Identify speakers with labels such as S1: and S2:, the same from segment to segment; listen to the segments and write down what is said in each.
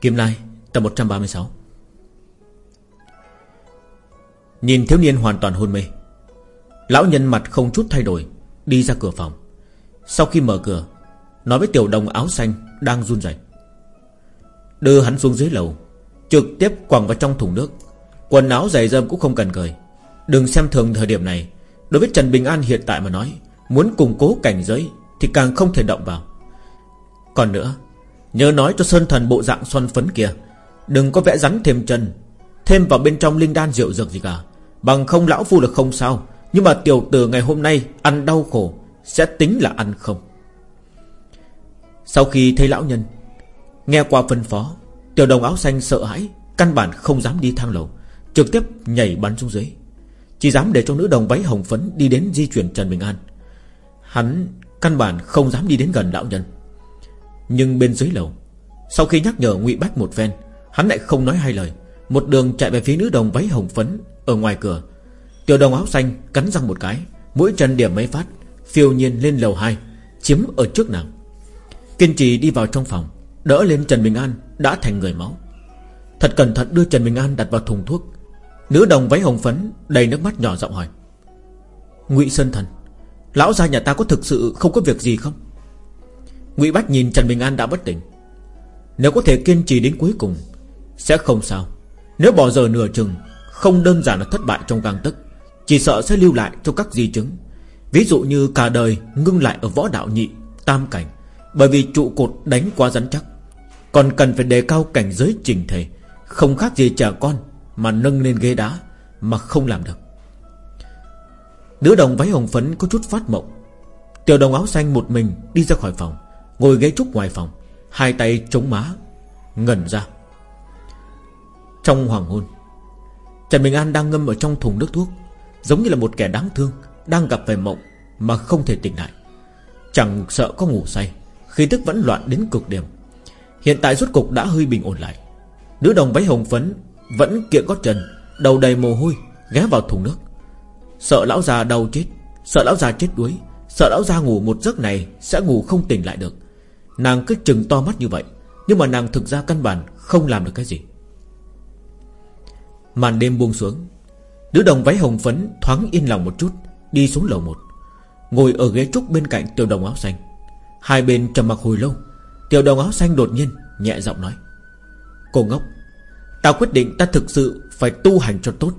S1: Kim Lai, Tập 136 Nhìn thiếu niên hoàn toàn hôn mê. Lão nhân mặt không chút thay đổi, Đi ra cửa phòng. Sau khi mở cửa, Nói với tiểu đồng áo xanh đang run rẩy. Đưa hắn xuống dưới lầu, Trực tiếp quẳng vào trong thùng nước. Quần áo dày dơm cũng không cần cười Đừng xem thường thời điểm này. Đối với Trần Bình An hiện tại mà nói, Muốn củng cố cảnh giới Thì càng không thể động vào. Còn nữa Nhớ nói cho Sơn Thần bộ dạng xoăn phấn kia. Đừng có vẽ rắn thêm chân. Thêm vào bên trong linh đan rượu dược gì cả. Bằng không lão phu được không sao. Nhưng mà tiểu tử ngày hôm nay ăn đau khổ, Sẽ tính là ăn không. Sau khi thấy lão nhân, Nghe qua phân phó, Tiểu đồng áo xanh sợ hãi, Căn bản không dám đi thang lầu, Trực tiếp nhảy bắn xuống dưới. Chỉ dám để cho nữ đồng váy hồng phấn Đi đến di chuyển Trần Bình An. Hắn căn bản không dám đi đến gần lão nhân. Nhưng bên dưới lầu, Sau khi nhắc nhở ngụy Bách một phen, Hắn lại không nói hai lời. Một đường chạy về phía nữ đồng váy hồng phấn Ở ngoài cửa. Tiểu đồng áo xanh cắn răng một cái, Mũi chân điểm mấy phát, Phiêu nhiên lên lầu 2 Chiếm ở trước nàng. Kiên trì đi vào trong phòng, Đỡ lên Trần Bình An đã thành người máu. Thật cẩn thận đưa Trần Bình An đặt vào thùng thuốc. Nữ đồng váy hồng phấn Đầy nước mắt nhỏ giọng hỏi, Ngụy Sơn Thần, Lão gia nhà ta có thực sự không có việc gì không? Ngụy Bách nhìn Trần Bình An đã bất tỉnh. Nếu có thể kiên trì đến cuối cùng, Sẽ không sao. Nếu bỏ giờ nửa chừng, Không đơn giản là thất bại trong gang tức Chỉ sợ sẽ lưu lại cho các di chứng. Ví dụ như cả đời ngưng lại ở võ đạo nhị, Tam cảnh, Bởi vì trụ cột đánh quá rắn chắc. Còn cần phải đề cao cảnh giới trình thể, Không khác gì trẻ con Mà nâng lên ghế đá Mà không làm được. Nữ đồng váy hồng phấn có chút phát mộng. Tiểu đồng áo xanh một mình đi ra khỏi phòng. Ngồi ghế trúc ngoài phòng, Hai tay chống má, Ngẩn ra. Trong hoàng hôn, Trần Bình An đang ngâm ở trong thùng nước thuốc, Giống như là một kẻ đáng thương Đang gặp về mộng Mà không thể tỉnh lại. Chẳng sợ có ngủ say Khi tức vẫn loạn đến cực điểm. Hiện tại rốt cục đã hơi bình ổn lại. Nữ đồng váy hồng phấn Vẫn kiện gót trần Đầu đầy mồ hôi, Ghé vào thùng nước. Sợ lão già đau chết, Sợ lão già chết đuối, Sợ lão già ngủ một giấc này Sẽ ngủ không tỉnh lại được. Nàng cứ chừng to mắt như vậy, Nhưng mà nàng thực ra căn bản không làm được cái gì. Màn đêm buông xuống Nữ đồng váy hồng phấn thoáng yên lòng một chút, Đi xuống lầu một, Ngồi ở ghế trúc bên cạnh tiểu đồng áo xanh. Hai bên trầm mặc hồi lâu, Tiểu đồng áo xanh đột nhiên nhẹ giọng nói, Cô ngốc, Ta quyết định ta thực sự phải tu hành cho tốt.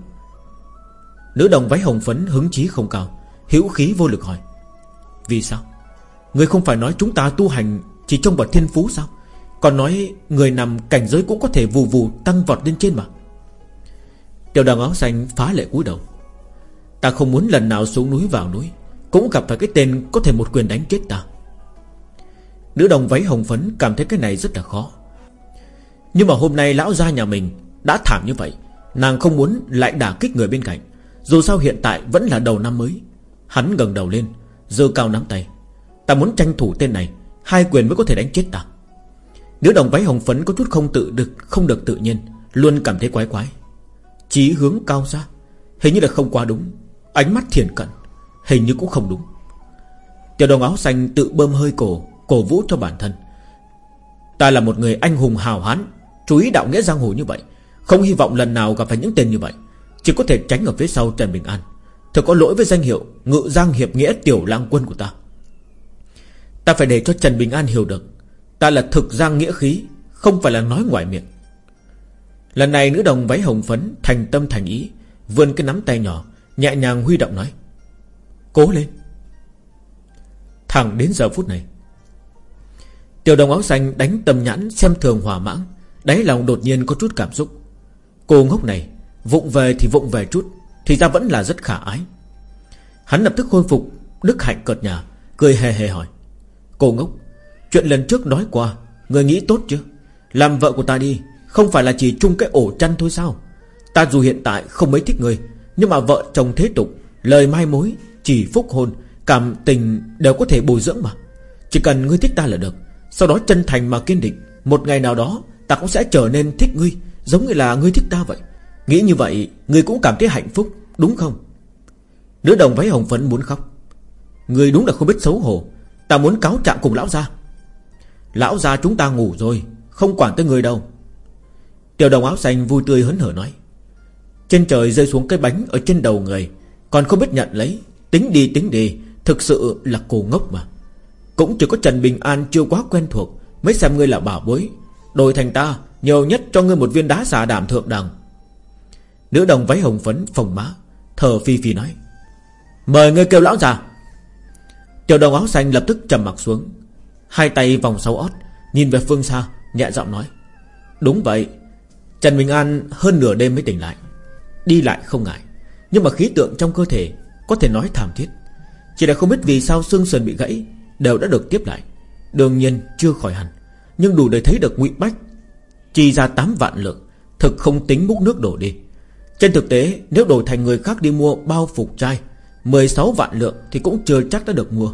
S1: Nữ đồng váy hồng phấn hứng chí không cao, Hữu khí vô lực hỏi, Vì sao? Người không phải nói chúng ta tu hành chỉ trong vào thiên phú sao? Còn nói người nằm cảnh giới cũng có thể vù vù Tăng vọt lên trên mà. Tiểu đào áo xanh phá lệ cúi đầu. Ta không muốn lần nào xuống núi vào núi, Cũng gặp phải cái tên có thể một quyền đánh chết ta. Nữ đồng váy hồng phấn Cảm thấy cái này rất là khó. Nhưng mà hôm nay lão gia nhà mình Đã thảm như vậy, Nàng không muốn lại đả kích người bên cạnh. Dù sao hiện tại vẫn là đầu năm mới. Hắn gần đầu lên, giơ cao nắm tay. Ta muốn tranh thủ tên này. Hai quyền mới có thể đánh chết ta. Nữ đồng váy hồng phấn có chút không tự được, Không được tự nhiên, Luôn cảm thấy quái quái. Chí hướng cao xa, Hình như là không quá đúng. Ánh mắt thiền cận, Hình như cũng không đúng. Tiểu đồng áo xanh tự bơm hơi cổ Cổ vũ cho bản thân. Ta là một người anh hùng hào hán, Chú ý đạo nghĩa giang hồ như vậy. Không hy vọng lần nào gặp phải những tên như vậy. Chỉ có thể tránh ở phía sau Trần Bình An. Thật có lỗi với danh hiệu Ngự giang hiệp nghĩa tiểu lang quân của ta. Ta phải để cho Trần Bình An hiểu được. Ta là thực giang nghĩa khí, Không phải là nói ngoài miệng. Lần này nữ đồng váy hồng phấn, Thành tâm thành ý, Vươn cái nắm tay nhỏ, Nhẹ nhàng huy động nói, Cố lên. Thẳng đến giờ phút này, Tiểu đồng áo xanh đánh tầm nhãn Xem thường hòa mãng, Đáy lòng đột nhiên có chút cảm xúc. Cô ngốc này, Vụng về thì vụng về chút, Thì ra vẫn là rất khả ái. Hắn lập tức khôi phục Đức hạnh cợt nhà Cười hề hề hỏi Cô ngốc, Chuyện lần trước nói qua, Người nghĩ tốt chứ? Làm vợ của ta đi, Không phải là chỉ chung cái ổ chăn thôi sao? Ta dù hiện tại không mấy thích người, Nhưng mà vợ chồng thế tục, Lời mai mối, Chỉ phúc hôn Cảm tình đều có thể bồi dưỡng mà. Chỉ cần ngươi thích ta là được, Sau đó chân thành mà kiên định, Một ngày nào đó, Ta cũng sẽ trở nên thích ngươi, Giống như là ngươi thích ta vậy. Nghĩ như vậy, Ngươi cũng cảm thấy hạnh phúc, Đúng không? Nữ đồng váy hồng phấn muốn khóc. Ngươi đúng là không biết xấu hổ Ta muốn cáo trạng cùng lão gia. Lão gia chúng ta ngủ rồi, Không quản tới người đâu. Tiểu đồng áo xanh vui tươi hớn hở nói. Trên trời rơi xuống cái bánh Ở trên đầu người, Còn không biết nhận lấy, Tính đi tính đi, Thực sự là cô ngốc mà. Cũng chỉ có Trần Bình An chưa quá quen thuộc Mới xem ngươi là bảo bối, Đổi thành ta Nhiều nhất cho ngươi một viên đá xà đảm thượng đẳng. Nữ đồng váy hồng phấn phồng má, Thở phi phi nói. Mời ngươi kêu lão già. Tiểu đồng áo xanh lập tức trầm mặt xuống. Hai tay vòng sau ót, Nhìn về phương xa, Nhẹ giọng nói. Đúng vậy, Trần Bình An hơn nửa đêm mới tỉnh lại. Đi lại không ngại, Nhưng mà khí tượng trong cơ thể Có thể nói thảm thiết. Chỉ là không biết vì sao xương sườn bị gãy Đều đã được tiếp lại. Đương nhiên chưa khỏi hẳn, Nhưng đủ để thấy được ngụy Bách Chi ra 8 vạn lượng, Thực không tính múc nước đổ đi. Trên thực tế, nếu đổi thành người khác đi mua bao phục trai 16 vạn lượng Thì cũng chưa chắc đã được mua.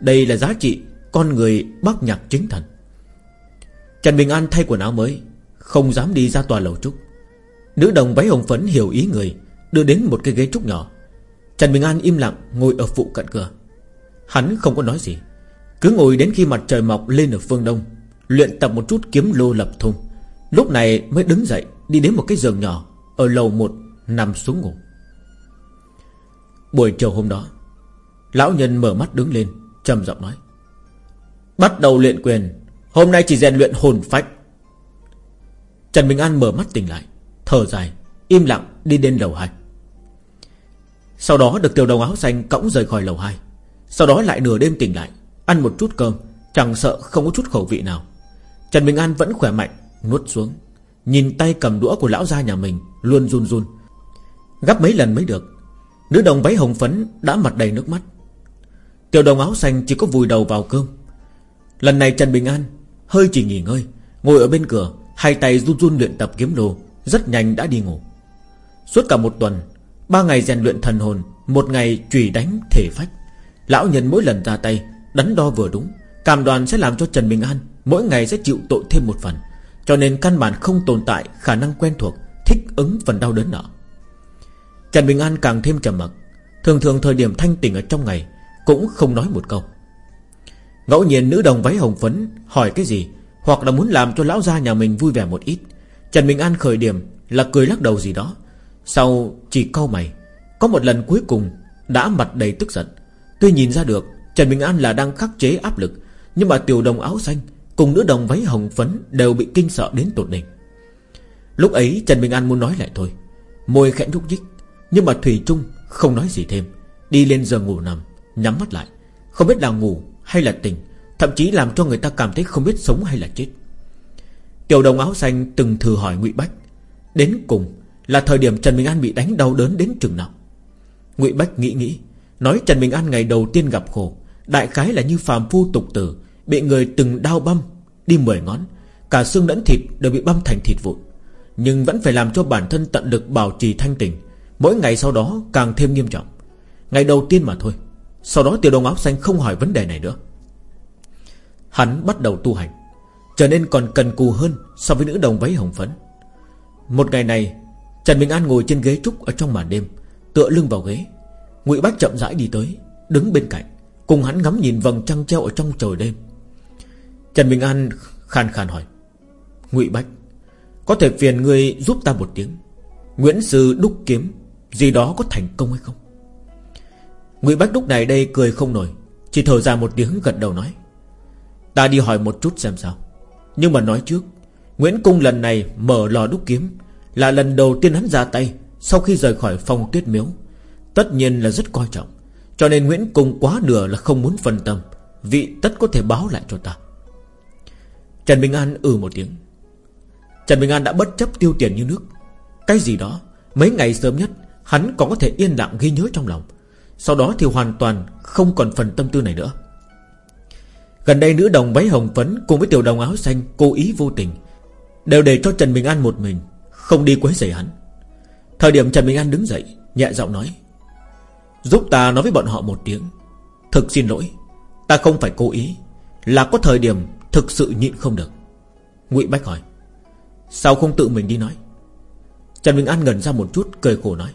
S1: Đây là giá trị con người bác nhạc chính thần. Trần Bình An thay quần áo mới, Không dám đi ra tòa lầu trúc. Nữ đồng váy hồng phấn hiểu ý người, Đưa đến một cái ghế trúc nhỏ. Trần Bình An im lặng ngồi ở phụ cận cửa. Hắn không có nói gì, Cứ ngồi đến khi mặt trời mọc lên ở phương đông, Luyện tập một chút kiếm lô lập thung Lúc này mới đứng dậy, Đi đến một cái giường nhỏ Ở lầu một, nằm xuống ngủ. Buổi chiều hôm đó, Lão nhân mở mắt đứng lên, trầm giọng nói, Bắt đầu luyện quyền, Hôm nay chỉ rèn luyện hồn phách. Trần Bình An mở mắt tỉnh lại, Thở dài, Im lặng đi đến lầu 2 Sau đó được tiểu đồng áo xanh cõng rời khỏi lầu 2 Sau đó lại nửa đêm tỉnh lại, Ăn một chút cơm, Chẳng sợ không có chút khẩu vị nào. Trần Bình An vẫn khỏe mạnh, Nuốt xuống, Nhìn tay cầm đũa của lão gia nhà mình, Luôn run run. Gấp mấy lần mới được Nữ đồng váy hồng phấn đã mặt đầy nước mắt. Tiểu đồng áo xanh chỉ có vùi đầu vào cơm. Lần này Trần Bình An Hơi chỉ nghỉ ngơi, Ngồi ở bên cửa, Hai tay run run luyện tập kiếm đồ, Rất nhanh đã đi ngủ. Suốt cả một tuần, Ba ngày rèn luyện thần hồn, Một ngày trùy đánh thể phách. Lão nhân mỗi lần ra tay, Đắn đo vừa đúng, Cảm đoàn sẽ làm cho Trần Bình An Mỗi ngày sẽ chịu tội thêm một phần. Cho nên căn bản không tồn tại khả năng quen thuộc, Thích ứng phần đau đớn nọ. Trần Bình An càng thêm trầm mặc. Thường thường thời điểm thanh tỉnh ở trong ngày Cũng không nói một câu. Ngẫu nhiên nữ đồng váy hồng phấn Hỏi cái gì Hoặc là muốn làm cho lão gia nhà mình vui vẻ một ít, Trần Bình An khởi điểm là cười lắc đầu gì đó. Sau chỉ câu mày, Có một lần cuối cùng Đã mặt đầy tức giận. Tuy nhìn ra được Trần Bình An là đang khắc chế áp lực, Nhưng mà tiểu đồng áo xanh Cùng nữ đồng váy hồng phấn Đều bị kinh sợ đến tột đỉnh. Lúc ấy Trần Bình An muốn nói lại thôi. Môi khẽ nhúc nhích. Nhưng mà Thủy Trung không nói gì thêm. Đi lên giường ngủ nằm, Nhắm mắt lại. Không biết là ngủ hay là tỉnh, Thậm chí làm cho người ta cảm thấy không biết sống hay là chết. Tiểu đồng áo xanh từng thử hỏi ngụy Bách. Đến cùng là thời điểm Trần Bình An bị đánh đau đớn đến chừng nào? Ngụy Bách nghĩ nghĩ, Nói Trần Bình An ngày đầu tiên gặp khổ, Đại khái là như phàm phu tục tử, Bị người từng đau băm, Đi mười ngón, Cả xương lẫn thịt đều bị băm thành thịt vụn. Nhưng vẫn phải làm cho bản thân tận lực bảo trì thanh tình Mỗi ngày sau đó càng thêm nghiêm trọng. Ngày đầu tiên mà thôi. Sau đó tiểu đồng áo xanh không hỏi vấn đề này nữa. Hắn bắt đầu tu hành, Trở nên còn cần cù hơn So với nữ đồng váy hồng phấn. Một ngày này, Trần Bình An ngồi trên ghế trúc ở trong màn đêm, Tựa lưng vào ghế. Ngụy Bách chậm rãi đi tới, Đứng bên cạnh, Cùng hắn ngắm nhìn vầng trăng treo ở trong trời đêm. Trần Bình An khàn khàn hỏi, Ngụy Bách Có thể phiền ngươi giúp ta một tiếng? Nguyễn Sư đúc kiếm gì đó có thành công hay không? Ngụy Bách lúc này đây cười không nổi, Chỉ thở ra một tiếng gật đầu nói, Ta đi hỏi một chút xem sao. Nhưng mà nói trước, Nguyễn Cung lần này mở lò đúc kiếm, Là lần đầu tiên hắn ra tay Sau khi rời khỏi phòng tuyết miếu. Tất nhiên là rất coi trọng, Cho nên Nguyễn Cung quá nửa là không muốn phân tâm, Vị tất có thể báo lại cho ta. Trần Bình An ừ một tiếng. Trần Bình An đã bất chấp tiêu tiền như nước. Cái gì đó, Mấy ngày sớm nhất Hắn còn có thể yên lặng ghi nhớ trong lòng. Sau đó thì hoàn toàn không còn phần tâm tư này nữa. Gần đây nữ đồng váy hồng phấn Cùng với tiểu đồng áo xanh cố ý vô tình Đều để cho Trần Bình An một mình, Không đi quấy rầy hắn. Thời điểm Trần Bình An đứng dậy, Nhẹ giọng nói, Giúp ta nói với bọn họ một tiếng, Thực xin lỗi, Ta không phải cố ý, Là có thời điểm thực sự nhịn không được. Ngụy Bách hỏi, Sao không tự mình đi nói? Trần Bình An ngẩn ra một chút, cười khổ nói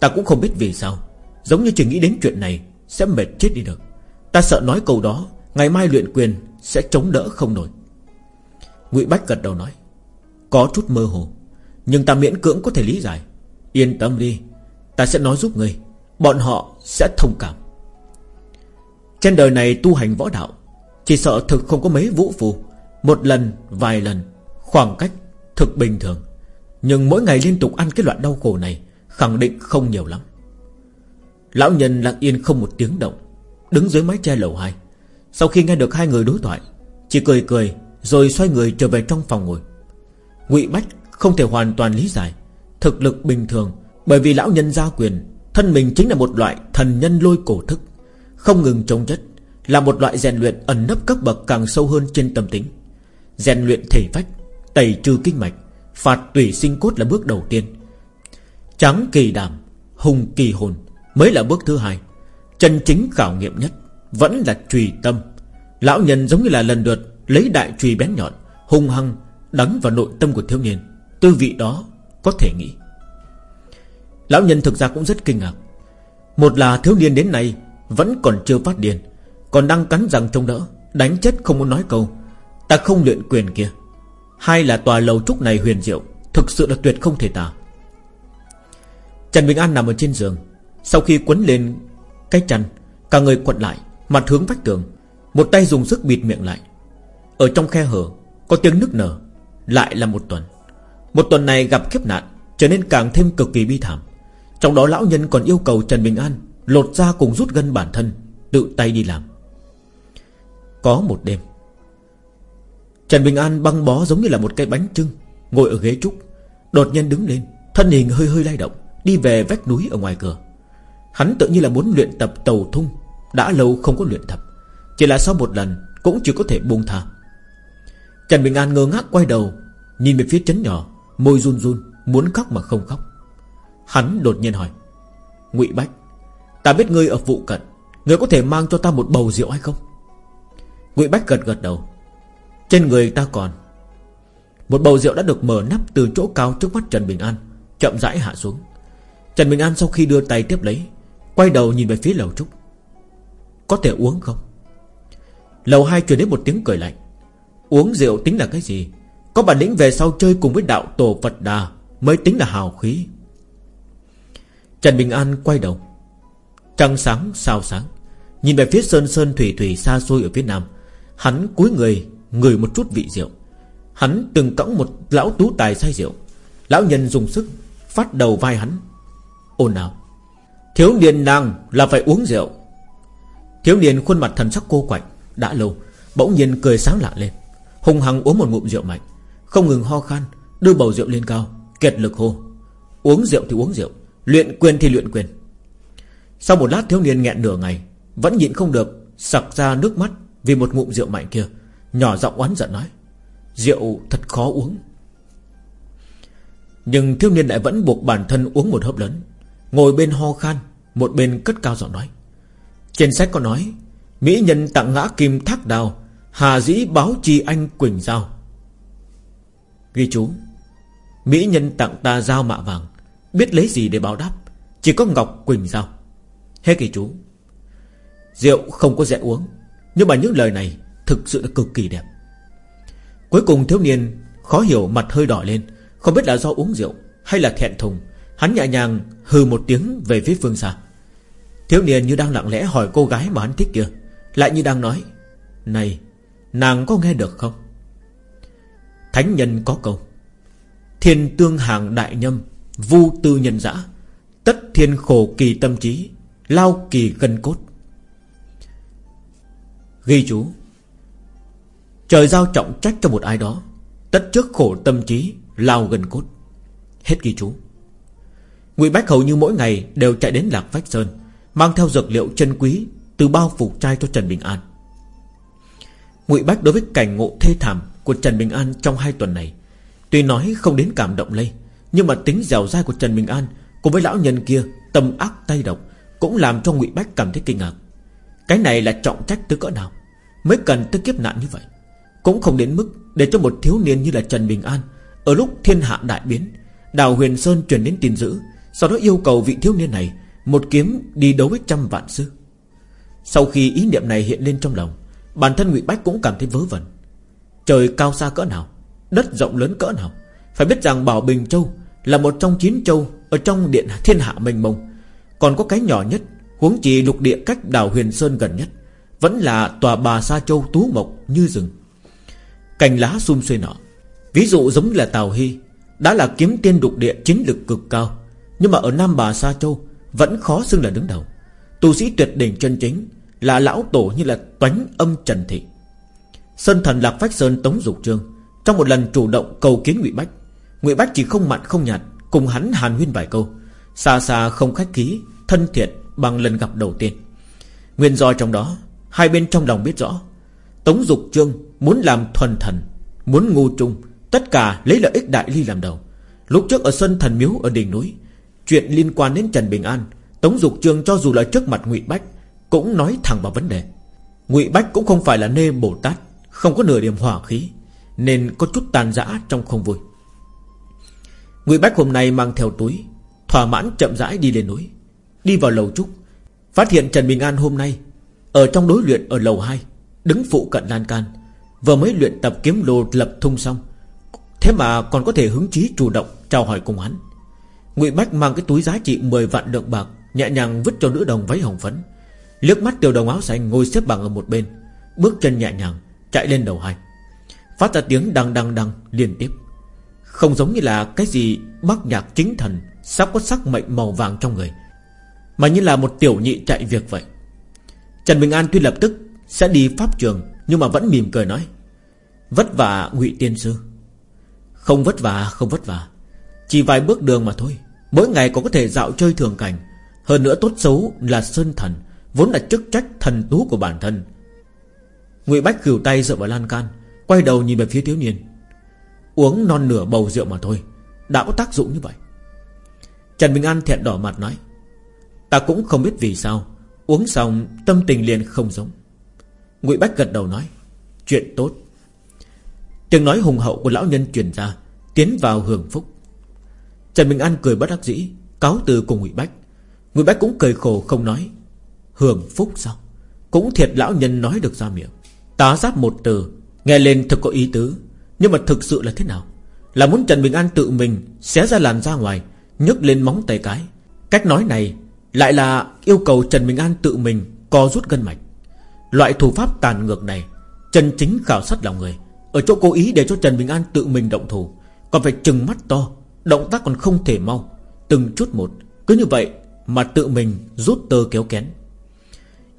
S1: Ta cũng không biết vì sao. Giống như chỉ nghĩ đến chuyện này Sẽ mệt chết đi được. Ta sợ nói câu đó Ngày mai luyện quyền Sẽ chống đỡ không nổi. Ngụy Bách gật đầu nói Có chút mơ hồ Nhưng ta miễn cưỡng có thể lý giải. Yên tâm đi Ta sẽ nói giúp ngươi Bọn họ sẽ thông cảm. Trên đời này tu hành võ đạo Chỉ sợ thực không có mấy vũ phù. Một lần, vài lần Khoảng cách thực bình thường. Nhưng mỗi ngày liên tục ăn cái loại đau khổ này Khẳng định không nhiều lắm. Lão nhân lặng yên không một tiếng động, Đứng dưới mái che lầu hai. Sau khi nghe được hai người đối thoại, Chỉ cười cười Rồi xoay người trở về trong phòng ngồi. Ngụy Bách không thể hoàn toàn lý giải Thực lực bình thường, Bởi vì lão nhân gia quyền, Thân mình chính là một loại thần nhân lôi cổ thức, Không ngừng chống chất, Là một loại rèn luyện ẩn nấp cấp bậc càng sâu hơn trên tâm tính. Rèn luyện thể phách, Tẩy trừ kinh mạch, Phạt tùy sinh cốt là bước đầu tiên. Tráng kỳ đàm Hùng kỳ hồn Mới là bước thứ hai. Chân chính khảo nghiệm nhất Vẫn là trùy tâm. Lão nhân giống như là lần lượt Lấy đại trùy bén nhọn, Hung hăng Đắng vào nội tâm của thiếu niên. Tư vị đó có thể nghĩ. Lão nhân thực ra cũng rất kinh ngạc. Một là thiếu niên đến nay Vẫn còn chưa phát điên, Còn đang cắn răng trông đỡ, Đánh chết không muốn nói câu. Ta không luyện quyền kia. Hai là tòa lầu trúc này huyền diệu, Thực sự là tuyệt không thể tả. Trần Bình An nằm ở trên giường. Sau khi quấn lên cái chăn, Cả người quặn lại, Mặt hướng vách tường, Một tay dùng sức bịt miệng lại. Ở trong khe hở, Có tiếng nức nở, Lại là một tuần. Một tuần này gặp kiếp nạn, Trở nên càng thêm cực kỳ bi thảm. Trong đó lão nhân còn yêu cầu Trần Bình An Lột ra cùng rút gân bản thân, Tự tay đi làm. Có một đêm, Trần Bình An băng bó giống như là một cây bánh trưng, Ngồi ở ghế trúc, Đột nhiên đứng lên, Thân hình hơi hơi lay động. Đi về vách núi ở ngoài cửa. Hắn tự như là muốn luyện tập tàu thung, Đã lâu không có luyện tập. Chỉ là sau một lần, Cũng chỉ có thể buông tha. Trần Bình An ngơ ngác quay đầu, Nhìn về phía chấn nhỏ, Môi run run, Muốn khóc mà không khóc. Hắn đột nhiên hỏi, ngụy Bách, Ta biết ngươi ở vụ cận, Ngươi có thể mang cho ta một bầu rượu hay không? Ngụy Bách gật gật đầu, Trên người ta còn. Một bầu rượu đã được mở nắp từ chỗ cao trước mắt Trần Bình An, Chậm rãi hạ xuống. Trần Bình An sau khi đưa tay tiếp lấy, Quay đầu nhìn về phía lầu trúc. Có thể uống không? Lầu hai truyền đến một tiếng cười lạnh. Uống rượu tính là cái gì? Có bản lĩnh về sau chơi cùng với đạo tổ Phật Đà Mới tính là hào khí. Trần Bình An quay đầu. Trăng sáng sao sáng, Nhìn về phía sơn sơn thủy thủy xa xôi ở phía nam. Hắn cúi người, ngửi một chút vị rượu. Hắn từng cõng một lão tú tài say rượu. Lão nhân dùng sức Phát đầu vai hắn ồn ào. Thiếu niên nàng là phải uống rượu. Thiếu niên khuôn mặt thần sắc cô quạnh Đã lâu, Bỗng nhiên cười sáng lạ lên. Hùng hăng uống một ngụm rượu mạnh, Không ngừng ho khan, Đưa bầu rượu lên cao, Kiệt lực hô. Uống rượu thì uống rượu, Luyện quyền thì luyện quyền. Sau một lát thiếu niên nghẹn nửa ngày, Vẫn nhịn không được, Sặc ra nước mắt Vì một ngụm rượu mạnh kia, Nhỏ giọng oán giận nói, Rượu thật khó uống. Nhưng thiếu niên lại vẫn buộc bản thân uống một hớp lớn. Ngồi bên ho khan, Một bên cất cao giọng nói. Trên sách có nói, Mỹ nhân tặng ngã kim thác đào, Hà dĩ báo chi anh Quỳnh Giao. Ghi chú, Mỹ nhân tặng ta dao mạ vàng, Biết lấy gì để báo đáp, Chỉ có Ngọc Quỳnh Giao. Hết ghi chú. Rượu không có dễ uống, Nhưng mà những lời này Thực sự là cực kỳ đẹp. Cuối cùng thiếu niên Khó hiểu mặt hơi đỏ lên, Không biết là do uống rượu Hay là thẹn thùng Hắn nhẹ nhàng hừ một tiếng về phía phương xa Thiếu niên như đang lặng lẽ hỏi cô gái mà hắn thích kia, Lại như đang nói, Này, Nàng có nghe được không? Thánh nhân có câu, Thiên tương hàng đại nhâm, Vu tư nhân dã, Tất thiên khổ kỳ tâm trí, Lao kỳ gân cốt. Ghi chú, Trời giao trọng trách cho một ai đó, Tất trước khổ tâm trí, Lao gần cốt. Hết ghi chú. Ngụy Bách hầu như mỗi ngày đều chạy đến Lạc Phách Sơn, Mang theo dược liệu chân quý Từ bao phủ trai cho Trần Bình An. Ngụy Bách đối với cảnh ngộ thê thảm Của Trần Bình An trong hai tuần này, Tuy nói không đến cảm động lây, Nhưng mà tính dẻo dai của Trần Bình An Cùng với lão nhân kia, tâm ác tay độc, Cũng làm cho Ngụy Bách cảm thấy kinh ngạc. Cái này là trọng trách tới cỡ nào, Mới cần tới kiếp nạn như vậy? Cũng không đến mức để cho một thiếu niên như là Trần Bình An, Ở lúc thiên hạ đại biến, Đào Huyền Sơn truyền đến tin dữ sau đó yêu cầu vị thiếu niên này Một kiếm đi đấu với trăm vạn sư. Sau khi ý niệm này hiện lên trong lòng, Bản thân Ngụy Bách cũng cảm thấy vớ vẩn. Trời cao xa cỡ nào, Đất rộng lớn cỡ nào, Phải biết rằng Bảo Bình Châu Là một trong chín châu Ở trong điện thiên hạ mênh mông. Còn có cái nhỏ nhất, Huống chỉ lục địa cách đảo Huyền Sơn gần nhất, Vẫn là tòa bà Sa Châu Tú Mộc như rừng. Cành lá xum xuê nọ, Ví dụ giống là Tào Hy, Đã là kiếm tiên đục địa chiến lực cực cao. Nhưng mà ở Nam Bà Sa Châu Vẫn khó xưng là đứng đầu. Tu sĩ tuyệt đỉnh chân chính Là lão tổ như là toánh âm trần thị. Sơn thần Lạc Phách Sơn Tống Dục Trương, Trong một lần chủ động cầu kiến ngụy Bách ngụy Bách chỉ không mặn không nhạt Cùng hắn hàn huyên vài câu, Xa xa không khách khí, Thân thiện bằng lần gặp đầu tiên. Nguyên do trong đó, Hai bên trong lòng biết rõ, Tống Dục Trương muốn làm thuần thần, Muốn ngu trung, Tất cả lấy lợi ích đại ly làm đầu. Lúc trước ở sân thần miếu ở đỉnh núi Chuyện liên quan đến Trần Bình An, Tống Dục Trương cho dù là trước mặt ngụy Bách, Cũng nói thẳng vào vấn đề. Ngụy Bách cũng không phải là nê Bồ Tát, Không có nửa điểm hỏa khí, Nên có chút tàn dã trong không vui. Ngụy Bách hôm nay mang theo túi, Thỏa mãn chậm rãi đi lên núi, Đi vào lầu trúc, Phát hiện Trần Bình An hôm nay Ở trong đối luyện ở lầu 2 Đứng phụ cận lan can, Vừa mới luyện tập kiếm lô lập thung xong. Thế mà còn có thể hứng chí chủ động Chào hỏi cùng hắn. Ngụy Bách mang cái túi giá trị 10 vạn lượng bạc, Nhẹ nhàng vứt cho nữ đồng váy hồng phấn. Liếc mắt tiểu đồng áo xanh ngồi xếp bằng ở một bên, Bước chân nhẹ nhàng, Chạy lên đầu hai. Phát ra tiếng đăng đăng đăng liên tiếp. Không giống như là cái gì bác nhạc chính thần Sắp có sắc mệnh màu vàng trong người, Mà như là một tiểu nhị chạy việc vậy. Trần Bình An tuy lập tức Sẽ đi pháp trường, Nhưng mà vẫn mỉm cười nói, Vất vả ngụy tiên sư. Không vất vả, không vất vả. Chỉ vài bước đường mà thôi. Mỗi ngày còn có thể dạo chơi thường cảnh. Hơn nữa tốt xấu là sơn thần, Vốn là chức trách thần tú của bản thân. Ngụy Bách cửu tay dựa vào lan can, Quay đầu nhìn về phía thiếu niên. Uống non nửa bầu rượu mà thôi, Đã có tác dụng như vậy. Trần Bình An thẹn đỏ mặt nói, Ta cũng không biết vì sao, Uống xong tâm tình liền không giống. Ngụy Bách gật đầu nói, Chuyện tốt. Tiếng nói hùng hậu của lão nhân truyền ra, Tiến vào hưởng phúc. Trần Bình An cười bất đắc dĩ, Cáo từ cùng Ngụy Bách. Ngụy Bách cũng cười khổ không nói, Hưởng phúc sao? Cũng thiệt lão nhân nói được ra miệng. Tá giáp một từ, Nghe lên thực có ý tứ, Nhưng mà thực sự là thế nào? Là muốn Trần Bình An tự mình Xé ra làn ra ngoài, nhấc lên móng tay cái. Cách nói này Lại là yêu cầu Trần Bình An tự mình Co rút gân mạch. Loại thủ pháp tàn ngược này Trần chính khảo sát lòng người. Ở chỗ cố ý để cho Trần Bình An tự mình động thủ, Còn phải trừng mắt to Động tác còn không thể mau, Từng chút một, Cứ như vậy mà tự mình rút tơ kéo kén.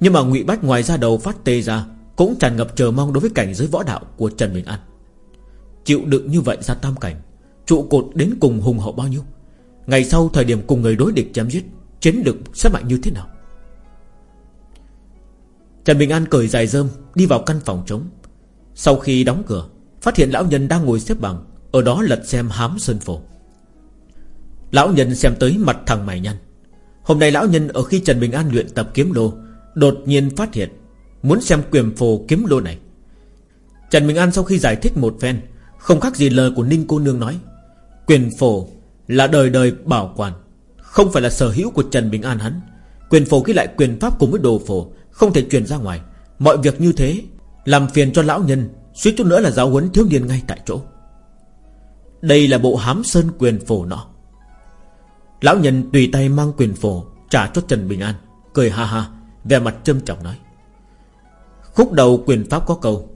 S1: Nhưng mà ngụy Bách ngoài ra đầu phát tê ra, Cũng tràn ngập chờ mong đối với cảnh giới võ đạo của Trần Bình An. Chịu đựng như vậy ra tam cảnh, Trụ cột đến cùng hùng hậu bao nhiêu? Ngày sau thời điểm cùng người đối địch chém giết, Chiến lực sẽ mạnh như thế nào? Trần Bình An cởi dài dơm Đi vào căn phòng trống. Sau khi đóng cửa, Phát hiện lão nhân đang ngồi xếp bằng, Ở đó lật xem hám sơn phổ. Lão nhân xem tới mặt thằng mày nhăn. Hôm nay lão nhân ở khi Trần Bình An luyện tập kiếm lô, Đột nhiên phát hiện Muốn xem quyền phổ kiếm lô này. Trần Bình An sau khi giải thích một phen, Không khác gì lời của Ninh cô nương nói, Quyền phổ là đời đời bảo quản, Không phải là sở hữu của Trần Bình An hắn. Quyền phổ ghi lại quyền pháp cùng với đồ phổ Không thể truyền ra ngoài. Mọi việc như thế Làm phiền cho lão nhân, Suýt chút nữa là giáo huấn thiếu niên ngay tại chỗ. Đây là bộ hám sơn quyền phổ nọ. Lão nhân tùy tay mang quyền phổ, Trả cho Trần Bình An, Cười ha ha Về mặt trâm trọng nói. Khúc đầu quyền pháp có câu,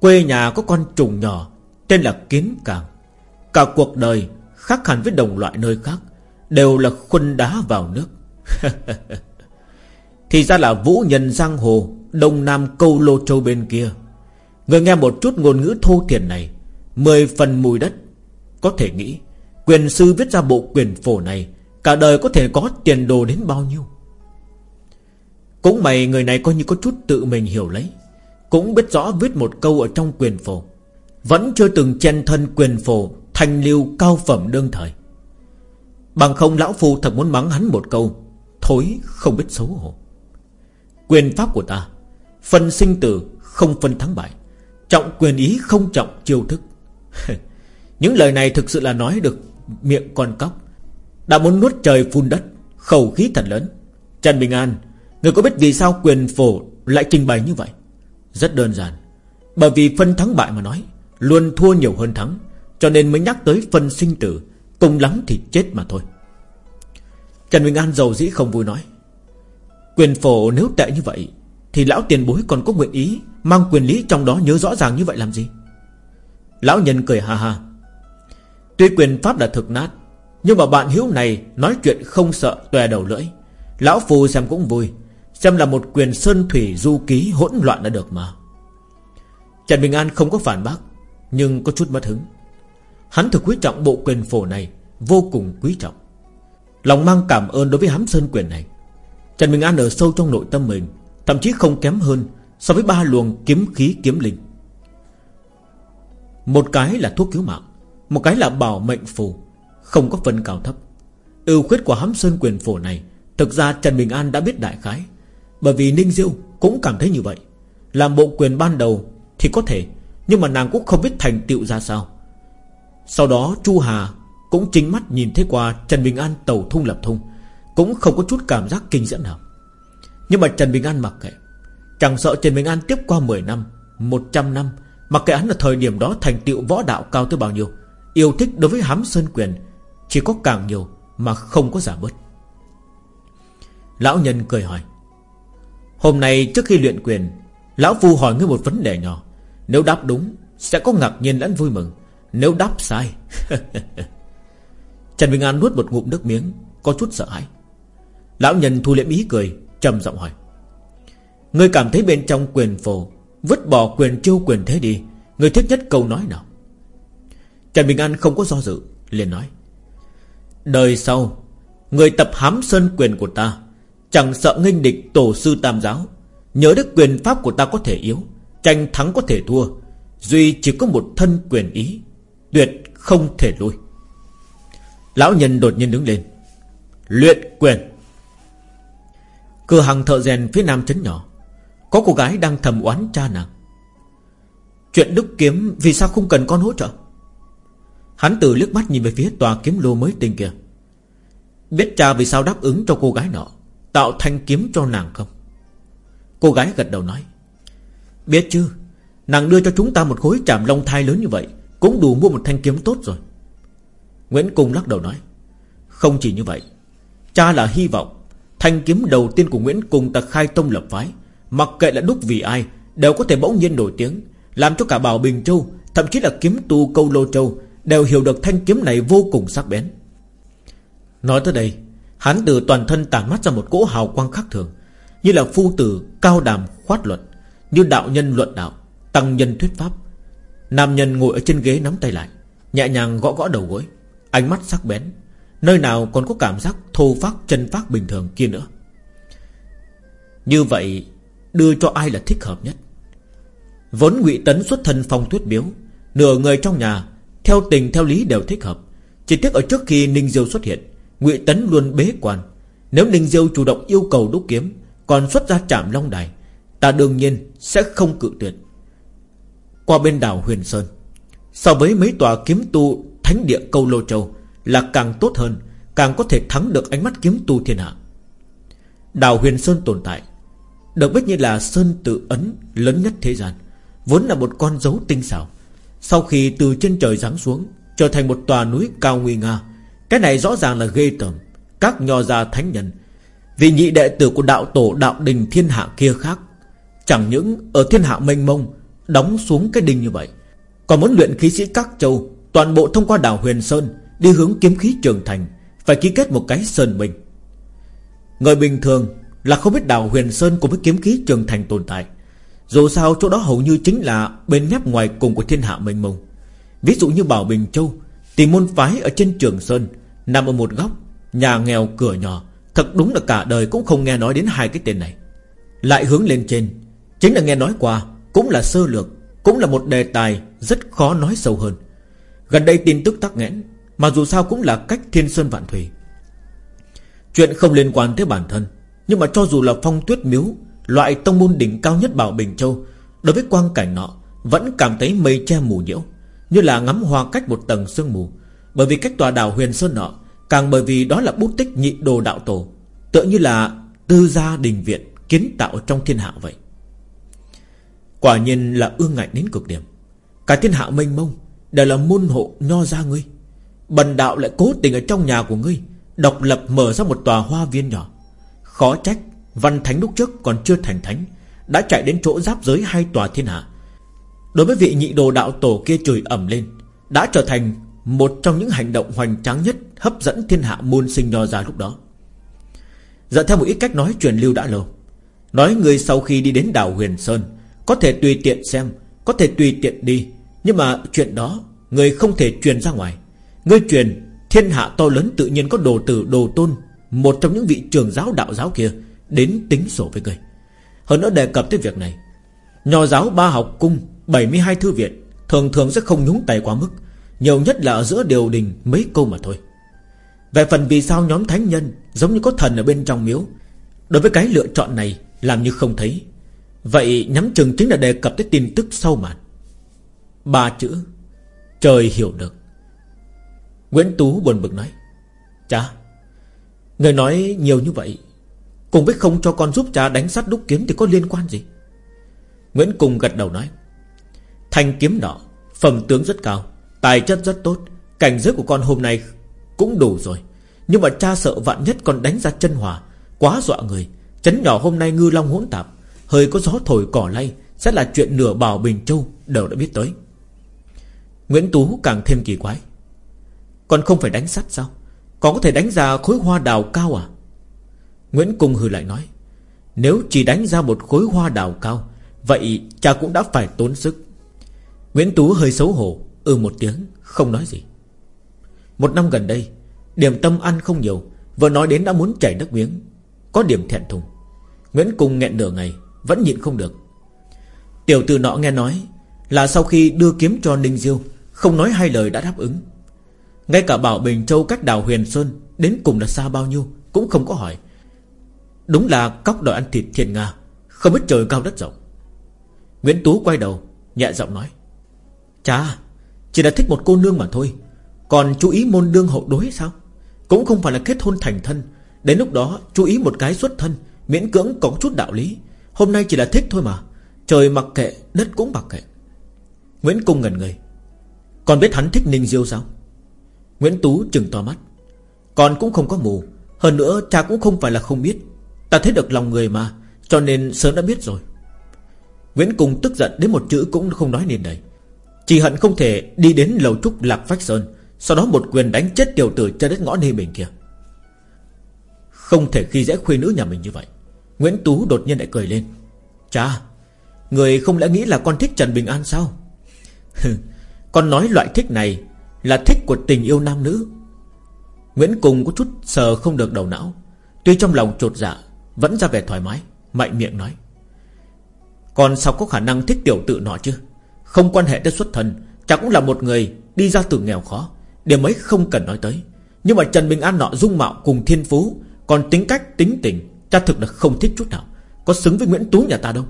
S1: Quê nhà có con trùng nhỏ, Tên là Kiến Càng. Cả cuộc đời Khác hẳn với đồng loại nơi khác, Đều là khuân đá vào nước. Thì ra là vũ nhân giang hồ, Đông Nam câu lô châu bên kia. Người nghe một chút ngôn ngữ thô thiển này, Mười phần mùi đất. Có thể nghĩ, Quyền sư viết ra bộ quyền phổ này Cả đời có thể có tiền đồ đến bao nhiêu? Cũng mày người này coi như có chút tự mình hiểu lấy, Cũng biết rõ viết một câu ở trong quyền phổ. Vẫn chưa từng chen thân quyền phổ, Thành lưu cao phẩm đương thời. Bằng không lão phu thật muốn mắng hắn một câu, Thối không biết xấu hổ. Quyền pháp của ta, Phân sinh tử không phân thắng bại, Trọng quyền ý không trọng chiêu thức. Những lời này thực sự là nói được Miệng con cóc. Đã muốn nuốt trời phun đất, Khẩu khí thật lớn. Trần Bình An, Người có biết vì sao quyền phổ lại trình bày như vậy? Rất đơn giản. Bởi vì phân thắng bại mà nói, Luôn thua nhiều hơn thắng, Cho nên mới nhắc tới phân sinh tử, Cùng lắm thì chết mà thôi. Trần Bình An giàu dĩ không vui nói, Quyền phổ nếu tệ như vậy, Thì lão tiền bối còn có nguyện ý Mang quyền lý trong đó nhớ rõ ràng như vậy làm gì? Lão nhân cười ha ha, Tuy quyền pháp đã thực nát nhưng mà bạn hiếu này Nói chuyện không sợ tòe đầu lưỡi. Lão phù xem cũng vui, Xem là một quyền sơn thủy du ký hỗn loạn đã được mà. Trần Bình An không có phản bác, Nhưng có chút mất hứng. Hắn thực quý trọng bộ quyền phổ này, Vô cùng quý trọng. Lòng mang cảm ơn đối với hám sơn quyền này. Trần Bình An ở sâu trong nội tâm mình, Thậm chí không kém hơn So với ba luồng kiếm khí kiếm linh. Một cái là thuốc cứu mạng, Một cái là bảo mệnh phù. Không có phân cao thấp. Ưu khuyết của hám sơn quyền phổ này, Thực ra Trần Bình An đã biết đại khái, Bởi vì Ninh Diêu cũng cảm thấy như vậy. Làm bộ quyền ban đầu Thì có thể, Nhưng mà nàng cũng không biết thành tựu ra sao. Sau đó Chu Hà Cũng chính mắt nhìn thấy qua Trần Bình An tàu thung lập thung Cũng không có chút cảm giác kinh dẫn nào. Nhưng mà Trần Bình An mặc kệ, Chẳng sợ Trần Bình An tiếp qua 10 năm 100 năm, Mặc kệ hắn ở thời điểm đó thành tựu võ đạo cao tới bao nhiêu, Yêu thích đối với hám sơn quyền chỉ có càng nhiều Mà không có giảm bớt. Lão nhân cười hỏi, Hôm nay trước khi luyện quyền, Lão Phu hỏi ngươi một vấn đề nhỏ. Nếu đáp đúng, Sẽ có ngạc nhiên lẫn vui mừng. Nếu đáp sai Trần Bình An nuốt một ngụm nước miếng, Có chút sợ hãi. Lão nhân thu liễm ý cười, trầm giọng hỏi, Ngươi cảm thấy bên trong quyền phổ, Vứt bỏ quyền chiêu quyền thế đi, Ngươi thích nhất câu nói nào? Trần Bình An không có do dự, liền nói Đời sau, Người tập hám sơn quyền của ta, Chẳng sợ nghênh địch tổ sư tam giáo, Nhớ đức quyền pháp của ta có thể yếu, Tranh thắng có thể thua, Duy chỉ có một thân quyền ý, Tuyệt không thể lui. Lão nhân đột nhiên đứng lên, Luyện quyền. Cửa hàng thợ rèn phía nam trấn nhỏ, Có cô gái đang thầm oán cha nàng. Chuyện đức kiếm Vì sao không cần con hỗ trợ? Hắn từ liếc mắt nhìn về phía tòa kiếm lô mới tinh kia. Biết cha vì sao đáp ứng cho cô gái nọ, Tạo thanh kiếm cho nàng không? Cô gái gật đầu nói, Biết chứ, Nàng đưa cho chúng ta một khối chạm long thai lớn như vậy, Cũng đủ mua một thanh kiếm tốt rồi. Nguyễn Cung lắc đầu nói, Không chỉ như vậy, Cha là hy vọng Thanh kiếm đầu tiên của Nguyễn Cung ta khai tông lập phái, Mặc kệ là đúc vì ai, Đều có thể bỗng nhiên nổi tiếng, Làm cho cả Bảo Bình Châu, Thậm chí là kiếm tu câu Lô Châu Đều hiểu được thanh kiếm này vô cùng sắc bén. Nói tới đây, Hắn từ toàn thân tản mắt ra một cỗ hào quang khác thường, Như là phu tử cao đàm khoát luận Như đạo nhân luận đạo, Tăng nhân thuyết pháp. Nam nhân ngồi ở trên ghế nắm tay lại, Nhẹ nhàng gõ gõ đầu gối, Ánh mắt sắc bén, Nơi nào còn có cảm giác thô phát chân phát bình thường kia nữa. Như vậy, Đưa cho ai là thích hợp nhất? Vốn ngụy Tấn xuất thân phong tuyết biếu, Nửa người trong nhà theo tình, theo lý đều thích hợp. Chỉ tiếc ở trước khi Ninh Diêu xuất hiện, ngụy Tấn luôn bế quan. Nếu Ninh Diêu chủ động yêu cầu đúc kiếm, Còn xuất ra trạm long đài, Ta đương nhiên sẽ không cự tuyệt. Qua bên đảo Huyền Sơn, So với mấy tòa kiếm tu Thánh địa câu Lô Châu Là càng tốt hơn, Càng có thể thắng được ánh mắt kiếm tu thiên hạ. Đảo Huyền Sơn tồn tại, Được biết như là Sơn tự ấn Lớn nhất thế gian, Vốn là một con dấu tinh xảo. Sau khi từ trên trời giáng xuống, Trở thành một tòa núi cao nguy nga, cái này rõ ràng là ghê tởm, Các nho gia thánh nhân. Vì nhị đệ tử của đạo tổ đạo đình thiên hạ kia khác, Chẳng những ở thiên hạ mênh mông, Đóng xuống cái đình như vậy, Còn muốn luyện khí sĩ các châu, Toàn bộ thông qua đảo Huyền Sơn, Đi hướng kiếm khí trường thành, Phải ký kết một cái sơn bình Người bình thường là không biết đảo Huyền Sơn Cùng với kiếm khí trường thành tồn tại. Dù sao chỗ đó hầu như chính là Bên mép ngoài cùng của thiên hạ mênh mông. Ví dụ như Bảo Bình Châu Tìm môn phái ở trên Trường Sơn Nằm ở một góc, Nhà nghèo cửa nhỏ, Thật đúng là cả đời cũng không nghe nói đến hai cái tên này. Lại hướng lên trên, Chính là nghe nói qua, Cũng là sơ lược, Cũng là một đề tài rất khó nói sâu hơn. Gần đây tin tức tắc nghẽn, Mà dù sao cũng là cách thiên sơn vạn thủy. Chuyện không liên quan tới bản thân, Nhưng mà cho dù là phong tuyết miếu Loại tông môn đỉnh cao nhất Bảo Bình Châu, Đối với quang cảnh nọ, Vẫn cảm thấy mây che mù nhiễu, như là ngắm hoa cách một tầng sương mù. Bởi vì cách tòa đảo huyền sơn nọ, Càng bởi vì đó là bút tích nhị đồ đạo tổ, Tựa như là tư gia đình viện Kiến tạo trong thiên hạ vậy. Quả nhiên là ương ngạnh đến cực điểm. Cả thiên hạ mênh mông, Đều là môn hộ nho ra ngươi. Bần đạo lại cố tình ở trong nhà của ngươi, Độc lập mở ra một tòa hoa viên nhỏ. Khó trách Văn Thánh lúc trước còn chưa thành thánh, Đã chạy đến chỗ giáp giới hai tòa thiên hạ. Đối với vị nhị đồ đạo tổ kia chửi ẩm lên, Đã trở thành một trong những hành động hoành tráng nhất, Hấp dẫn thiên hạ môn sinh nho ra lúc đó. Dựa theo một ít cách nói truyền lưu đã lâu, Nói người sau khi đi đến đảo Huyền Sơn, Có thể tùy tiện xem, Có thể tùy tiện đi, Nhưng mà chuyện đó, Người không thể truyền ra ngoài. Người truyền, thiên hạ to lớn tự nhiên có đồ tử, đồ tôn, Một trong những vị trường giáo đạo giáo kia Đến tính sổ với người Hơn nữa đề cập tới việc này, Nho giáo ba học cung 72 thư viện Thường thường sẽ không nhúng tay quá mức, Nhiều nhất là ở giữa điều đình mấy câu mà thôi. Về phần vì sao nhóm thánh nhân Giống như có thần ở bên trong miếu, Đối với cái lựa chọn này Làm như không thấy. Vậy nhắm chừng chính là đề cập tới tin tức sau màn. Ba chữ, Trời hiểu được. Nguyễn Tú buồn bực nói Cha Người nói nhiều như vậy Cùng với không cho con giúp cha đánh sắt đúc kiếm Thì có liên quan gì? Nguyễn Cùng gật đầu nói, Thanh kiếm nọ, Phẩm tướng rất cao, Tài chất rất tốt, Cảnh giới của con hôm nay cũng đủ rồi. Nhưng mà cha sợ vạn nhất còn đánh ra chân hòa, Quá dọa người. Chấn nhỏ hôm nay ngư long hỗn tạp, Hơi có gió thổi cỏ lay, Sẽ là chuyện nửa bảo Bình Châu, Đều đã biết tới. Nguyễn Tú càng thêm kỳ quái Còn không phải đánh sắt sao? Còn có thể đánh ra khối hoa đào cao à? Nguyễn Cung hừ lại nói, Nếu chỉ đánh ra một khối hoa đào cao, Vậy cha cũng đã phải tốn sức. Nguyễn Tú hơi xấu hổ Ừ một tiếng, không nói gì. Một năm gần đây, Điểm tâm ăn không nhiều Vừa nói đến đã muốn chảy nước miếng, Có điểm thẹn thùng. Nguyễn Cung nghẹn nửa ngày, Vẫn nhịn không được. Tiểu tử nọ nghe nói Là sau khi đưa kiếm cho Ninh Diêu, Không nói hai lời đã đáp ứng. Ngay cả bảo Bình Châu cách đảo Huyền Sơn Đến cùng là xa bao nhiêu Cũng không có hỏi. Đúng là cóc đòi ăn thịt thiền Nga. Không biết trời cao đất rộng. Nguyễn Tú quay đầu, Nhẹ giọng nói. Chà, Chỉ là thích một cô nương mà thôi. Còn chú ý môn đương hậu đối sao? Cũng không phải là kết hôn thành thân. Đến lúc đó, chú ý một cái xuất thân, Miễn cưỡng có chút đạo lý. Hôm nay chỉ là thích thôi mà. Trời mặc kệ, đất cũng mặc kệ. Nguyễn Cung ngẩn người. Còn biết hắn thích Ninh Diêu sao? Nguyễn Tú trừng to mắt. Còn cũng không có mù. Hơn nữa, cha cũng không phải là không biết. Ta thấy được lòng người mà, Cho nên sớm đã biết rồi. Nguyễn Cung tức giận đến một chữ cũng không nói nên đầy. Chỉ hận không thể đi đến lầu trúc Lạc Phách Sơn, Sau đó một quyền đánh chết tiểu tử trên đất ngõ nê bình kia. Không thể khi dễ khuê nữ nhà mình như vậy. Nguyễn Tú đột nhiên lại cười lên. Cha Người không lẽ nghĩ là con thích Trần Bình An sao? Con nói loại thích này Là thích của tình yêu nam nữ. Nguyễn Cung có chút sờ không được đầu não. Tuy trong lòng trột dạ vẫn ra vẻ thoải mái, Mạnh miệng nói. Còn sao có khả năng thích tiểu tự nọ chứ? Không quan hệ tới xuất thân, Chẳng cũng là một người đi ra từ nghèo khó. Điểm ấy không cần nói tới. Nhưng mà Trần Bình An nọ dung mạo cùng thiên phú, Còn tính cách, tính tình cha thực là không thích chút nào. Có xứng với Nguyễn Tú nhà ta đâu.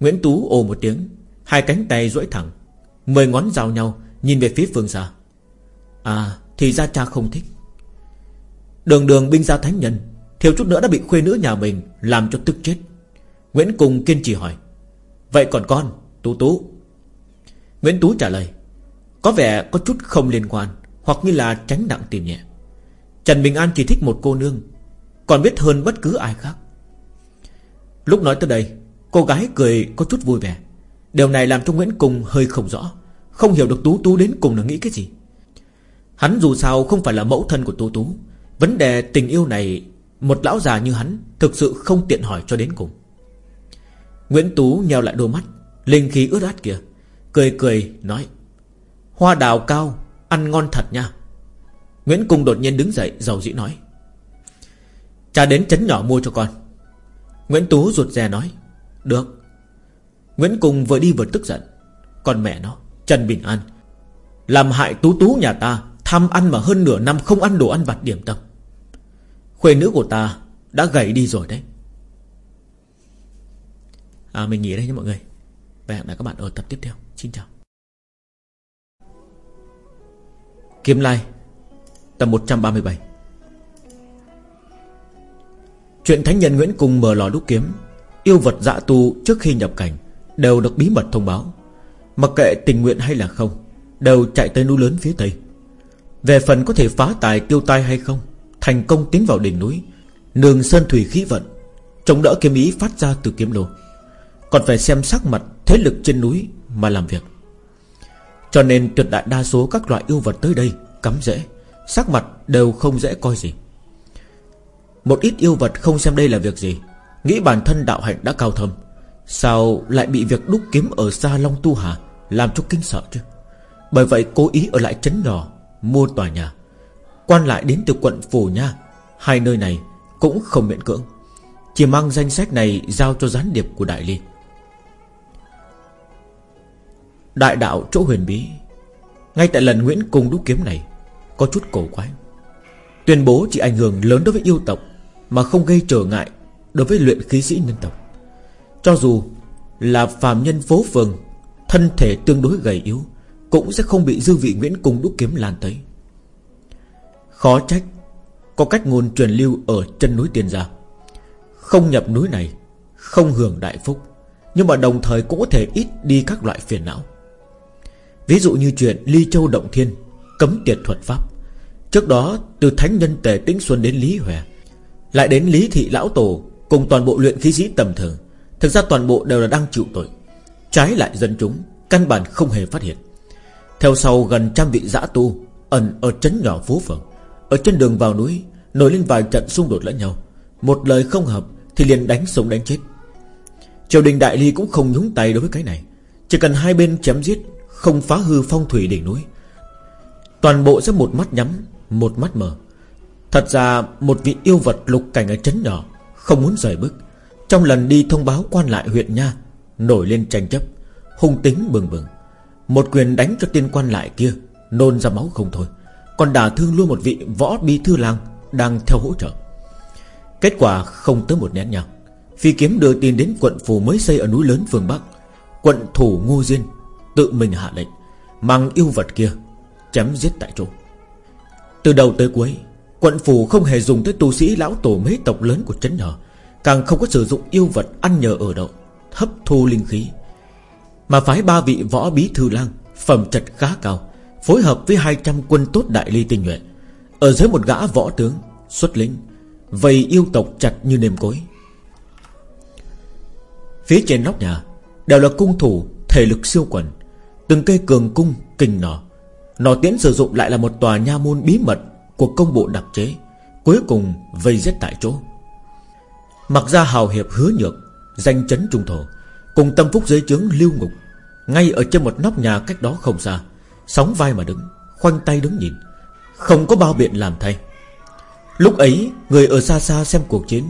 S1: Nguyễn Tú ồ một tiếng, Hai cánh tay duỗi thẳng, Mười ngón giao nhau, Nhìn về phía phương xa. À thì ra cha không thích. Đường đường binh gia thánh nhân Thiếu chút nữa đã bị khuê nữ nhà mình Làm cho tức chết. Nguyễn cung kiên trì hỏi, Vậy còn con, Tú Tú? Nguyễn Tú trả lời, Có vẻ có chút không liên quan, Hoặc như là tránh nặng tìm nhẹ. Trần Bình An chỉ thích một cô nương, Còn biết hơn bất cứ ai khác. Lúc nói tới đây, Cô gái cười có chút vui vẻ. Điều này làm cho Nguyễn cung hơi không rõ, Không hiểu được Tú Tú đến cùng là nghĩ cái gì. Hắn dù sao không phải là mẫu thân của Tú Tú, Vấn đề tình yêu này một lão già như hắn Thực sự không tiện hỏi cho đến cùng. Nguyễn Tú nheo lại đôi mắt, Linh khí ướt át kìa, Cười cười nói, Hoa đào cao, Ăn ngon thật nha. Nguyễn Cung đột nhiên đứng dậy, giàu dĩ nói, Cha đến chấn nhỏ mua cho con. Nguyễn Tú ruột rè nói, Được. Nguyễn Cung vừa đi vừa tức giận Còn mẹ nó, Trần Bình An, Làm hại Tú Tú nhà ta, Tham ăn mà hơn nửa năm không ăn đồ ăn vặt điểm tâm. Khuê nữ của ta Đã gầy đi rồi đấy. À mình nghỉ đây nha mọi người. Và hẹn gặp lại các bạn ở tập tiếp theo. Xin chào. Kiếm Lai, Tập 137 Chuyện Thánh Nhân Nguyễn Cung mở lò đúc kiếm, Yêu vật dã tu trước khi nhập cảnh Đều được bí mật thông báo. Mặc kệ tình nguyện hay là không, Đều chạy tới núi lớn phía tây. Về phần có thể phá tài tiêu tai hay không Thành công tiến vào đỉnh núi. Nương sơn thủy khí vận, Chống đỡ kiếm ý phát ra từ kiếm lô. Còn phải xem sắc mặt thế lực trên núi Mà làm việc. Cho nên tuyệt đại đa số các loại yêu vật tới đây Cắm dễ Sắc mặt đều không dễ coi gì. Một ít yêu vật không xem đây là việc gì, Nghĩ bản thân đạo hạnh đã cao thâm, Sao lại bị việc đúc kiếm ở xa Long Tu Hà Làm cho kinh sợ chứ? Bởi vậy cố ý ở lại trấn nhỏ, Mua tòa nhà. Quan lại đến từ quận Phủ Nha. Hai nơi này cũng không miễn cưỡng. Chỉ mang danh sách này Giao cho gián điệp của Đại Ly Đại đạo chỗ huyền bí. Ngay tại lần Nguyễn Cung đúc kiếm này, Có chút cổ quái. Tuyên bố chỉ ảnh hưởng lớn đối với yêu tộc, Mà không gây trở ngại Đối với luyện khí sĩ nhân tộc. Cho dù là phàm nhân phố phường, Thân thể tương đối gầy yếu, Cũng sẽ không bị dư vị Nguyễn Cung đúc kiếm lan tới. Khó trách, Có cách ngôn truyền lưu ở chân núi tiền gia Không nhập núi này, Không hưởng đại phúc, Nhưng mà đồng thời cũng có thể ít đi các loại phiền não. Ví dụ như chuyện Ly Châu Động Thiên, Cấm tiệt thuật pháp. Trước đó, từ Thánh Nhân Tề Tĩnh Xuân đến Lý Hòe, Lại đến Lý Thị Lão Tổ Cùng toàn bộ luyện khí sĩ tầm thường. Thực ra toàn bộ đều là đang chịu tội. Trái lại dân chúng, Căn bản không hề phát hiện. Theo sau gần trăm vị giã tu Ẩn ở trấn nhỏ phố phường ở trên đường vào núi, Nổi lên vài trận xung đột lẫn nhau. Một lời không hợp thì liền đánh sống đánh chết. Triều đình Đại Ly cũng không nhúng tay đối với cái này. Chỉ cần hai bên chém giết, Không phá hư phong thủy đỉnh núi. Toàn bộ sẽ một mắt nhắm, Một mắt mở. Thật ra, một vị yêu vật lục cảnh ở trấn nhỏ Không muốn rời bước. Trong lần đi thông báo quan lại huyện Nha, Nổi lên tranh chấp. Hung tính bừng bừng. Một quyền đánh cho tiên quan lại kia, Nôn ra máu không thôi. Còn đả thương luôn một vị võ bí thư lang Đang theo hỗ trợ. Kết quả không tới một nét nhau Phi kiếm đưa tin đến quận phủ mới xây ở núi lớn phương Bắc. Quận thủ Ngô Diên Tự mình hạ lệnh, Mang yêu vật kia Chém giết tại chỗ. Từ đầu tới cuối, Quận phủ không hề dùng tới tu sĩ lão tổ mấy tộc lớn của trấn nhỏ, Càng không có sử dụng yêu vật ăn nhờ ở đậu, Hấp thu linh khí. Mà phái ba vị võ bí thư lang Phẩm chất khá cao Phối hợp với 200 quân tốt đại ly tinh nhuệ. Ở dưới một gã võ tướng, Xuất lính Vây yêu tộc chặt như nêm cối. Phía trên nóc nhà, Đều là cung thủ, Thể lực siêu quần Từng cây cường cung kình nỏ. Nỏ tiễn sử dụng lại là một tòa nha môn bí mật Của công bộ đặc chế, Cuối cùng vây giết tại chỗ. Mặc ra hào hiệp hứa nhược, Danh chấn trung thổ, Cùng tâm phúc giới chướng lưu ngục, Ngay ở trên một nóc nhà cách đó không xa. Sóng vai mà đứng, Khoanh tay đứng nhìn, Không có bao biện làm thay. Lúc ấy, người ở xa xa xem cuộc chiến,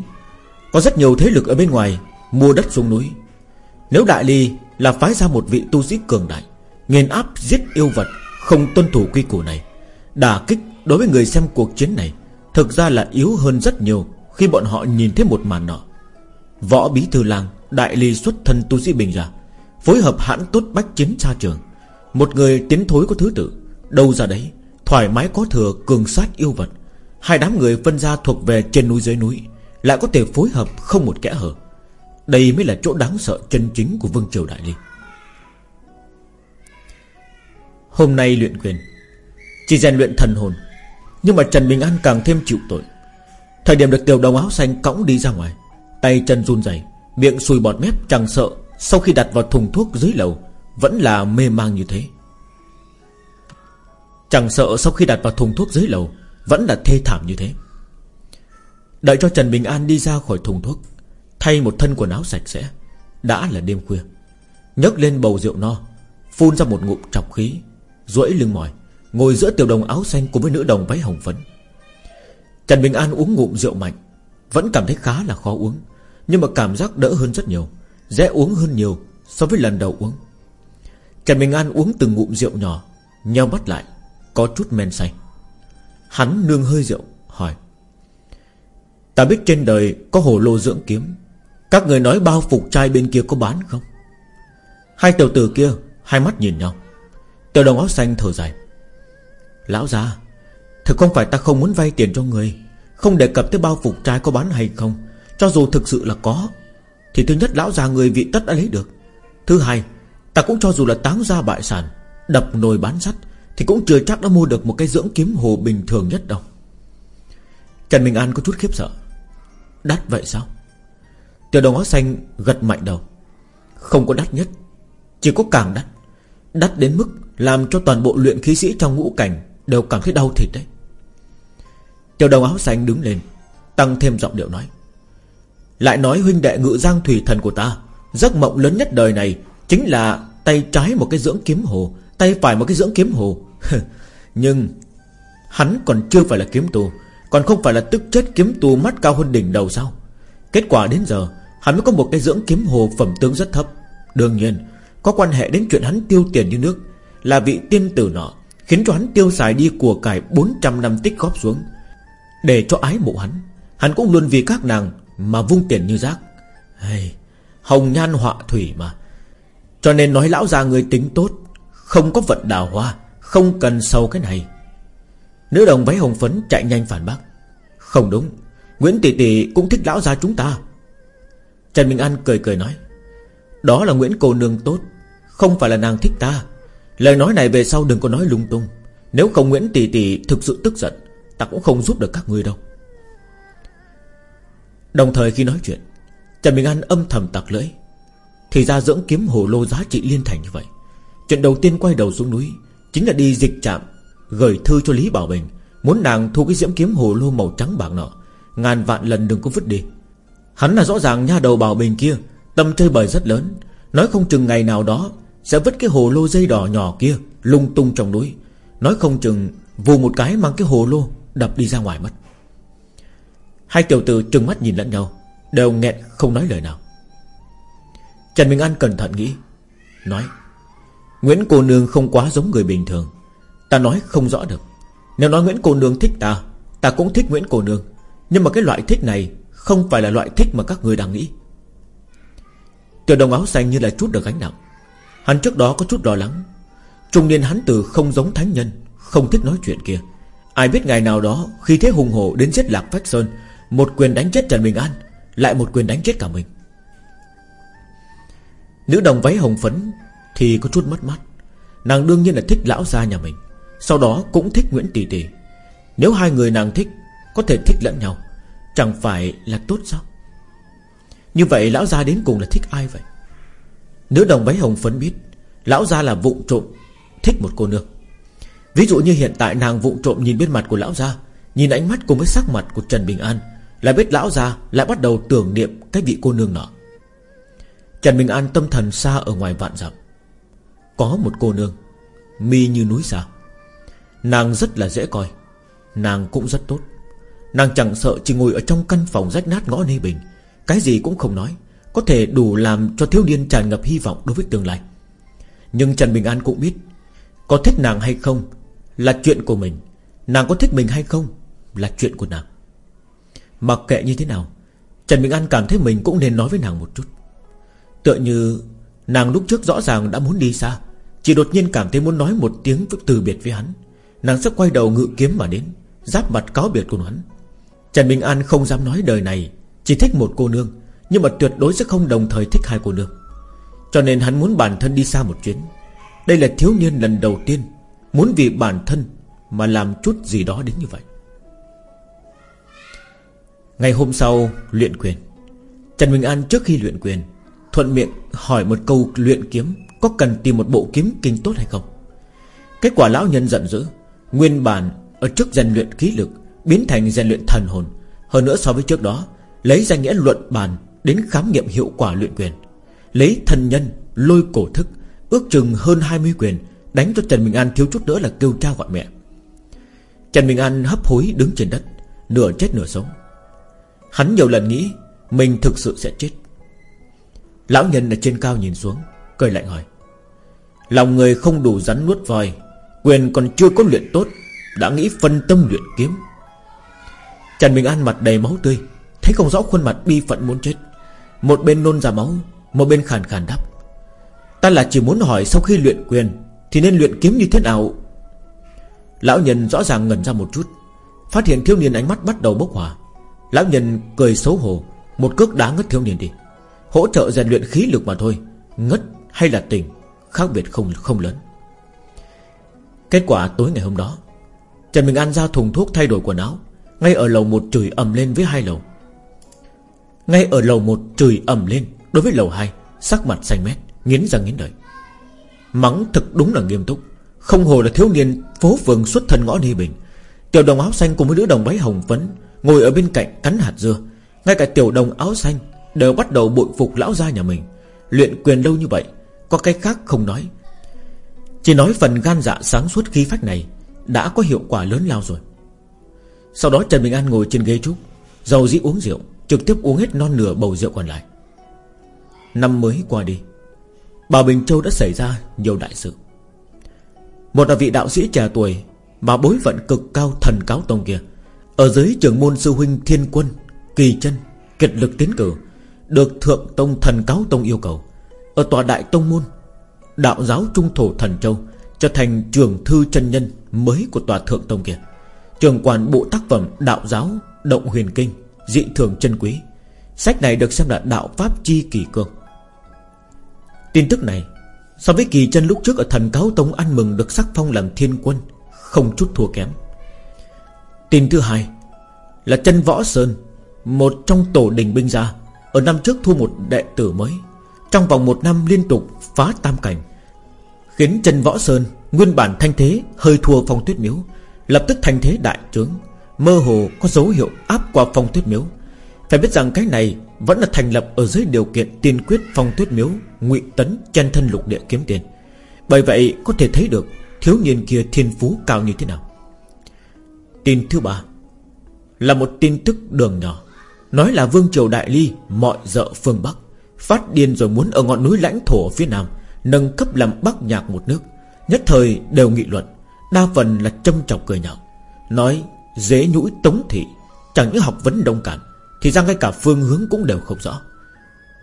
S1: Có rất nhiều thế lực ở bên ngoài Mua đất xuống núi. Nếu Đại Ly là phái ra một vị tu sĩ cường đại, Nghiền áp giết yêu vật, Không tuân thủ quy củ này, Đả kích đối với người xem cuộc chiến này, Thực ra là yếu hơn rất nhiều Khi bọn họ nhìn thấy một màn nọ. Võ Bí Thư làng, Đại ly xuất thân tu sĩ bình ra Phối hợp hãn tốt bách chiến xa trường. Một người tiến thối có thứ tự. Đâu ra đấy, Thoải mái có thừa, cường sát yêu vật. Hai đám người phân ra thuộc về trên núi dưới núi, Lại có thể phối hợp không một kẽ hở. Đây mới là chỗ đáng sợ chân chính của Vương Triều Đại Ly Hôm nay luyện quyền, Chỉ rèn luyện thần hồn, Nhưng mà Trần Bình An càng thêm chịu tội. Thời điểm được tiểu đồng áo xanh cõng đi ra ngoài, Tay chân run rẩy, Miệng sùi bọt mép, chẳng sợ Sau khi đặt vào thùng thuốc dưới lầu vẫn là mê mang như thế. Chẳng sợ sau khi đặt vào thùng thuốc dưới lầu, Vẫn là thê thảm như thế. Đợi cho Trần Bình An đi ra khỏi thùng thuốc, Thay một thân quần áo sạch sẽ, Đã là đêm khuya. Nhấc lên bầu rượu no, Phun ra một ngụm trọc khí, duỗi lưng mỏi, Ngồi giữa tiểu đồng áo xanh cùng với nữ đồng váy hồng phấn. Trần Bình An uống ngụm rượu mạnh, Vẫn cảm thấy khá là khó uống, Nhưng mà cảm giác đỡ hơn rất nhiều, Dễ uống hơn nhiều so với lần đầu uống. Trần Bình An uống từng ngụm rượu nhỏ, Nheo mắt lại, Có chút men say. Hắn nương hơi rượu, hỏi, Ta biết trên đời có hồ lô dưỡng kiếm, Các người nói bao phục trai bên kia có bán không? Hai tiểu tử kia Hai mắt nhìn nhau. Tiểu đồng áo xanh thở dài, Lão già Thực không phải ta không muốn vay tiền cho người, Không đề cập tới bao phục trai có bán hay không, Cho dù thực sự là có, Thì thứ nhất lão già người vị tất đã lấy được, Thứ hai Ta cũng cho dù là táng ra bại sản, Đập nồi bán sắt, Thì cũng chưa chắc đã mua được một cái dưỡng kiếm hồ bình thường nhất đâu. Trần Minh An có chút khiếp sợ. Đắt vậy sao? Tiểu đồng áo xanh gật mạnh đầu. Không có đắt nhất, Chỉ có càng đắt. Đắt đến mức làm cho toàn bộ luyện khí sĩ trong ngũ cảnh Đều cảm thấy đau thịt đấy. Tiểu đồng áo xanh đứng lên, Tăng thêm giọng điệu nói. Lại nói huynh đệ ngự giang thủy thần của ta, Giấc mộng lớn nhất đời này Chính là tay trái một cái dưỡng kiếm hồ Tay phải một cái dưỡng kiếm hồ. Nhưng Hắn còn chưa phải là kiếm tù Còn không phải là tức chết kiếm tù mắt cao hơn đỉnh đầu sao? Kết quả đến giờ Hắn mới có một cái dưỡng kiếm hồ phẩm tướng rất thấp. Đương nhiên Có quan hệ đến chuyện hắn tiêu tiền như nước Là vị tiên tử nọ Khiến cho hắn tiêu xài đi của cải 400 năm tích góp xuống. Để cho ái mộ hắn Hắn cũng luôn vì các nàng Mà vung tiền như rác. Hey, Hồng nhan họa thủy mà. Cho nên nói lão già người tính tốt, Không có vận đào hoa, Không cần sâu cái này. Nữ đồng váy hồng phấn chạy nhanh phản bác. Không đúng, Nguyễn Tỷ Tỷ cũng thích lão già chúng ta. Trần Minh An cười cười nói, Đó là Nguyễn cô nương tốt, Không phải là nàng thích ta. Lời nói này về sau đừng có nói lung tung. Nếu không Nguyễn Tỷ Tỷ thực sự tức giận, Ta cũng không giúp được các ngươi đâu. Đồng thời khi nói chuyện, Trần Bình An âm thầm tặc lưỡi. Thì ra dưỡng kiếm hồ lô giá trị liên thành như vậy. Chuyện đầu tiên quay đầu xuống núi Chính là đi dịch trạm, Gửi thư cho Lý Bảo Bình, Muốn nàng thu cái diễm kiếm hồ lô màu trắng bạc nọ. Ngàn vạn lần đừng có vứt đi. Hắn là rõ ràng nha đầu Bảo Bình kia, Tâm chơi bời rất lớn. Nói không chừng ngày nào đó Sẽ vứt cái hồ lô dây đỏ nhỏ kia Lung tung trong núi. Nói không chừng vù một cái mang cái hồ lô Đập đi ra ngoài mất. Hai tiểu tử trừng mắt nhìn lẫn nhau, Đều nghẹn không nói lời nào. Trần Minh An cẩn thận nghĩ, Nói, Nguyễn cô nương không quá giống người bình thường. Ta nói không rõ được. Nếu nói Nguyễn cô nương thích ta Ta cũng thích Nguyễn cô nương. Nhưng mà cái loại thích này Không phải là loại thích mà các người đang nghĩ. Tiểu đồng áo xanh như là chút được gánh nặng. Hắn trước đó có chút lo lắng. Trung niên hắn từ không giống thánh nhân, Không thích nói chuyện kia. Ai biết ngày nào đó, Khi thế hùng hổ đến giết lạc phách sơn, Một quyền đánh chết Trần Bình An, Lại một quyền đánh chết cả mình. Nữ đồng váy hồng phấn Thì có chút mất mắt Nàng đương nhiên là thích lão gia nhà mình, Sau đó cũng thích Nguyễn Tỷ Tỷ. Nếu hai người nàng thích, Có thể thích lẫn nhau, Chẳng phải là tốt sao? Như vậy lão gia đến cùng là thích ai vậy? Nữ đồng váy hồng phấn biết Lão gia là vụng trộm Thích một cô nương. Ví dụ như hiện tại nàng vụng trộm nhìn bên mặt của lão gia, Nhìn ánh mắt cùng với sắc mặt của Trần Bình An, Là biết lão gia lại bắt đầu tưởng niệm Cái vị cô nương nọ. Trần Bình An tâm thần xa ở ngoài vạn dặm. Có một cô nương, Mi như núi xa Nàng rất là dễ coi, Nàng cũng rất tốt. Nàng chẳng sợ chỉ ngồi ở trong căn phòng rách nát ngõ Nê Bình. Cái gì cũng không nói, Có thể đủ làm cho thiếu niên tràn ngập hy vọng đối với tương lai. Nhưng Trần Bình An cũng biết, Có thích nàng hay không Là chuyện của mình. Nàng có thích mình hay không Là chuyện của nàng. Mặc kệ như thế nào, Trần Bình An cảm thấy mình cũng nên nói với nàng một chút. Tựa như Nàng lúc trước rõ ràng đã muốn đi xa, Chỉ đột nhiên cảm thấy muốn nói một tiếng từ biệt với hắn. Nàng sẽ quay đầu ngự kiếm mà đến, Giáp mặt cáo biệt cùng hắn. Trần Bình An không dám nói đời này, Chỉ thích một cô nương, Nhưng mà tuyệt đối sẽ không đồng thời thích hai cô nương. Cho nên hắn muốn bản thân đi xa một chuyến. Đây là thiếu niên lần đầu tiên Muốn vì bản thân Mà làm chút gì đó đến như vậy. Ngày hôm sau, luyện quyền. Trần Bình An trước khi luyện quyền Thuận miệng hỏi một câu luyện kiếm, Có cần tìm một bộ kiếm kinh tốt hay không? Kết quả lão nhân giận dữ, Nguyên bản ở trước rèn luyện khí lực, Biến thành rèn luyện thần hồn. Hơn nữa so với trước đó, Lấy danh nghĩa luận bàn đến khám nghiệm hiệu quả luyện quyền. Lấy thần nhân, Lôi cổ thức, Ước chừng hơn 20 quyền, Đánh cho Trần Bình An thiếu chút nữa là kêu cha gọi mẹ. Trần Bình An hấp hối đứng trên đất, Nửa chết nửa sống. Hắn nhiều lần nghĩ Mình thực sự sẽ chết. Lão nhân ở trên cao nhìn xuống, Cười lạnh hỏi. Lòng người không đủ rắn nuốt voi, Quyền còn chưa có luyện tốt, Đã nghĩ phân tâm luyện kiếm. Trần Bình An mặt đầy máu tươi, Thấy không rõ khuôn mặt bi phận muốn chết. Một bên nôn ra máu, Một bên khàn khàn đáp. Ta là chỉ muốn hỏi sau khi luyện quyền, Thì nên luyện kiếm như thế nào? Lão nhân rõ ràng ngẩn ra một chút, Phát hiện thiếu niên ánh mắt bắt đầu bốc hỏa. Lão nhân cười xấu hổ, Một cước đá ngất thiếu niên đi. Hỗ trợ rèn luyện khí lực mà thôi, Ngất hay là tỉnh, Khác biệt không không lớn. Kết quả tối ngày hôm đó, Trần Bình An ra thùng thuốc thay đổi quần áo, Ngay ở lầu một chửi ầm lên với hai lầu. Ngay ở lầu một chửi ầm lên Đối với lầu hai, Sắc mặt xanh mét, Nghiến răng nghiến lợi. Mắng thực đúng là nghiêm túc, Không hồ là thiếu niên phố phường xuất thân ngõ Ni Bình. Tiểu đồng áo xanh cùng với đứa đồng váy hồng phấn Ngồi ở bên cạnh cắn hạt dưa, Ngay cả tiểu đồng áo xanh Đều bắt đầu bội phục lão gia nhà mình. Luyện quyền lâu như vậy, Có cái khác không nói. Chỉ nói phần gan dạ sáng suốt khí phách này Đã có hiệu quả lớn lao rồi. Sau đó Trần Bình An ngồi trên ghế trúc, Dầu dĩ uống rượu, Trực tiếp uống hết non nửa bầu rượu còn lại. Năm mới qua đi Bảo Bình Châu đã xảy ra nhiều đại sự. Một là vị đạo sĩ trẻ tuổi Mà bối phận cực cao thần cáo tông kia, Ở dưới trường môn sư huynh Thiên Quân, Kỳ chân, Kiệt lực tiến cử. Được Thượng Tông thần cáo tông yêu cầu. Ở tòa đại tông môn, Đạo giáo Trung Thổ Thần Châu Trở thành trường thư chân nhân mới của tòa Thượng Tông kia. Trường quản bộ tác phẩm đạo giáo Động huyền kinh, Dị thường chân quý. Sách này được xem là đạo pháp chi kỳ cương. Tin tức này, So với kỳ chân lúc trước ở thần cáo tông ăn mừng Được sắc phong làm thiên quân, Không chút thua kém. Tin thứ hai Là chân võ sơn, Một trong tổ đình binh gia ở năm trước thu một đệ tử mới. Trong vòng một năm liên tục phá tam cảnh, Khiến chân võ sơn, Nguyên bản thanh thế, hơi thua phong tuyết miếu. Lập tức thanh thế đại trướng, Mơ hồ có dấu hiệu áp qua phong tuyết miếu. Phải biết rằng cái này Vẫn là thành lập ở dưới điều kiện tiên quyết phong tuyết miếu, ngụy tấn chân thân lục địa kiếm tiền. Bởi vậy có thể thấy được Thiếu niên kia thiên phú cao như thế nào. Tin thứ ba Là một tin tức đường nhỏ. Nói là Vương Triều Đại Ly, Mọi dợ phương Bắc. Phát điên rồi muốn ở ngọn núi lãnh thổ phía Nam, Nâng cấp làm Bắc nhạc một nước. Nhất thời đều nghị luận, Đa phần là châm chọc cười nhạo. Nói dễ nhũi tống thị, Chẳng những học vấn đông cản Thì ra ngay cả phương hướng cũng đều không rõ.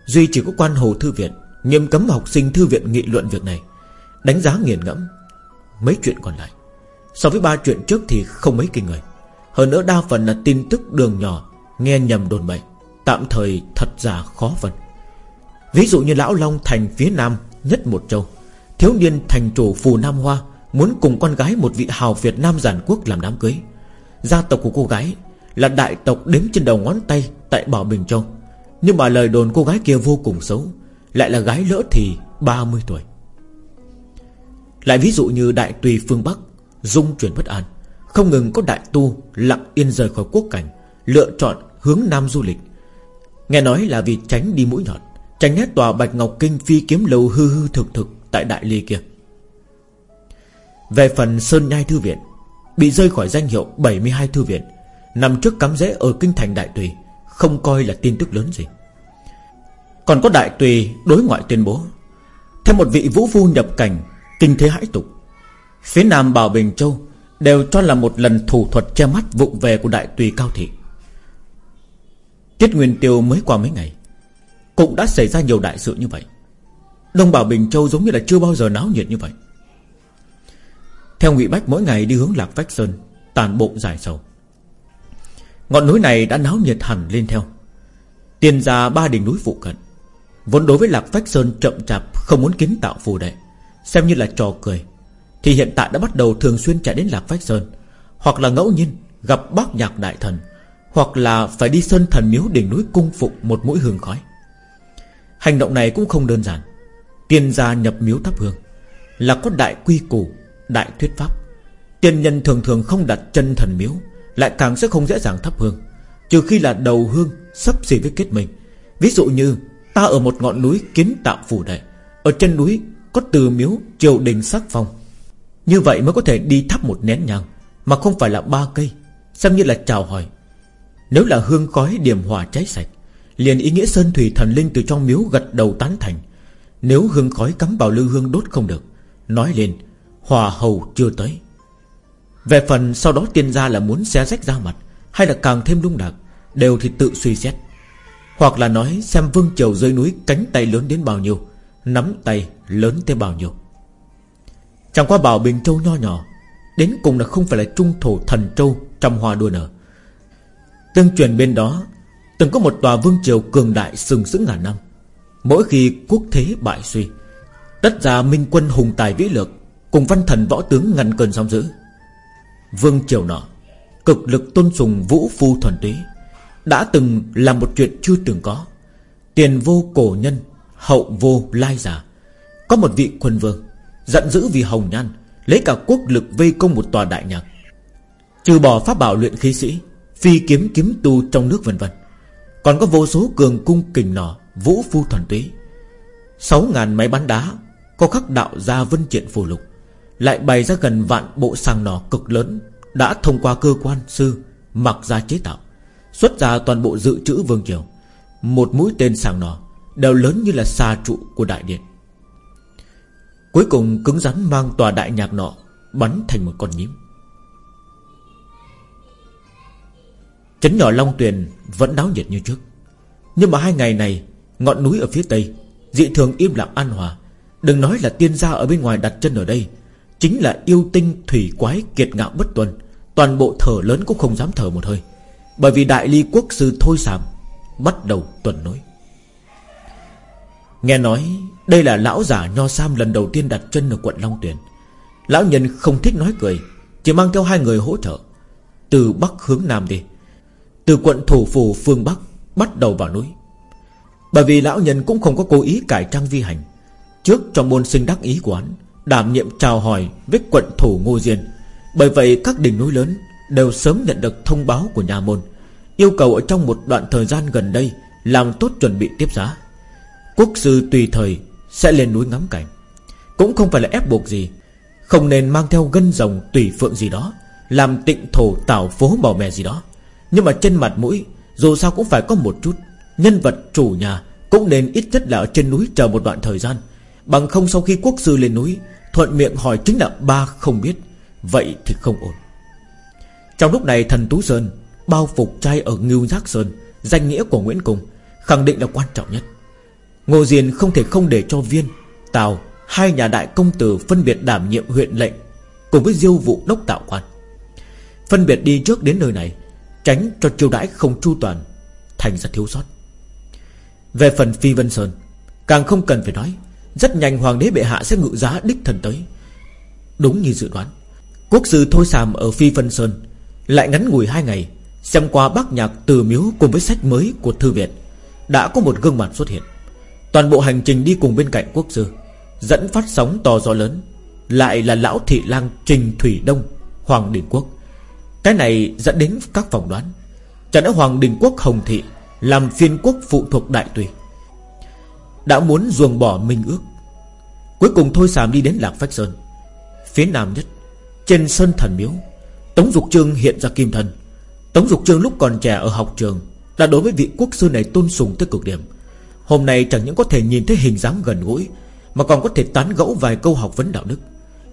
S1: Duy chỉ có quan hồ thư viện, Nghiêm cấm học sinh thư viện nghị luận việc này. Đánh giá nghiền ngẫm, Mấy chuyện còn lại. So với ba chuyện trước thì không mấy kinh người. Hơn nữa đa phần là tin tức đường nhỏ Nghe nhầm đồn bậy Tạm thời thật giả khó phân. Ví dụ như Lão Long thành phía nam Nhất một châu, Thiếu niên thành chủ phù Nam Hoa Muốn cùng con gái một vị hào Việt Nam giản quốc làm đám cưới. Gia tộc của cô gái Là đại tộc đếm trên đầu ngón tay Tại Bảo Bình Châu. Nhưng mà lời đồn cô gái kia vô cùng xấu, Lại là gái lỡ thì 30 tuổi. Lại ví dụ như đại tùy phương Bắc, Dung chuyển bất an, Không ngừng có đại tu lặng yên rời khỏi quốc cảnh Lựa chọn hướng Nam du lịch. Nghe nói là vì tránh đi mũi nhọn, Tránh nét tòa Bạch Ngọc Kinh phi kiếm lầu hư hư thực thực Tại Đại Ly kia. Về phần Sơn Nhai Thư Viện, Bị rơi khỏi danh hiệu 72 Thư Viện, Nằm trước cắm rễ ở Kinh Thành Đại Tùy, Không coi là tin tức lớn gì. Còn có Đại Tùy đối ngoại tuyên bố, Thêm một vị vũ phu nhập cảnh, Kinh thế hãi tục. Phía Nam Bảo Bình Châu Đều cho là một lần thủ thuật che mắt vụng về của Đại Tùy Cao Thị. Tiết Nguyên Tiêu mới qua mấy ngày. Cũng đã xảy ra nhiều đại sự như vậy. Đông Bảo Bình Châu giống như là chưa bao giờ náo nhiệt như vậy. Theo Ngụy Bách, mỗi ngày đi hướng Lạc Vách Sơn, Tàn bộ dài sầu. Ngọn núi này đã náo nhiệt hẳn lên theo. Tiền ra ba đỉnh núi phụ cận. Vốn đối với Lạc Vách Sơn chậm chạp, Không muốn kiến tạo phù đệ, Xem như là trò cười, Thì hiện tại đã bắt đầu thường xuyên chạy đến Lạc Vách Sơn, Hoặc là ngẫu nhiên gặp bác nhạc đại thần. Hoặc là phải đi sơn thần miếu đỉnh núi cung phụng một mũi hương khói. Hành động này cũng không đơn giản. Tiên gia nhập miếu thắp hương Là có đại quy củ, Đại thuyết pháp. Tiên nhân thường thường không đặt chân thần miếu, Lại càng sẽ không dễ dàng thắp hương, Trừ khi là đầu hương sắp xỉ với kết mình. Ví dụ như, Ta ở một ngọn núi kiến tạo phủ đệ, Ở chân núi có từ miếu triều đình sắc phong. Như vậy mới có thể đi thắp một nén nhang, Mà không phải là ba cây, Xem như là chào hỏi nếu là hương khói điểm hòa cháy sạch, Liền ý nghĩa sơn thủy thần linh từ trong miếu gật đầu tán thành. Nếu hương khói cắm vào lư hương đốt không được, Nói lên, Hòa hầu chưa tới. Về phần sau đó tiên gia là muốn xé rách ra mặt, Hay là càng thêm lung lạc Đều thì tự suy xét. Hoặc là nói xem vương triều dưới núi Cánh tay lớn đến bao nhiêu, Nắm tay lớn tới bao nhiêu. Chẳng qua bảo Bình Châu nho nhỏ, Đến cùng là không phải là trung thổ thần châu Trong hoa đua nở. Tương truyền bên đó, Từng có một tòa vương triều cường đại sừng sững ngàn năm. Mỗi khi quốc thế bại suy, Tất ra minh quân hùng tài vĩ lược Cùng văn thần võ tướng ngăn cơn sóng dữ. Vương Triều nọ, Cực lực tôn sùng vũ phu thuần túy, Đã từng là một chuyện chưa từng có. Tiền vô cổ nhân, Hậu vô lai giả Có một vị quân vương, Giận dữ vì hồng nhan, Lấy cả quốc lực vây công một tòa đại nhạc. Trừ bỏ pháp bảo luyện khí sĩ Phi kiếm kiếm tu trong nước vân vân. Còn có vô số cường cung kình nỏ, Vũ phu thuần túy. Sáu ngàn máy bắn đá, Có khắc đạo gia vân triện phù lục. Lại bày ra gần vạn bộ sàng nỏ cực lớn, Đã thông qua cơ quan sư, Mặc ra chế tạo. Xuất ra toàn bộ dự trữ vương triều. Một mũi tên sàng nỏ, Đều lớn như là xa trụ của đại điện. Cuối cùng cứng rắn mang tòa đại nhạc nọ, Bắn thành một con nhím. Chấn nhỏ Long Tuyền Vẫn náo nhiệt như trước. Nhưng mà hai ngày này, Ngọn núi ở phía tây, Dị thường im lặng an hòa. Đừng nói là tiên gia ở bên ngoài đặt chân ở đây, Chính là yêu tinh, thủy quái, kiệt ngạo bất tuân Toàn bộ thở lớn cũng không dám thở một hơi, Bởi vì đại ly quốc sư Thôi Sàm Bắt đầu tuần nối. Nghe nói đây là lão giả Nho Sam lần đầu tiên đặt chân ở quận Long Tuyền. Lão nhân không thích nói cười, Chỉ mang theo hai người hỗ trợ, Từ Bắc hướng Nam đi. Từ quận thủ phủ phương Bắc Bắt đầu vào núi. Bởi vì lão nhân cũng không có cố ý cải trang vi hành, Trước trong môn sinh đắc ý của hắn, Đảm nhiệm chào hỏi với quận thủ Ngô Diên. Bởi vậy các đỉnh núi lớn Đều sớm nhận được thông báo của nhà môn, Yêu cầu ở trong một đoạn thời gian gần đây Làm tốt chuẩn bị tiếp giá. Quốc sư tùy thời Sẽ lên núi ngắm cảnh. Cũng không phải là ép buộc gì, Không nên mang theo gân rồng tùy phượng gì đó, Làm tịnh thổ tảo phố bảo mè gì đó. Nhưng mà trên mặt mũi, Dù sao cũng phải có một chút. Nhân vật chủ nhà Cũng nên ít nhất là ở trên núi chờ một đoạn thời gian. Bằng không sau khi quốc sư lên núi, Thuận miệng hỏi chính là ba không biết. Vậy thì không ổn. Trong lúc này thần Tú Sơn Bao phục trai ở Ngưu Giác Sơn, Danh nghĩa của Nguyễn Cung, Khẳng định là quan trọng nhất. Ngô Diên không thể không để cho Viên, Tào, Hai nhà đại công tử phân biệt đảm nhiệm huyện lệnh Cùng với diêu vụ đốc tạo quan. Phân biệt đi trước đến nơi này Tránh cho chiêu đãi không chu toàn, Thành ra thiếu sót. Về phần Phi Vân Sơn, Càng không cần phải nói, Rất nhanh hoàng đế bệ hạ sẽ ngự giá đích thần tới. Đúng như dự đoán, Quốc sư Thôi Sàm ở Phi Vân Sơn Lại ngắn ngủi hai ngày, Xem qua bác nhạc từ miếu cùng với sách mới của Thư Viện, Đã có một gương mặt xuất hiện. Toàn bộ hành trình đi cùng bên cạnh quốc sư, Dẫn phát sóng to gió lớn, Lại là lão thị lang Trình Thủy Đông, Hoàng Đình Quốc. Cái này dẫn đến các phòng đoán. Chẳng đã Hoàng Đình Quốc Hồng Thị Làm phiên quốc phụ thuộc đại tùy. Đã muốn ruồng bỏ minh ước. Cuối cùng Thôi Sàm đi đến Lạc Phách Sơn. Phía nam nhất, Trên Sơn Thần Miếu, Tống Dục Trương hiện ra kim thần Tống Dục Trương lúc còn trẻ ở học trường Đã đối với vị quốc sư này tôn sùng tới cực điểm. Hôm nay chẳng những có thể nhìn thấy hình dáng gần gũi, Mà còn có thể tán gẫu vài câu học vấn đạo đức.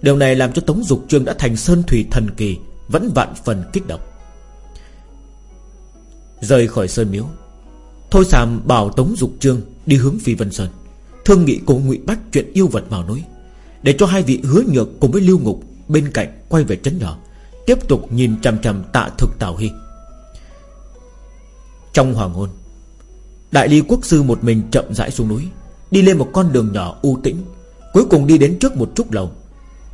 S1: Điều này làm cho Tống Dục Trương đã thành Sơn Thủy Thần Kỳ vẫn vạn phần kích động. Rời khỏi Sơn Miếu, Thôi Sàm bảo Tống Dục Trương Đi hướng Phi Vân Sơn, Thương nghị cùng ngụy Bách chuyện yêu vật vào núi, Để cho hai vị hứa nhược cùng với Lưu Ngục Bên cạnh quay về trấn nhỏ, Tiếp tục nhìn chằm chằm tạ thực Tào Hy. Trong hoàng hôn, Đại ly quốc sư một mình chậm rãi xuống núi, Đi lên một con đường nhỏ u tĩnh, Cuối cùng đi đến trước một trúc lầu.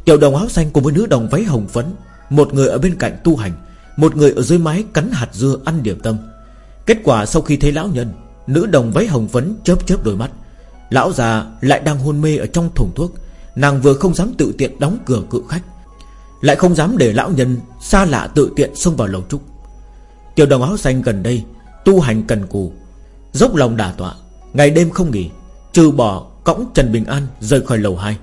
S1: Tiểu đồng áo xanh cùng với nữ đồng váy hồng phấn một người ở bên cạnh tu hành, Một người ở dưới mái cắn hạt dưa ăn điểm tâm. Kết quả sau khi thấy lão nhân, Nữ đồng váy hồng phấn chớp chớp đôi mắt. Lão già lại đang hôn mê ở trong thùng thuốc, Nàng vừa không dám tự tiện đóng cửa cự khách, Lại không dám để lão nhân Xa lạ tự tiện xông vào lầu trúc. Tiểu đồng áo xanh gần đây, Tu hành cần cù, Dốc lòng đả tọa, Ngày đêm không nghỉ, Trừ bỏ cõng Trần Bình An rời khỏi lầu 2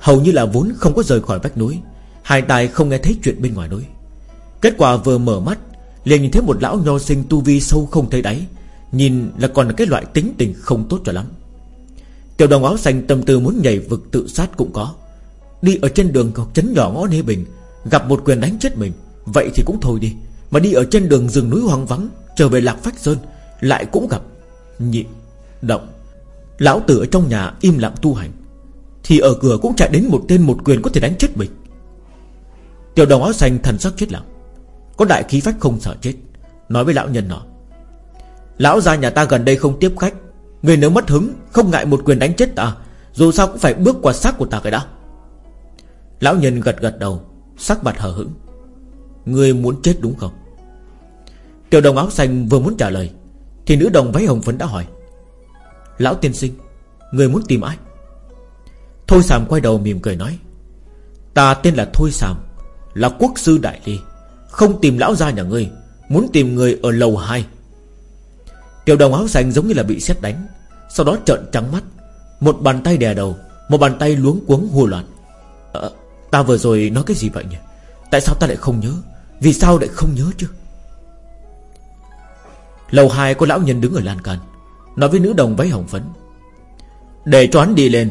S1: Hầu như là vốn không có rời khỏi vách núi Hai tai không nghe thấy chuyện bên ngoài núi Kết quả vừa mở mắt, liền nhìn thấy một lão nho sinh tu vi sâu không thấy đáy, Nhìn là còn là cái loại tính tình không tốt cho lắm. Tiểu đồng áo xanh tâm tư muốn nhảy vực tự sát cũng có. Đi ở trên đường hoặc chấn nhỏ ngõ Nê Bình, Gặp một quyền đánh chết mình, Vậy thì cũng thôi đi. Mà đi ở trên đường rừng núi hoang vắng, Trở về Lạc Phách Sơn, Lại cũng gặp Nhị Động. Lão tử ở trong nhà im lặng tu hành, Thì ở cửa cũng chạy đến một tên một quyền có thể đánh chết mình. Tiểu đồng áo xanh thần sắc chết lặng. Có đại khí phách không sợ chết. Nói với lão nhân nọ. Lão gia nhà ta gần đây không tiếp khách. Người nếu mất hứng, Không ngại một quyền đánh chết ta, Dù sao cũng phải bước qua xác của ta cái đã. Lão nhân gật gật đầu, Sắc mặt hờ hững. Người muốn chết đúng không? Tiểu đồng áo xanh vừa muốn trả lời, Thì nữ đồng váy hồng phấn đã hỏi. Lão tiên sinh, Người muốn tìm ai? Thôi Sàm quay đầu mỉm cười nói. Ta tên là Thôi Sàm là quốc sư Đại Ly Không tìm lão gia nhà ngươi Muốn tìm người ở lầu 2 Tiểu đồng áo xanh giống như là bị xét đánh Sau đó trợn trắng mắt Một bàn tay đè đầu Một bàn tay luống cuống hùa loạn. À, Ta vừa rồi nói cái gì vậy nhỉ? Tại sao ta lại không nhớ? Vì sao lại không nhớ chứ? Lầu 2 có lão nhân đứng ở lan can Nói với nữ đồng váy hồng phấn. Để cho hắn đi lên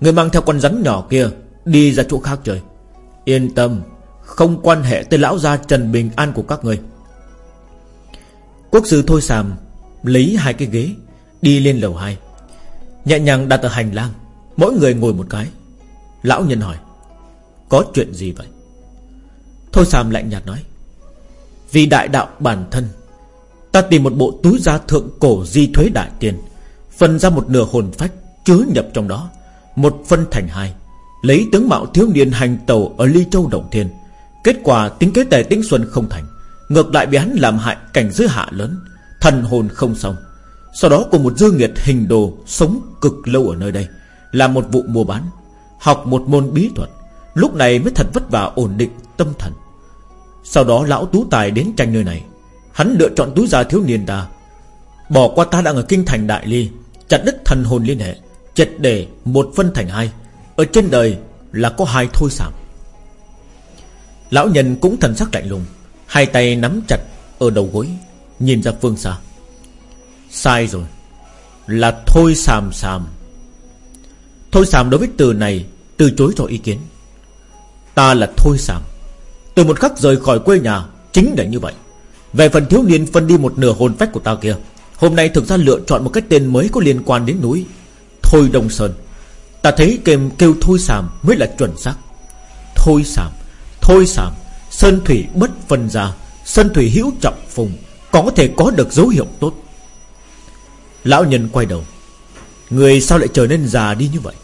S1: Người mang theo con rắn nhỏ kia Đi ra chỗ khác chơi. Yên tâm không quan hệ tới lão gia Trần Bình An của các người. Quốc sư Thôi Sàm Lấy hai cái ghế, Đi lên lầu 2 Nhẹ nhàng đặt ở hành lang, Mỗi người ngồi một cái. Lão nhân hỏi, Có chuyện gì vậy? Thôi Sàm lạnh nhạt nói, Vì đại đạo bản thân, Ta tìm một bộ túi gia thượng cổ di thuế đại tiền, Phân ra một nửa hồn phách Chứa nhập trong đó, Một phân thành hai, Lấy tướng mạo thiếu niên hành tàu Ở Ly Châu Động Thiên Kết quả tính kế tề tính xuân không thành. Ngược lại bị hắn làm hại cảnh giới hạ lớn. Thần hồn không xong. Sau đó cùng một dư nghiệt hình đồ Sống cực lâu ở nơi đây Làm một vụ mua bán, Học một môn bí thuật. Lúc này mới thật vất vả ổn định tâm thần. Sau đó lão tú tài đến tranh nơi này. Hắn lựa chọn túi gia thiếu niên ta Bỏ qua ta đang ở kinh thành Đại Ly, Chặt đứt thần hồn liên hệ Chật để một phân thành hai. Ở trên đời là có hai thôi sảm Lão nhân cũng thần sắc lạnh lùng, Hai tay nắm chặt ở đầu gối, Nhìn ra phương xa. Sai rồi, Là thôi sàm sàm. Thôi sàm đối với từ này, Từ chối cho ý kiến. Ta là thôi sàm. Từ một khắc rời khỏi quê nhà, Chính là như vậy. Về phần thiếu niên phân đi một nửa hồn phách của ta kia, Hôm nay thực ra lựa chọn một cái tên mới Có liên quan đến núi, Thôi Đông Sơn. Ta thấy kèm kêu thôi sàm mới là chuẩn xác. Thôi sàm. Thôi sàm Sơn thủy bất phân ra, Sơn thủy hữu trọng phùng Còn có thể có được dấu hiệu tốt. Lão nhân quay đầu, Người sao lại trở nên già đi như vậy?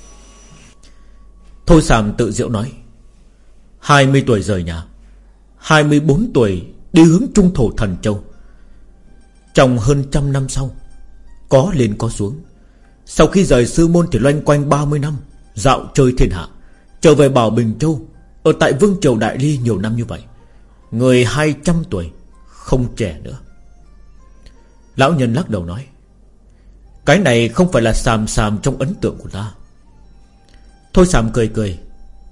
S1: Thôi sàm tự diệu nói 20 tuổi rời nhà 24 tuổi đi hướng trung thổ thần châu. Trong hơn trăm năm sau, Có lên có xuống. Sau khi rời sư môn thì loanh quanh 30 năm, Dạo chơi thiên hạ, Trở về Bảo Bình Châu ở tại Vương Triều Đại Ly nhiều năm như vậy, Người 200 tuổi Không trẻ nữa. Lão nhân lắc đầu nói, Cái này không phải là sàm sàm trong ấn tượng của ta. Thôi sàm cười cười,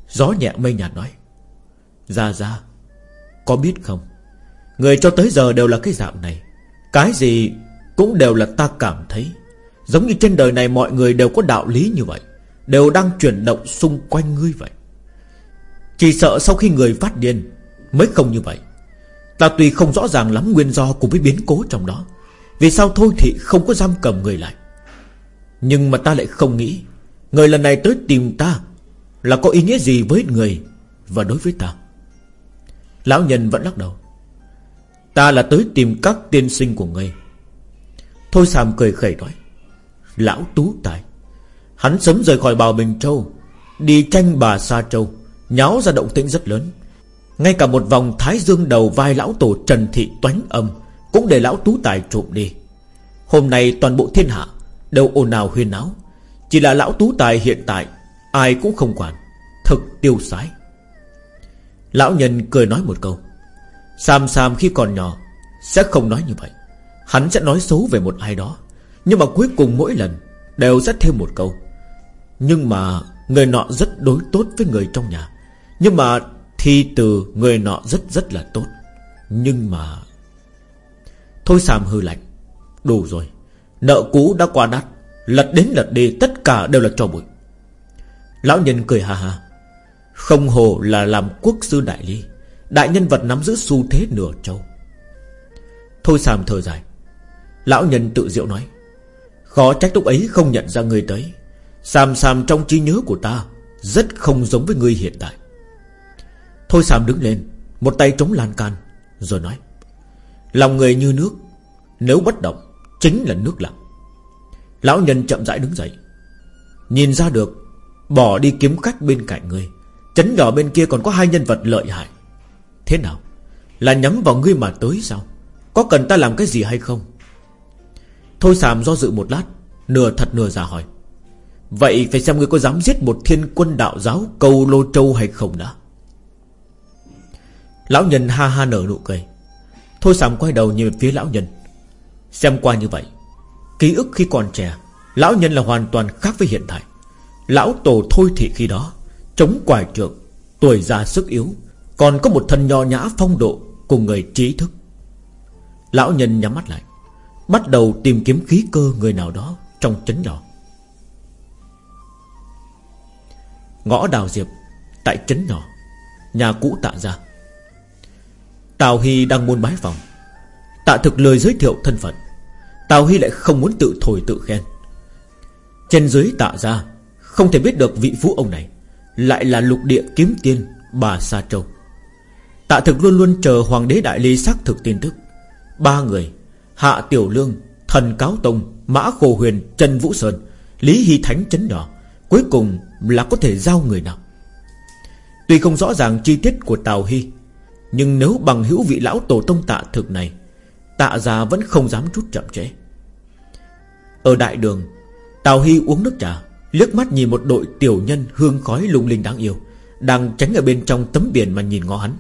S1: Gió nhẹ mây nhạt nói, Ra ra, Có biết không? Người cho tới giờ đều là cái dạng này, Cái gì cũng đều là ta cảm thấy. Giống như trên đời này mọi người đều có đạo lý như vậy, Đều đang chuyển động xung quanh ngươi vậy. Chỉ sợ sau khi người phát điên Mới không như vậy. Ta tuy không rõ ràng lắm nguyên do cùng với biến cố trong đó, Vì sao thôi thì không có giam cầm người lại. Nhưng mà ta lại không nghĩ, Người lần này tới tìm ta Là có ý nghĩa gì với người Và đối với ta. Lão nhân vẫn lắc đầu. Ta là tới tìm các tiên sinh của ngươi Thôi Sàm cười khẩy nói, Lão Tú Tài, Hắn sớm rời khỏi Bào Bình Châu, Đi tranh bà Sa Châu. Nháo ra động tĩnh rất lớn. Ngay cả một vòng thái dương đầu vai lão tổ Trần Thị toánh âm Cũng để lão Tú Tài trộm đi. Hôm nay toàn bộ thiên hạ Đều ồn ào huyên náo. Chỉ là lão Tú Tài hiện tại, Ai cũng không quản, Thực tiêu sái. Lão nhân cười nói một câu, Sam Sam khi còn nhỏ Sẽ không nói như vậy. Hắn sẽ nói xấu về một ai đó, Nhưng mà cuối cùng mỗi lần Đều sẽ thêm một câu. Nhưng mà người nọ rất đối tốt với người trong nhà. Nhưng mà Thi từ người nọ rất rất là tốt. Nhưng mà Thôi Sam hư lạnh, Đủ rồi. Nợ cũ đã qua đắt Lật đến lật đi, tất cả đều là trò bụi. Lão nhân cười hà hà Không hồ là làm quốc sư đại ly Đại nhân vật nắm giữ xu thế nửa châu. Thôi Sam thở dài. Lão nhân tự diệu nói, Khó trách lúc ấy không nhận ra người tới. Sam Sam trong trí nhớ của ta Rất không giống với người hiện tại. Thôi Sàm đứng lên, Một tay chống lan can, Rồi nói, Lòng người như nước, Nếu bất động, Chính là nước lặng. Lão nhân chậm rãi đứng dậy, Nhìn ra được, Bỏ đi kiếm khách bên cạnh người Chấn nhỏ bên kia còn có hai nhân vật lợi hại. Thế nào, Là nhắm vào ngươi mà tới sao? Có cần ta làm cái gì hay không? Thôi Sàm do dự một lát, Nửa thật nửa giả hỏi, Vậy phải xem ngươi có dám giết một thiên quân đạo giáo Cầu Lô Châu hay không đã? Lão nhân ha ha nở nụ cười. Thôi Sàm quay đầu nhìn phía lão nhân. Xem qua như vậy, Ký ức khi còn trẻ, Lão nhân là hoàn toàn khác với hiện tại. Lão tổ thôi thị khi đó, Chống quài trượng, Tuổi già sức yếu, Còn có một thân nho nhã phong độ Cùng người trí thức. Lão nhân nhắm mắt lại, Bắt đầu tìm kiếm khí cơ người nào đó Trong chấn nhỏ. Ngõ đào diệp, Tại chấn nhỏ, Nhà cũ tạ ra. Tào Hy đang muốn bái phòng. Tạ thực lời giới thiệu thân phận. Tào Hy lại không muốn tự thổi tự khen. Trên dưới tạ ra Không thể biết được vị phú ông này Lại là lục địa kiếm tiên Bà Sa Châu. Tạ thực luôn luôn chờ Hoàng đế Đại Ly xác thực tin tức. Ba người, Hạ Tiểu Lương, Thần Cáo Tông, Mã Khổ Huyền, Trần Vũ Sơn, Lý Hy Thánh chấn nhỏ Cuối cùng là có thể giao người nào. Tuy không rõ ràng chi tiết của Tào Hy nhưng nếu bằng hữu vị lão tổ tông tạ thực này, Tạ già vẫn không dám chút chậm trễ. Ở đại đường, Tào Hy uống nước trà, liếc mắt nhìn một đội tiểu nhân hương khói lung linh đáng yêu, Đang tránh ở bên trong tấm biển mà nhìn ngó hắn.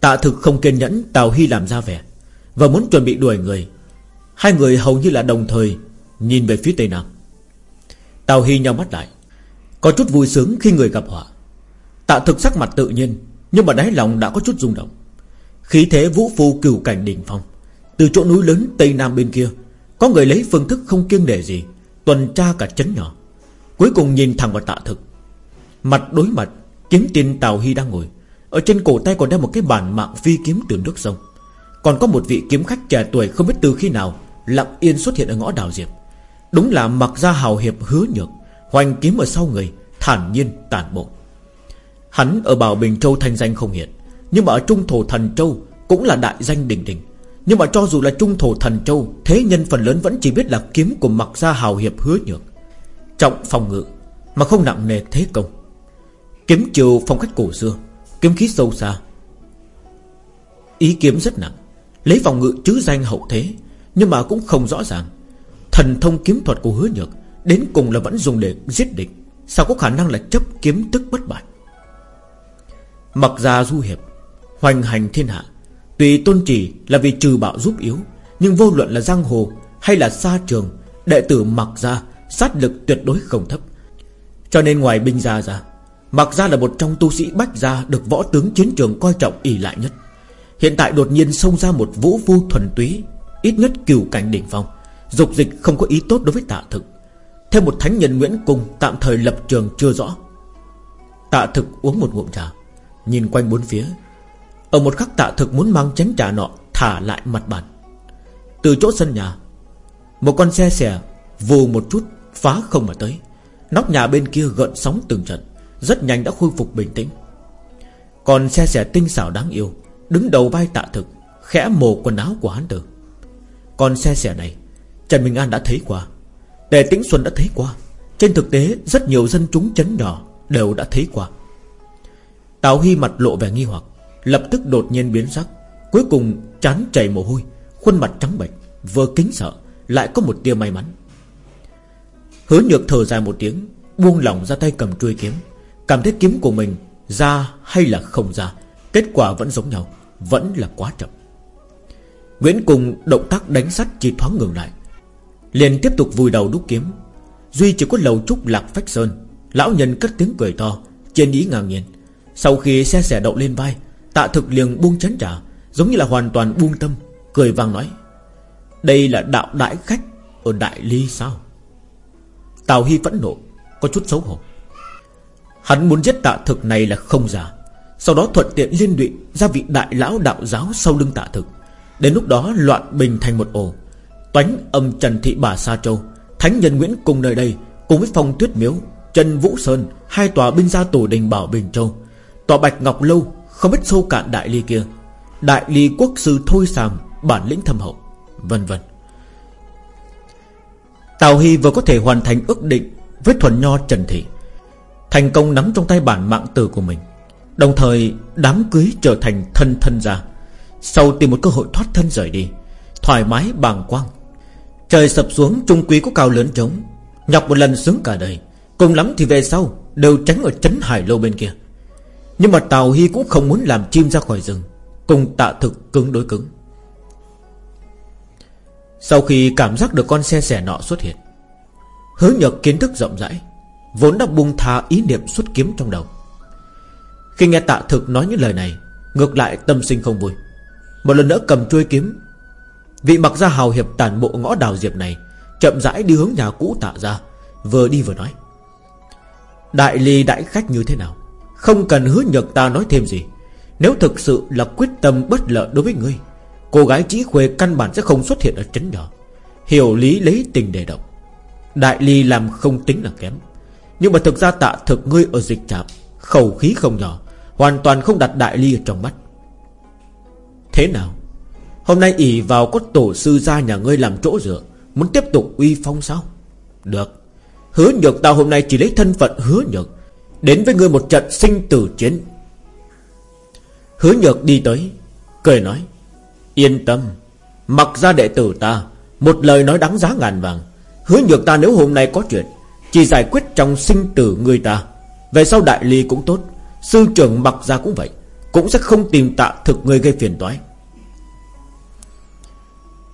S1: Tạ thực không kiên nhẫn, Tào Hy làm ra vẻ, Và muốn chuẩn bị đuổi người. Hai người hầu như là đồng thời Nhìn về phía tây nam. Tào Hy nhau mắt lại, Có chút vui sướng khi người gặp họa. Tạ thực sắc mặt tự nhiên nhưng mà đáy lòng đã có chút rung động. Khí thế vũ phu cửu cảnh đỉnh phong, Từ chỗ núi lớn Tây Nam bên kia, Có người lấy phương thức không kiêng để gì, Tuần tra cả chấn nhỏ. Cuối cùng nhìn thẳng vào tạ thực. Mặt đối mặt, Kiếm tiên Tào Hy đang ngồi. Ở trên cổ tay còn đeo một cái bản mạng phi kiếm từ nước sông. Còn có một vị kiếm khách trẻ tuổi Không biết từ khi nào Lặng yên xuất hiện ở ngõ đào diệp. Đúng là mặc ra hào hiệp hứa nhược, Hoành kiếm ở sau người, Thản nhiên tàn bộ. Hắn ở Bảo Bình Châu thanh danh không hiện. Nhưng mà ở Trung Thổ Thần Châu Cũng là đại danh đỉnh đỉnh. Nhưng mà cho dù là Trung Thổ Thần Châu, Thế nhân phần lớn vẫn chỉ biết là kiếm của mặc gia hào hiệp hứa nhược. Trọng phòng ngự, Mà không nặng nề thế công. Kiếm chiều phong cách cổ xưa, Kiếm khí sâu xa. Ý kiếm rất nặng, Lấy phòng ngự chứ danh hậu thế, Nhưng mà cũng không rõ ràng. Thần thông kiếm thuật của hứa nhược Đến cùng là vẫn dùng để giết địch, Sao có khả năng là chấp kiếm tức bất bại? Mặc ra du hiệp, Hoành hành thiên hạ. Tùy tôn chỉ là vì trừ bạo giúp yếu, Nhưng vô luận là giang hồ Hay là xa trường, Đệ tử mặc ra Sát lực tuyệt đối không thấp. Cho nên ngoài binh gia ra, Mặc ra là một trong tu sĩ bách gia Được võ tướng chiến trường coi trọng ỷ lại nhất. Hiện tại đột nhiên xông ra một vũ phu thuần túy, Ít nhất cửu cảnh đỉnh phong, Dục dịch không có ý tốt đối với tạ thực. Thêm một thánh nhân Nguyễn Cung Tạm thời lập trường chưa rõ. Tạ thực uống một ngụm trà. Nhìn quanh bốn phía, Ở một khắc tạ thực muốn mang chén trà nọ Thả lại mặt bàn. Từ chỗ sân nhà, Một con xe xẻ vù một chút Phá không mà tới. Nóc nhà bên kia gợn sóng từng trận, Rất nhanh đã khôi phục bình tĩnh. Còn xe xẻ tinh xảo đáng yêu, Đứng đầu vai tạ thực, Khẽ mồ quần áo của hắn tử. Còn xe xẻ này, Trần Minh An đã thấy qua, Tề Tĩnh Xuân đã thấy qua. Trên thực tế, rất nhiều dân chúng chấn nhỏ Đều đã thấy qua. Tào Hy mặt lộ vẻ nghi hoặc, Lập tức đột nhiên biến sắc, Cuối cùng chán chảy mồ hôi, Khuôn mặt trắng bệch, Vừa kính sợ, Lại có một tia may mắn. Hứa nhược thở dài một tiếng, Buông lỏng ra tay cầm chuôi kiếm. Cảm thấy kiếm của mình ra hay là không ra, Kết quả vẫn giống nhau, Vẫn là quá chậm. Nguyễn Cùng động tác đánh sắt chỉ thoáng ngừng lại, liền tiếp tục vùi đầu đúc kiếm. Duy chỉ có lầu trúc lạc phách sơn, Lão nhân cất tiếng cười to, Trên ý ngang nhiên. Sau khi xe xẻ đậu lên vai, Tạ thực liền buông chén trà, Giống như là hoàn toàn buông tâm, Cười vang nói, Đây là đạo đại khách Ở Đại Ly sao? Tào Hy phẫn nộ, Có chút xấu hổ. Hắn muốn giết tạ thực này là không giả, Sau đó thuận tiện liên lụy Ra vị đại lão đạo giáo sau lưng tạ thực. Đến lúc đó loạn bình thành một ổ, Toánh âm Trần Thị Bà Sa Châu, Thánh nhân Nguyễn cùng nơi đây, Cùng với phong tuyết miếu Trần Vũ Sơn, Hai tòa binh gia tổ đình Bảo Bình Châu. Tòa Bạch Ngọc Lâu Không biết sâu cạn đại ly kia. Đại ly quốc sư Thôi Sàm, Bản lĩnh thâm hậu, Vân vân. Tào Hy vừa có thể hoàn thành ước định Với thuần nho Trần Thị, Thành công nắm trong tay bản mạng tử của mình. Đồng thời, đám cưới trở thành thân thân gia. Sau tìm một cơ hội thoát thân rời đi, Thoải mái bàng quang. Trời sập xuống, trung quý có cao lớn trống. Nhọc một lần sướng cả đời, Cùng lắm thì về sau Đều tránh ở chấn hải lô bên kia. Nhưng mà Tào Hy cũng không muốn làm chim ra khỏi rừng, Cùng tạ thực cứng đối cứng. Sau khi cảm giác được con xe xẻ nọ xuất hiện, Hứa nhược kiến thức rộng rãi, Vốn đã bung tha ý niệm xuất kiếm trong đầu. Khi nghe tạ thực nói những lời này, Ngược lại tâm sinh không vui. Một lần nữa cầm chuôi kiếm, Vị mặc ra hào hiệp tàn bộ ngõ đào diệp này, Chậm rãi đi hướng nhà cũ tạ ra, Vừa đi vừa nói, Đại ly đại khách như thế nào? Không cần hứa nhược ta nói thêm gì. Nếu thực sự là quyết tâm bất lợi đối với ngươi, Cô gái trí khuê căn bản sẽ không xuất hiện ở trấn nhỏ. Hiểu lý lấy tình để động. Đại ly làm không tính là kém. Nhưng mà thực ra tạ thực ngươi ở dịch trạm, Khẩu khí không nhỏ, Hoàn toàn không đặt đại ly ở trong mắt. Thế nào? Hôm nay ỉ vào có tổ sư gia nhà ngươi làm chỗ dựa, Muốn tiếp tục uy phong sao? Được. Hứa nhược tao hôm nay chỉ lấy thân phận hứa nhược Đến với ngươi một trận sinh tử chiến. Hứa nhược đi tới, Cười nói, Yên tâm, Mặc ra đệ tử ta, Một lời nói đáng giá ngàn vàng. Hứa nhược ta nếu hôm nay có chuyện, Chỉ giải quyết trong sinh tử người ta. Về sau đại ly cũng tốt, Sư trưởng mặc ra cũng vậy, Cũng sẽ không tìm tạ thực người gây phiền toái.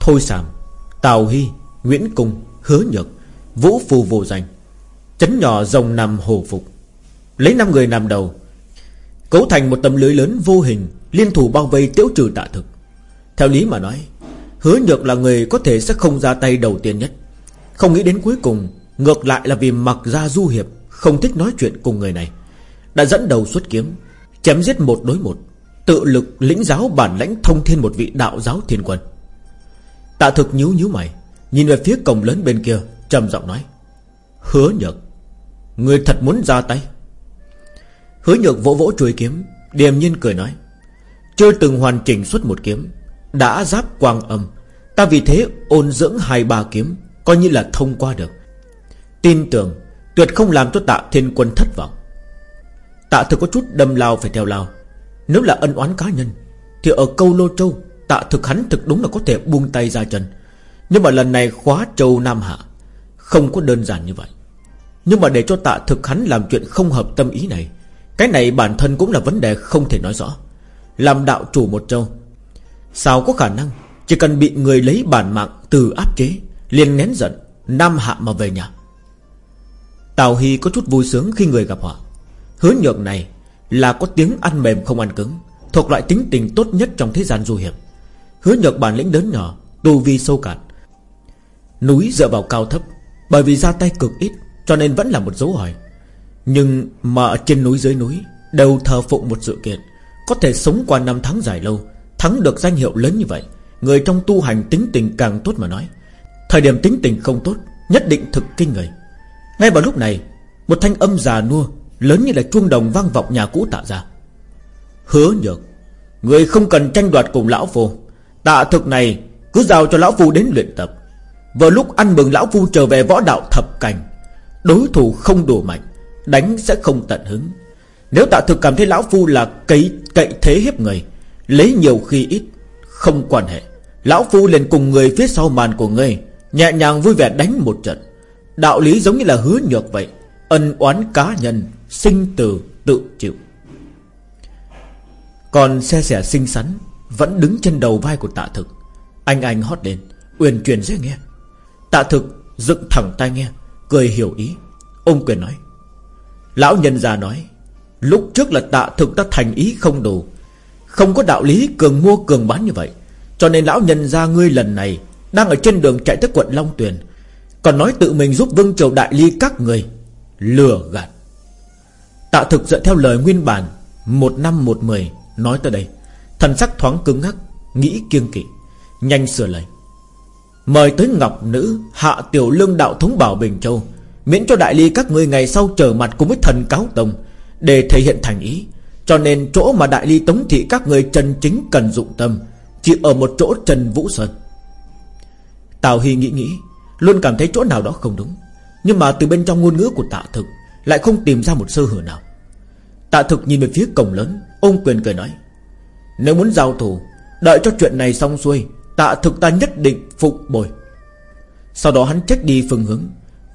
S1: Thôi Sàm, Tào Hy, Nguyễn Cung, Hứa Nhược, Vũ Phù vô danh, Chấn nhỏ rồng nằm hồ phục. Lấy năm người làm đầu, Cấu thành một tấm lưới lớn vô hình, Liên thủ bao vây tiêu trừ tạ thực. Theo lý mà nói, Hứa Nhược là người có thể sẽ không ra tay đầu tiên nhất. Không nghĩ đến cuối cùng, Ngược lại là vì mặc ra du hiệp, Không thích nói chuyện cùng người này, Đã dẫn đầu xuất kiếm, Chém giết một đối một, Tự lực lĩnh giáo bản lãnh thông thiên một vị đạo giáo thiên quân. Tạ thực nhíu nhíu mày, Nhìn về phía cổng lớn bên kia, trầm giọng nói, Hứa nhược, Người thật muốn ra tay? Hứa nhược vỗ vỗ chuôi kiếm, Điềm nhiên cười nói, Chưa từng hoàn chỉnh xuất một kiếm, Đã giáp quang âm. Ta vì thế ôn dưỡng hai ba kiếm, Coi như là thông qua được. Tin tưởng, Tuyệt không làm cho tạ thiên quân thất vọng. Tạ thực có chút đâm lao phải theo lao. Nếu là ân oán cá nhân, Thì ở câu Lô Châu, Tạ thực hắn thực đúng là có thể buông tay ra chân. Nhưng mà lần này khóa Châu Nam Hạ, Không có đơn giản như vậy. Nhưng mà để cho tạ thực hắn làm chuyện không hợp tâm ý này cái này bản thân cũng là vấn đề không thể nói rõ. Làm đạo chủ một châu, Sao có khả năng? Chỉ cần bị người lấy bản mạng từ áp chế, liền nén giận, Nam hạ mà về nhà. Tào Hy có chút vui sướng khi người gặp họ. Hứa nhượng này Là có tiếng ăn mềm không ăn cứng, Thuộc loại tính tình tốt nhất trong thế gian du hiệp. Hứa nhược bản lĩnh lớn nhỏ, Tu vi sâu cạn. Núi dựa vào cao thấp, Bởi vì ra tay cực ít, Cho nên vẫn là một dấu hỏi. Nhưng mà ở trên núi dưới núi, Đều thờ phụng một sự kiện. Có thể sống qua năm tháng dài lâu, Thắng được danh hiệu lớn như vậy, Người trong tu hành tính tình càng tốt mà nói. Thời điểm tính tình không tốt, Nhất định thực kinh người. Ngay vào lúc này, Một thanh âm già nua, Lớn như là chuông đồng vang vọng nhà cũ tạ ra. Hứa nhược, Người không cần tranh đoạt cùng lão phù Tạ thực này cứ giao cho lão phu đến luyện tập. Vừa lúc ăn mừng lão phu trở về võ đạo thập cảnh, Đối thủ không đủ mạnh. Đánh sẽ không tận hứng. Nếu tạ thực cảm thấy lão phu là cậy, cậy thế hiếp người Lấy nhiều khi ít Không quan hệ. Lão phu liền cùng người phía sau màn của ngươi Nhẹ nhàng vui vẻ đánh một trận. Đạo lý giống như là hứa nhược vậy Ân oán cá nhân Sinh từ tự chịu. Còn xe xẻ xinh xắn vẫn đứng trên đầu vai của tạ thực. Anh anh hót lên Uyển truyền dễ nghe. Tạ thực dựng thẳng tai nghe Cười hiểu ý. Ông quyền nói Lão nhân già nói, Lúc trước là tạ thực ta thành ý không đủ. Không có đạo lý cường mua cường bán như vậy. Cho nên lão nhân gia ngươi lần này Đang ở trên đường chạy tới quận Long Tuyền, Còn nói tự mình giúp Vương Triều Đại Ly các người. Lừa gạt. Tạ thực dựa theo lời nguyên bản, Một năm một mười, Nói tới đây. Thần sắc thoáng cứng ngắc, Nghĩ kiêng kỵ, Nhanh sửa lời. Mời tới Ngọc Nữ Hạ Tiểu Lương Đạo Thống Bảo Bình Châu Miễn cho đại ly các ngươi ngày sau trở mặt cùng với thần cáo tông, Để thể hiện thành ý. Cho nên chỗ mà đại ly tống thị các người chân chính cần dụng tâm, Chỉ ở một chỗ Trần Vũ Sơn. Tào Hy nghĩ nghĩ, Luôn cảm thấy chỗ nào đó không đúng. Nhưng mà từ bên trong ngôn ngữ của tạ thực Lại không tìm ra một sơ hở nào. Tạ thực nhìn về phía cổng lớn, Ôm quyền cười nói, Nếu muốn giao thủ, Đợi cho chuyện này xong xuôi, Tạ thực ta nhất định phục bồi. Sau đó hắn trách đi phương hướng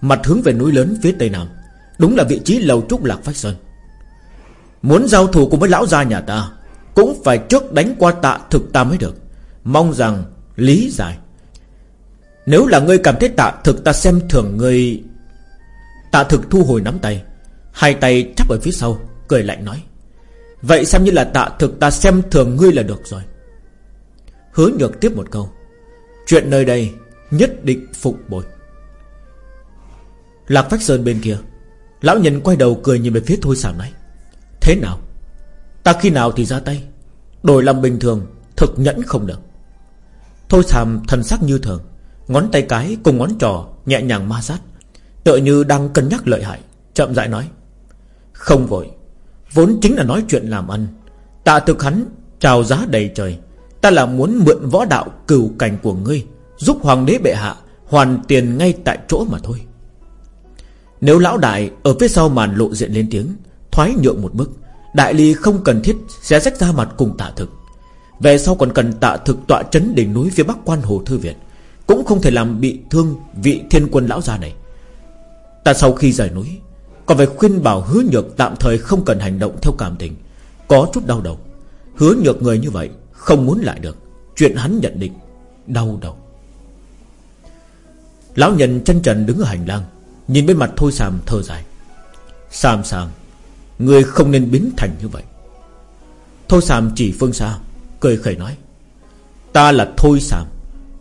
S1: Mặt hướng về núi lớn phía tây nam. Đúng là vị trí lầu trúc lạc phách sơn. Muốn giao thủ cùng với lão gia nhà ta, Cũng phải trước đánh qua tạ thực ta mới được. Mong rằng lý giải. Nếu là ngươi cảm thấy tạ thực ta xem thường ngươi, Tạ thực thu hồi nắm tay, Hai tay chắp ở phía sau, Cười lạnh nói, Vậy xem như là tạ thực ta xem thường ngươi là được rồi. Hứa nhược tiếp một câu, Chuyện nơi đây Nhất định phục bồi Lạc Phách Sơn bên kia. Lão nhân quay đầu cười nhìn về phía Thôi Sàm nói, Thế nào? Ta khi nào thì ra tay? Đổi làm bình thường, Thực nhẫn không được. Thôi Sàm thần sắc như thường, Ngón tay cái cùng ngón trò nhẹ nhàng ma sát, Tựa như đang cân nhắc lợi hại, Chậm rãi nói, Không vội. Vốn chính là nói chuyện làm ăn. Tạ thực hắn chào giá đầy trời. Ta là muốn mượn võ đạo cửu cảnh của ngươi, Giúp hoàng đế bệ hạ Hoàn tiền ngay tại chỗ mà thôi. Nếu lão đại Ở phía sau màn lộ diện lên tiếng, Thoái nhượng một bước, Đại ly không cần thiết sẽ rách ra mặt cùng tạ thực. Về sau còn cần tạ thực tọa trấn đỉnh núi phía bắc quan hồ thư viện, Cũng không thể làm bị thương vị thiên quân lão gia này. Ta sau khi rời núi, Còn phải khuyên bảo hứa nhược tạm thời không cần hành động theo cảm tình, Có chút đau đầu. Hứa nhược người như vậy Không muốn lại được, Chuyện hắn nhận định Đau đầu. Lão nhân chân trần đứng ở hành lang Nhìn bên mặt Thôi Sàm thở dài. Sàm Sàm, Người không nên biến thành như vậy. Thôi Sàm chỉ phương xa, Cười khẩy nói. Ta là Thôi Sàm.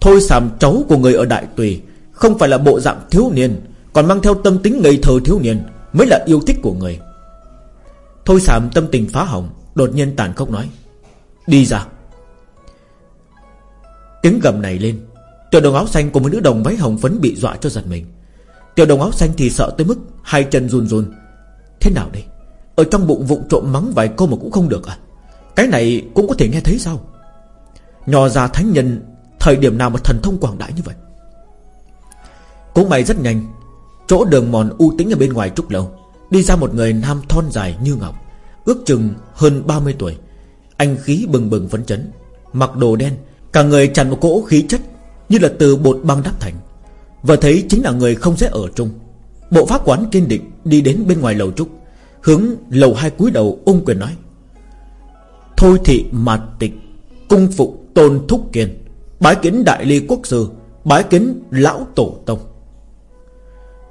S1: Thôi Sàm cháu của người ở Đại Tùy, Không phải là bộ dạng thiếu niên, Còn mang theo tâm tính ngây thơ thiếu niên, Mới là yêu thích của người. Thôi Sàm tâm tình phá hỏng, Đột nhiên tàn khốc nói. Đi ra. Tiếng gầm này lên Tiểu đồng áo xanh cùng với nữ đồng váy hồng phấn bị dọa cho giật mình. Tiểu đồng áo xanh thì sợ tới mức Hai chân run run. Thế nào đây? Ở trong bụng vụng trộm mắng vài câu mà cũng không được à? Cái này cũng có thể nghe thấy sao? Nhò ra thánh nhân, Thời điểm nào mà thần thông quảng đại như vậy? Cũng may rất nhanh, Chỗ đường mòn u tính ở bên ngoài trúc lâu, Đi ra một người nam thon dài như ngọc, Ước chừng hơn 30 tuổi. Anh khí bừng bừng phấn chấn, Mặc đồ đen, Cả người tràn một cỗ khí chất Như là từ bột băng đắp thành. Và thấy chính là người không dễ ở chung. Bộ pháp quán kiên định đi đến bên ngoài lầu trúc, Hướng lầu hai cúi đầu ung quyền nói, Thôi thị mạt tịch, Cung phục tôn thúc kiên Bái kiến đại ly quốc sư, Bái kiến lão tổ tông.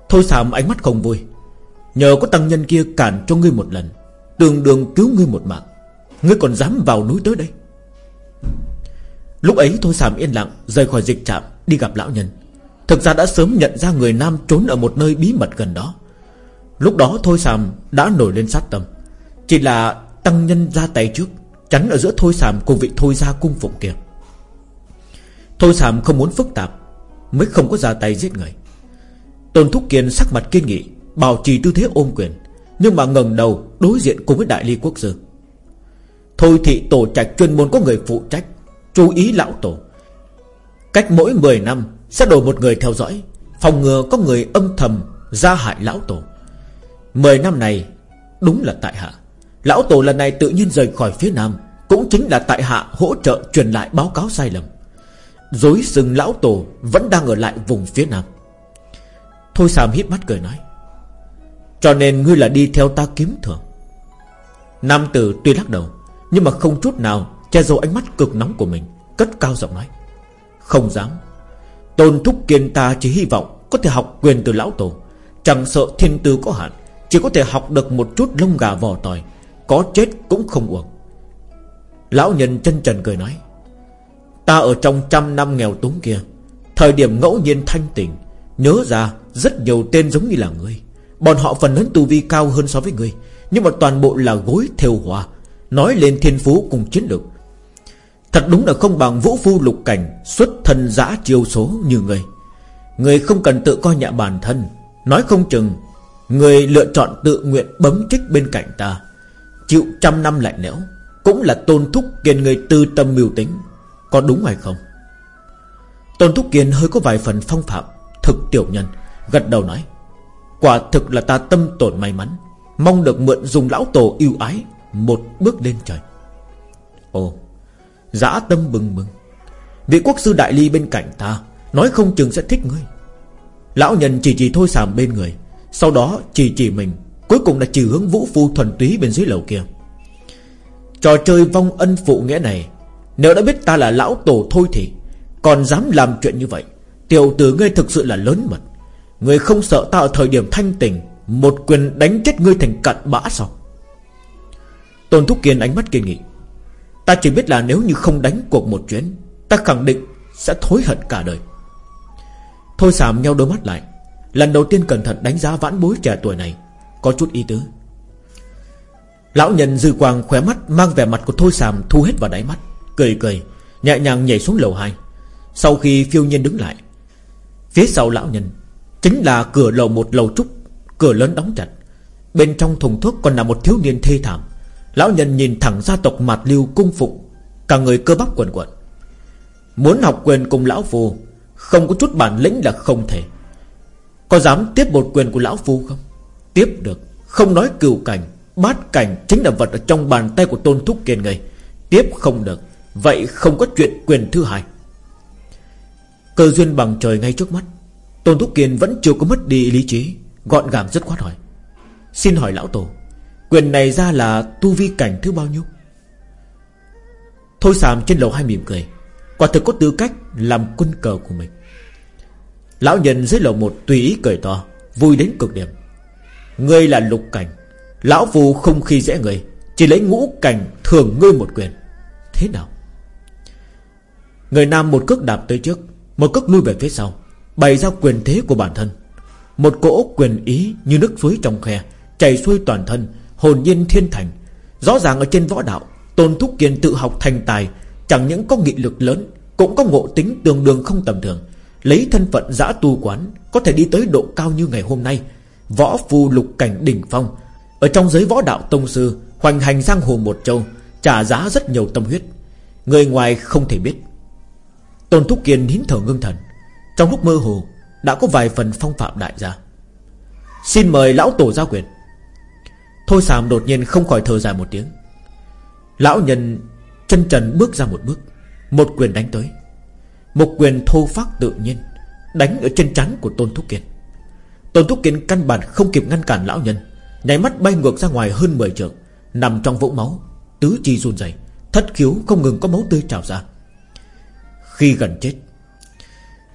S1: Thôi xàm ánh mắt không vui, Nhờ có tăng nhân kia cản cho ngươi một lần Đường đường cứu ngươi một mạng, Ngươi còn dám vào núi tới đây? Lúc ấy Thôi Sàm yên lặng Rời khỏi dịch trạm đi gặp lão nhân. Thực ra đã sớm nhận ra người nam trốn ở một nơi bí mật gần đó. Lúc đó Thôi Sàm đã nổi lên sát tâm. Chỉ là tăng nhân ra tay trước, Chắn ở giữa Thôi Sàm cùng vị Thôi gia cung phụng kia. Thôi Sàm không muốn phức tạp, Mới không có ra tay giết người. Tôn Thúc Kiên sắc mặt kiên nghị, Bảo trì tư thế ôm quyền, Nhưng mà ngẩng đầu đối diện cùng với Đại Ly Quốc sư. Thôi thị tổ trạch chuyên môn có người phụ trách, Chú ý lão tổ. Cách mỗi 10 năm sẽ đổi một người theo dõi, Phòng ngừa có người âm thầm ra hại lão tổ. 10 năm này, Đúng là tại hạ. Lão tổ lần này tự nhiên rời khỏi phía nam, Cũng chính là tại hạ hỗ trợ truyền lại báo cáo sai lầm. Dối sừng lão tổ Vẫn đang ở lại vùng phía nam. Thôi Sam hít mắt cười nói, Cho nên ngươi là đi theo ta kiếm thưởng. Nam tử tuy lắc đầu, Nhưng mà không chút nào Che giấu ánh mắt cực nóng của mình, Cất cao giọng nói, Không dám. Tôn thúc kiên ta chỉ hy vọng Có thể học quyền từ lão tổ. Chẳng sợ thiên tư có hạn, Chỉ có thể học được một chút lông gà vò tỏi, Có chết cũng không uổng. Lão nhân chân trần cười nói, Ta ở trong trăm năm nghèo túng kia, Thời điểm ngẫu nhiên thanh tỉnh Nhớ ra rất nhiều tên giống như là ngươi. Bọn họ phần lớn tu vi cao hơn so với ngươi, Nhưng mà toàn bộ là gối theo hòa Nói lên thiên phú cùng chiến lược Thật đúng là không bằng vũ phu lục cảnh Xuất thân giã chiêu số như người. Người không cần tự coi nhẹ bản thân. Nói không chừng, Người lựa chọn tự nguyện bấm trích bên cạnh ta. Chịu trăm năm lạnh lẽo, Cũng là tôn thúc kiên người tư tâm mưu tính. Có đúng hay không? Tôn thúc kiên hơi có vài phần phong phạm, Thực tiểu nhân, Gật đầu nói, Quả thực là ta tâm tổn may mắn, Mong được mượn dùng lão tổ yêu ái Một bước lên trời. Ồ Giã tâm bừng bừng. Vị quốc sư đại ly bên cạnh ta Nói không chừng sẽ thích ngươi. Lão nhân chỉ chỉ thôi sàm bên người, Sau đó chỉ chỉ mình, Cuối cùng là chỉ hướng vũ phu thuần túy bên dưới lầu kia. Trò chơi vong ân phụ nghĩa này, Nếu đã biết ta là lão tổ thôi thì Còn dám làm chuyện như vậy, Tiểu tử ngươi thực sự là lớn mật. Ngươi không sợ ta ở thời điểm thanh tình, Một quyền đánh chết ngươi thành cặn bã sao? Tôn Thúc Kiên ánh mắt kiên nghị. Ta chỉ biết là nếu như không đánh cuộc một chuyến, Ta khẳng định sẽ thối hận cả đời. Thôi sàm nhau đôi mắt lại. Lần đầu tiên cẩn thận đánh giá vãn bối trẻ tuổi này, Có chút ý tứ. Lão nhân dư quang khóe mắt Mang vẻ mặt của Thôi sàm thu hết vào đáy mắt, Cười cười, Nhẹ nhàng nhảy xuống lầu 2 Sau khi phiêu nhiên đứng lại, Phía sau lão nhân Chính là cửa lầu một lầu trúc, Cửa lớn đóng chặt. Bên trong thùng thuốc còn là một thiếu niên thê thảm. Lão nhân nhìn thẳng gia tộc Mạt Lưu cung phụng, Cả người cơ bắp quần quần. Muốn học quyền cùng lão phù Không có chút bản lĩnh là không thể. Có dám tiếp một quyền của lão phu không? Tiếp được, Không nói cựu cảnh, Bát cảnh chính là vật ở trong bàn tay của tôn thúc kiên người Tiếp không được, Vậy không có chuyện quyền thứ hai. Cơ duyên bằng trời ngay trước mắt, Tôn Thúc Kiên vẫn chưa có mất đi lý trí, Gọn gàng rất khoát hỏi. Xin hỏi lão tổ Quyền này ra là tu vi cảnh thứ bao nhiêu? Thôi sàm trên lầu hai mỉm cười. Quả thực có tư cách làm quân cờ của mình. Lão nhân dưới lầu một tùy ý cười to, Vui đến cực điểm. Ngươi là lục cảnh, Lão phù không khi dễ người Chỉ lấy ngũ cảnh thường ngươi một quyền. Thế nào? Người nam một cước đạp tới trước, Một cước lui về phía sau, Bày ra quyền thế của bản thân. Một cỗ quyền ý như nước suối trong khe, Chảy xuôi toàn thân Hồn nhiên thiên thành. Rõ ràng ở trên võ đạo, Tôn Thúc Kiên tự học thành tài, Chẳng những có nghị lực lớn, Cũng có ngộ tính tương đương không tầm thường. Lấy thân phận giã tu quán, Có thể đi tới độ cao như ngày hôm nay. Võ phu lục cảnh đỉnh phong. Ở trong giới võ đạo tông sư, Hoành hành giang hồ một châu, Trả giá rất nhiều tâm huyết. Người ngoài không thể biết. Tôn Thúc Kiên hín thở ngưng thần. Trong lúc mơ hồ, Đã có vài phần phong phạm đại gia. Xin mời lão tổ giao quyền Thôi Sàm đột nhiên không khỏi thở dài một tiếng. Lão nhân chân trần bước ra một bước, Một quyền đánh tới. Một quyền thô phát tự nhiên, Đánh ở trên trán của Tôn Thúc Kiên Tôn Thúc Kiên căn bản không kịp ngăn cản lão nhân, Nháy mắt bay ngược ra ngoài hơn 10 trượng, Nằm trong vũng máu, Tứ chi run rẩy, Thất khiếu không ngừng có máu tươi trào ra. Khi gần chết,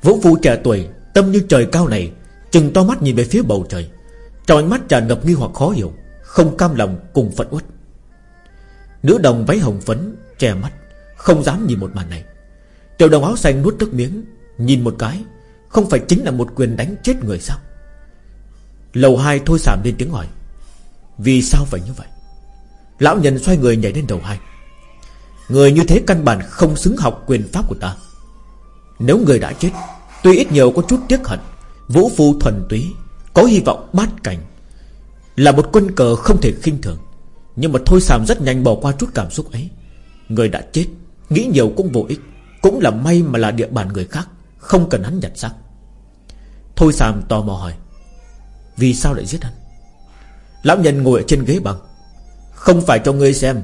S1: Vũ phu trẻ tuổi, Tâm như trời cao này, Chừng to mắt nhìn về phía bầu trời, Trong ánh mắt tràn ngập nghi hoặc khó hiểu. Không cam lòng cùng phận uất. Nữ đồng váy hồng phấn, Che mắt, Không dám nhìn một màn này. Tiểu đồng áo xanh nuốt nước miếng, Nhìn một cái, Không phải chính là một quyền đánh chết người sao? Lầu hai thôi sảm lên tiếng hỏi, Vì sao phải như vậy? Lão nhân xoay người nhảy lên đầu hai. Người như thế căn bản không xứng học quyền pháp của ta. Nếu người đã chết, Tuy ít nhiều có chút tiếc hận, Vũ phu thuần túy, Có hy vọng bát cảnh là một quân cờ không thể khinh thường. Nhưng mà thôi Sàm rất nhanh bỏ qua chút cảm xúc ấy. Người đã chết, Nghĩ nhiều cũng vô ích. Cũng là may mà là địa bàn người khác, Không cần hắn nhặt xác. Thôi Sàm tò mò hỏi, Vì sao lại giết hắn? Lão nhân ngồi ở trên ghế bằng, Không phải cho ngươi xem,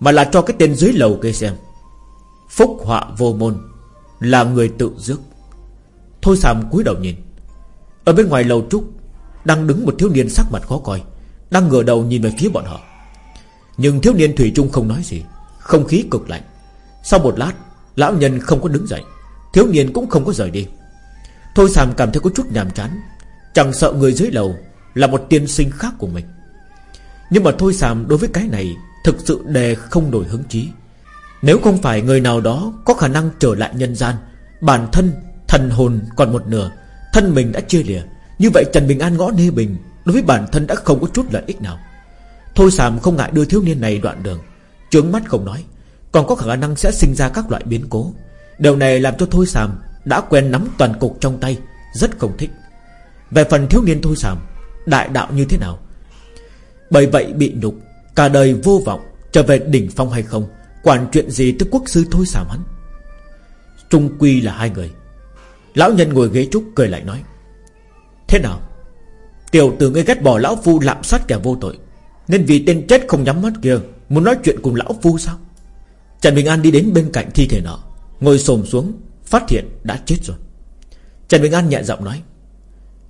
S1: Mà là cho cái tên dưới lầu kia xem. Phúc họa vô môn, Là người tự dước Thôi Sàm cúi đầu nhìn. Ở bên ngoài lầu trúc, Đang đứng một thiếu niên sắc mặt khó coi. Đang ngửa đầu nhìn về phía bọn họ. Nhưng thiếu niên Thủy Trung không nói gì. Không khí cực lạnh. Sau một lát, Lão nhân không có đứng dậy. Thiếu niên cũng không có rời đi. Thôi Sam cảm thấy có chút nhàm chán. Chẳng sợ người dưới lầu Là một tiên sinh khác của mình. Nhưng mà Thôi Sam đối với cái này Thực sự đề không đổi hứng chí. Nếu không phải người nào đó Có khả năng trở lại nhân gian, Bản thân Thần hồn còn một nửa, Thân mình đã chia lìa, Như vậy Trần Bình An ngõ nê bình Đối với bản thân đã không có chút lợi ích nào. Thôi Sàm không ngại đưa thiếu niên này đoạn đường. Trướng mắt không nói, Còn có khả năng sẽ sinh ra các loại biến cố. Điều này làm cho Thôi Sàm Đã quen nắm toàn cục trong tay, Rất không thích. Về phần thiếu niên Thôi Sàm, Đại đạo như thế nào? Bởi vậy bị nhục, Cả đời vô vọng, Trở về đỉnh phong hay không? Quản chuyện gì tới quốc sư Thôi Sàm hắn? Trung quy là hai người. Lão nhân ngồi ghế trúc cười lại nói, Thế nào? Tiểu tử ngươi ghét bỏ lão phu lạm sát kẻ vô tội. Nên vì tên chết không nhắm mắt kia, Muốn nói chuyện cùng lão phu sao? Trần Bình An đi đến bên cạnh thi thể nọ, Ngồi xồm xuống, Phát hiện đã chết rồi. Trần Bình An nhẹ giọng nói,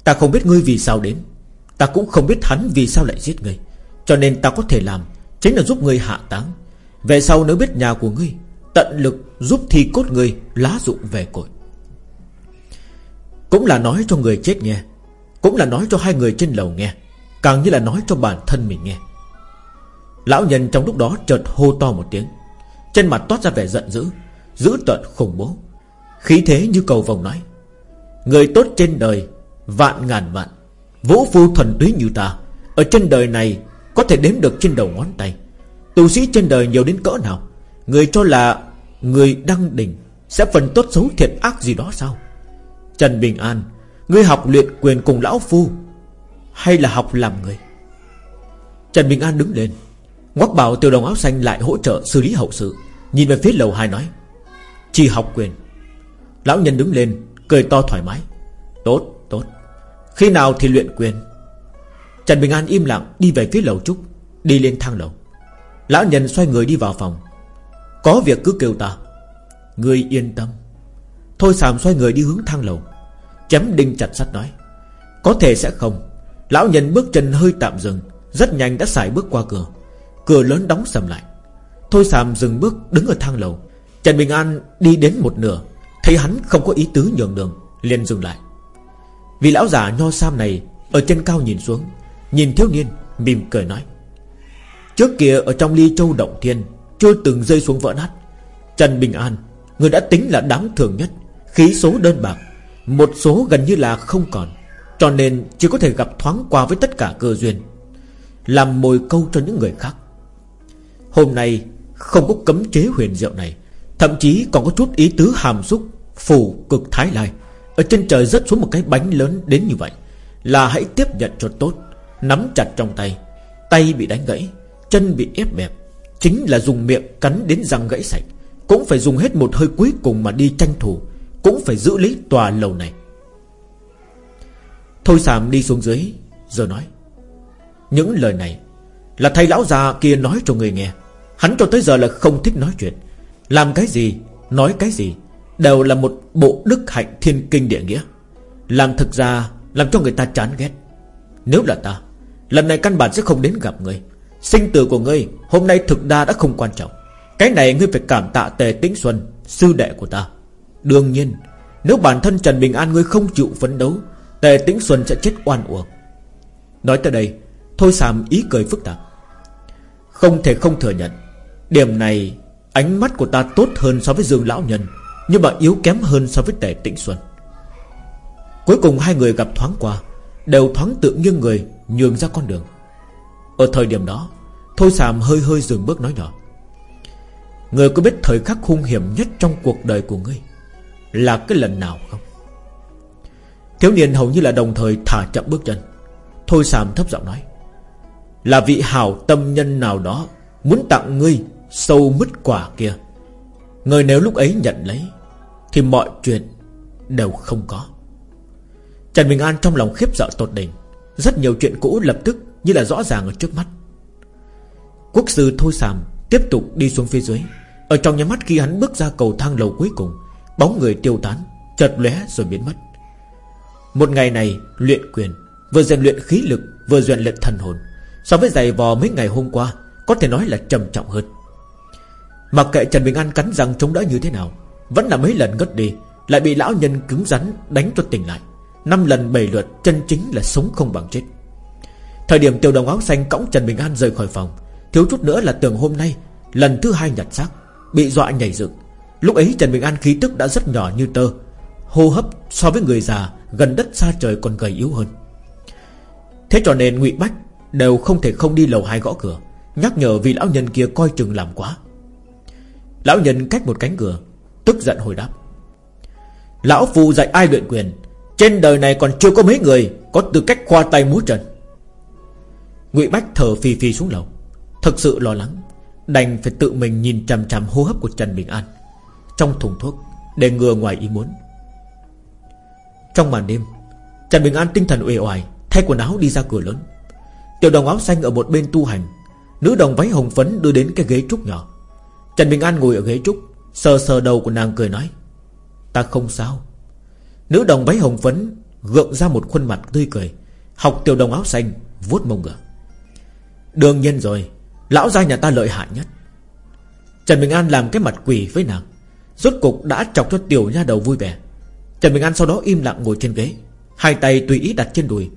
S1: Ta không biết ngươi vì sao đến, Ta cũng không biết hắn vì sao lại giết ngươi, Cho nên ta có thể làm Chính là giúp ngươi hạ táng. Về sau nếu biết nhà của ngươi Tận lực giúp thi cốt ngươi lá dụng về cội. Cũng là nói cho người chết nghe cũng là nói cho hai người trên lầu nghe, Càng như là nói cho bản thân mình nghe. Lão nhân trong lúc đó chợt hô to một tiếng, Trên mặt toát ra vẻ giận dữ Dữ tợn khủng bố. Khí thế như cầu vòng nói, Người tốt trên đời, Vạn ngàn vạn, Vũ phu thuần túy như ta, Ở trên đời này Có thể đếm được trên đầu ngón tay. Tu sĩ trên đời nhiều đến cỡ nào, Người cho là Người đăng đỉnh Sẽ phần tốt xấu thiệt ác gì đó sao? Trần Bình An Ngươi học luyện quyền cùng lão phu, Hay là học làm người? Trần Bình An đứng lên, Ngoắc bảo tiểu đồng áo xanh lại hỗ trợ xử lý hậu sự, Nhìn về phía lầu hai nói, Chỉ học quyền. Lão nhân đứng lên, Cười to thoải mái, Tốt tốt, Khi nào thì luyện quyền? Trần Bình An im lặng đi về phía lầu trúc, Đi lên thang lầu. Lão nhân xoay người đi vào phòng, Có việc cứ kêu ta Người yên tâm. Thôi sàm xoay người đi hướng thang lầu. Chấm đinh chặt sắt nói, Có thể sẽ không. Lão nhân bước chân hơi tạm dừng, Rất nhanh đã xài bước qua cửa. Cửa lớn đóng sầm lại. Thôi sàm dừng bước, đứng ở thang lầu. Trần Bình An đi đến một nửa, Thấy hắn không có ý tứ nhường đường, liền dừng lại. Vì lão già nho sam này Ở trên cao nhìn xuống, Nhìn thiếu niên, mỉm cười nói, Trước kia ở trong ly châu động thiên, Chưa từng rơi xuống vỡ nát. Trần Bình An, Người đã tính là đáng thường nhất, Khí số đơn bạc một số gần như là không còn, Cho nên chỉ có thể gặp thoáng qua với tất cả cơ duyên, Làm mồi câu cho những người khác. Hôm nay không có cấm chế huyền diệu này, Thậm chí còn có chút ý tứ hàm xúc Phủ cực thái lai. Ở trên trời rớt xuống một cái bánh lớn đến như vậy, Là hãy tiếp nhận cho tốt, Nắm chặt trong tay. Tay bị đánh gãy, Chân bị ép bẹp, Chính là dùng miệng cắn đến răng gãy sạch. Cũng phải dùng hết một hơi cuối cùng mà đi tranh thủ cũng phải giữ lý tòa lầu này. Thôi Sàm đi xuống dưới, Rồi nói, Những lời này Là thầy lão già kia nói cho người nghe. Hắn cho tới giờ là không thích nói chuyện. Làm cái gì, Nói cái gì, Đều là một bộ đức hạnh thiên kinh địa nghĩa. Làm thực ra, Làm cho người ta chán ghét. Nếu là ta, Lần này căn bản sẽ không đến gặp người. Sinh tử của ngươi, Hôm nay thực ra đã không quan trọng. Cái này ngươi phải cảm tạ tề tĩnh xuân, Sư đệ của ta. Đương nhiên, Nếu bản thân Trần Bình An ngươi không chịu phấn đấu, Tề tĩnh xuân sẽ chết oan uổng. Nói tới đây, Thôi Sàm ý cười phức tạp. Không thể không thừa nhận, Điểm này Ánh mắt của ta tốt hơn so với Dương Lão Nhân, Nhưng mà yếu kém hơn so với Tề Tĩnh Xuân. Cuối cùng hai người gặp thoáng qua, Đều thoáng tự nghiêng người, Nhường ra con đường. Ở thời điểm đó, Thôi Sàm hơi hơi dừng bước nói nhỏ. Người có biết thời khắc hung hiểm nhất Trong cuộc đời của ngươi? Là cái lần nào không? Thiếu niên hầu như là đồng thời thả chậm bước chân. Thôi Sàm thấp giọng nói, Là vị hảo tâm nhân nào đó Muốn tặng ngươi Sâu mứt quả kia, Người nếu lúc ấy nhận lấy Thì mọi chuyện đều không có. Trần Bình An trong lòng khiếp sợ tột đỉnh, Rất nhiều chuyện cũ lập tức Như là rõ ràng ở trước mắt. Quốc sư Thôi Sàm Tiếp tục đi xuống phía dưới. Ở trong nhà mắt khi hắn bước ra cầu thang lầu cuối cùng Bóng người tiêu tán, Chợt lóe rồi biến mất. Một ngày này, luyện quyền, Vừa rèn luyện khí lực, Vừa rèn luyện thần hồn. So với giày vò mấy ngày hôm qua, Có thể nói là trầm trọng hơn. Mặc kệ Trần Bình An cắn răng chống đỡ như thế nào, Vẫn là mấy lần ngất đi, Lại bị lão nhân cứng rắn đánh cho tỉnh lại. Năm lần bảy lượt, chân chính là sống không bằng chết. Thời điểm tiểu đồng áo xanh cõng Trần Bình An rời khỏi phòng, Thiếu chút nữa là tưởng hôm nay, Lần thứ hai nhặt xác, Bị dọa nhảy dựng. Lúc ấy Trần Bình An khí tức đã rất nhỏ như tơ, Hô hấp so với người già Gần đất xa trời còn gầy yếu hơn. Thế cho nên ngụy Bách Đều không thể không đi lầu hai gõ cửa, Nhắc nhở vì lão nhân kia coi chừng làm quá. Lão nhân cách một cánh cửa, Tức giận hồi đáp. Lão phụ dạy ai luyện quyền? Trên đời này còn chưa có mấy người Có tư cách khoa tay múa trần. Ngụy Bách thở phì phì xuống lầu Thật sự lo lắng, Đành phải tự mình nhìn chằm chằm hô hấp của Trần Bình An. Trong thùng thuốc Để ngừa ngoài ý muốn. Trong màn đêm, Trần Bình An tinh thần uể oải, Thay quần áo đi ra cửa lớn. Tiểu đồng áo xanh ở một bên tu hành, Nữ đồng váy hồng phấn đưa đến cái ghế trúc nhỏ. Trần Bình An ngồi ở ghế trúc, Sờ sờ đầu của nàng cười nói, Ta không sao. Nữ đồng váy hồng phấn Gượng ra một khuôn mặt tươi cười, Học tiểu đồng áo xanh vuốt mông ngựa. Đương nhiên rồi, Lão gia nhà ta lợi hại nhất. Trần Bình An làm cái mặt quỷ với nàng. Rốt cục đã chọc cho tiểu nha đầu vui vẻ. Trần Bình An sau đó im lặng ngồi trên ghế. Hai tay tùy ý đặt trên đùi.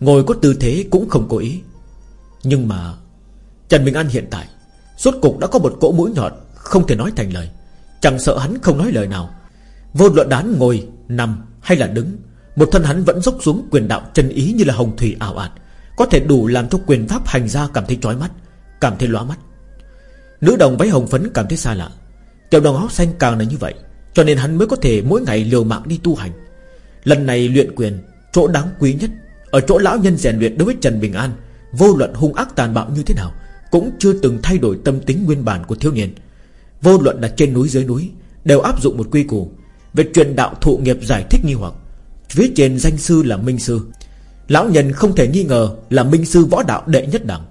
S1: Ngồi có tư thế cũng không cố ý. Nhưng mà Trần Bình An hiện tại Rốt cục đã có một cỗ mũi nhọn Không thể nói thành lời. Chẳng sợ hắn không nói lời nào. Vô luận đán ngồi, nằm hay là đứng Một thân hắn vẫn dốc xuống quyền đạo chân ý như là hồng thủy ảo ạt. Có thể đủ làm cho quyền pháp hành ra cảm thấy chói mắt Cảm thấy lóa mắt. Nữ đồng váy hồng phấn cảm thấy xa lạ. Tiểu đồng áo xanh càng là như vậy, Cho nên hắn mới có thể mỗi ngày liều mạng đi tu hành. Lần này luyện quyền, Chỗ đáng quý nhất, Ở chỗ lão nhân rèn luyện đối với Trần Bình An, Vô luận hung ác tàn bạo như thế nào, Cũng chưa từng thay đổi tâm tính nguyên bản của thiếu niên. Vô luận là trên núi dưới núi, Đều áp dụng một quy củ, Về truyền đạo thụ nghiệp giải thích nghi hoặc. Phía trên danh sư là Minh Sư. Lão nhân không thể nghi ngờ Là Minh Sư võ đạo đệ nhất đẳng.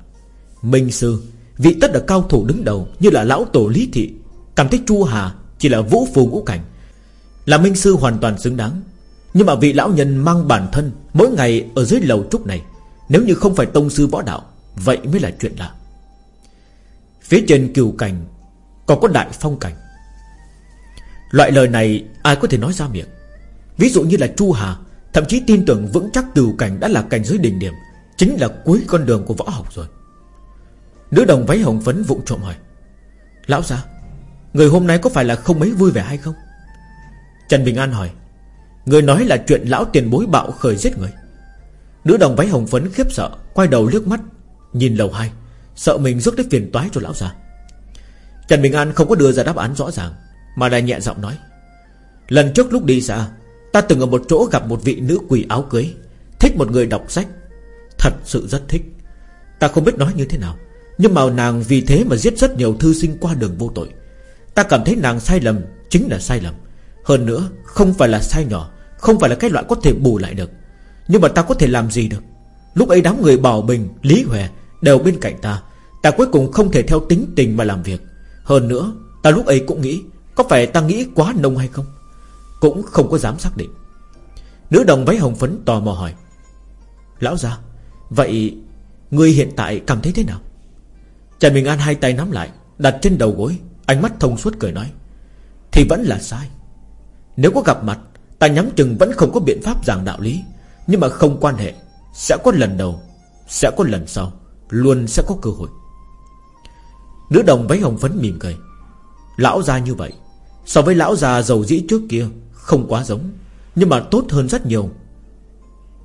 S1: Minh Sư, Vị tất là cao thủ đứng đầu Như là lão tổ Lý Thị. Cảm thấy Chu Hà chỉ là vũ phù ngũ cảnh. Là Minh Sư hoàn toàn xứng đáng. Nhưng mà vị lão nhân mang bản thân Mỗi ngày ở dưới lầu trúc này, Nếu như không phải tông sư võ đạo, Vậy mới là chuyện lạ. Phía trên cửu cảnh Còn có đại phong cảnh. Loại lời này ai có thể nói ra miệng? Ví dụ như là Chu Hà, Thậm chí tin tưởng vững chắc cửu cảnh đã là cảnh giới đỉnh điểm, Chính là cuối con đường của võ học rồi. Nữ đồng váy hồng phấn vụng trộm hỏi, Lão gia Người hôm nay có phải là không mấy vui vẻ hay không? Trần Bình An hỏi. Người nói là chuyện lão tiền bối bạo khởi giết người. Nữ đồng váy hồng phấn khiếp sợ, Quay đầu liếc mắt, Nhìn lầu hai, Sợ mình rước đến phiền toái cho lão già. Trần Bình An không có đưa ra đáp án rõ ràng, Mà lại nhẹ giọng nói. Lần trước lúc đi xa, Ta từng ở một chỗ gặp một vị nữ quỷ áo cưới, Thích một người đọc sách. Thật sự rất thích. Ta không biết nói như thế nào, Nhưng mà nàng vì thế mà giết rất nhiều thư sinh qua đường vô tội. Ta cảm thấy nàng sai lầm Chính là sai lầm. Hơn nữa không phải là sai nhỏ Không phải là cái loại có thể bù lại được. Nhưng mà ta có thể làm gì được? Lúc ấy đám người Bảo Bình, Lý Hòe Đều bên cạnh ta. Ta cuối cùng không thể theo tính tình mà làm việc. Hơn nữa ta lúc ấy cũng nghĩ Có phải ta nghĩ quá nông hay không? Cũng không có dám xác định. Nữ đồng váy hồng phấn tò mò hỏi Lão gia Vậy Ngươi hiện tại cảm thấy thế nào? Trần Bình An hai tay nắm lại Đặt trên đầu gối Ánh mắt thông suốt cười nói, Thì vẫn là sai. Nếu có gặp mặt, Ta nhắm chừng vẫn không có biện pháp giảng đạo lý. Nhưng mà không quan hệ, Sẽ có lần đầu, Sẽ có lần sau, Luôn sẽ có cơ hội. Nữ đồng váy hồng phấn mỉm cười, Lão già như vậy, So với lão già giàu dĩ trước kia, Không quá giống. Nhưng mà tốt hơn rất nhiều.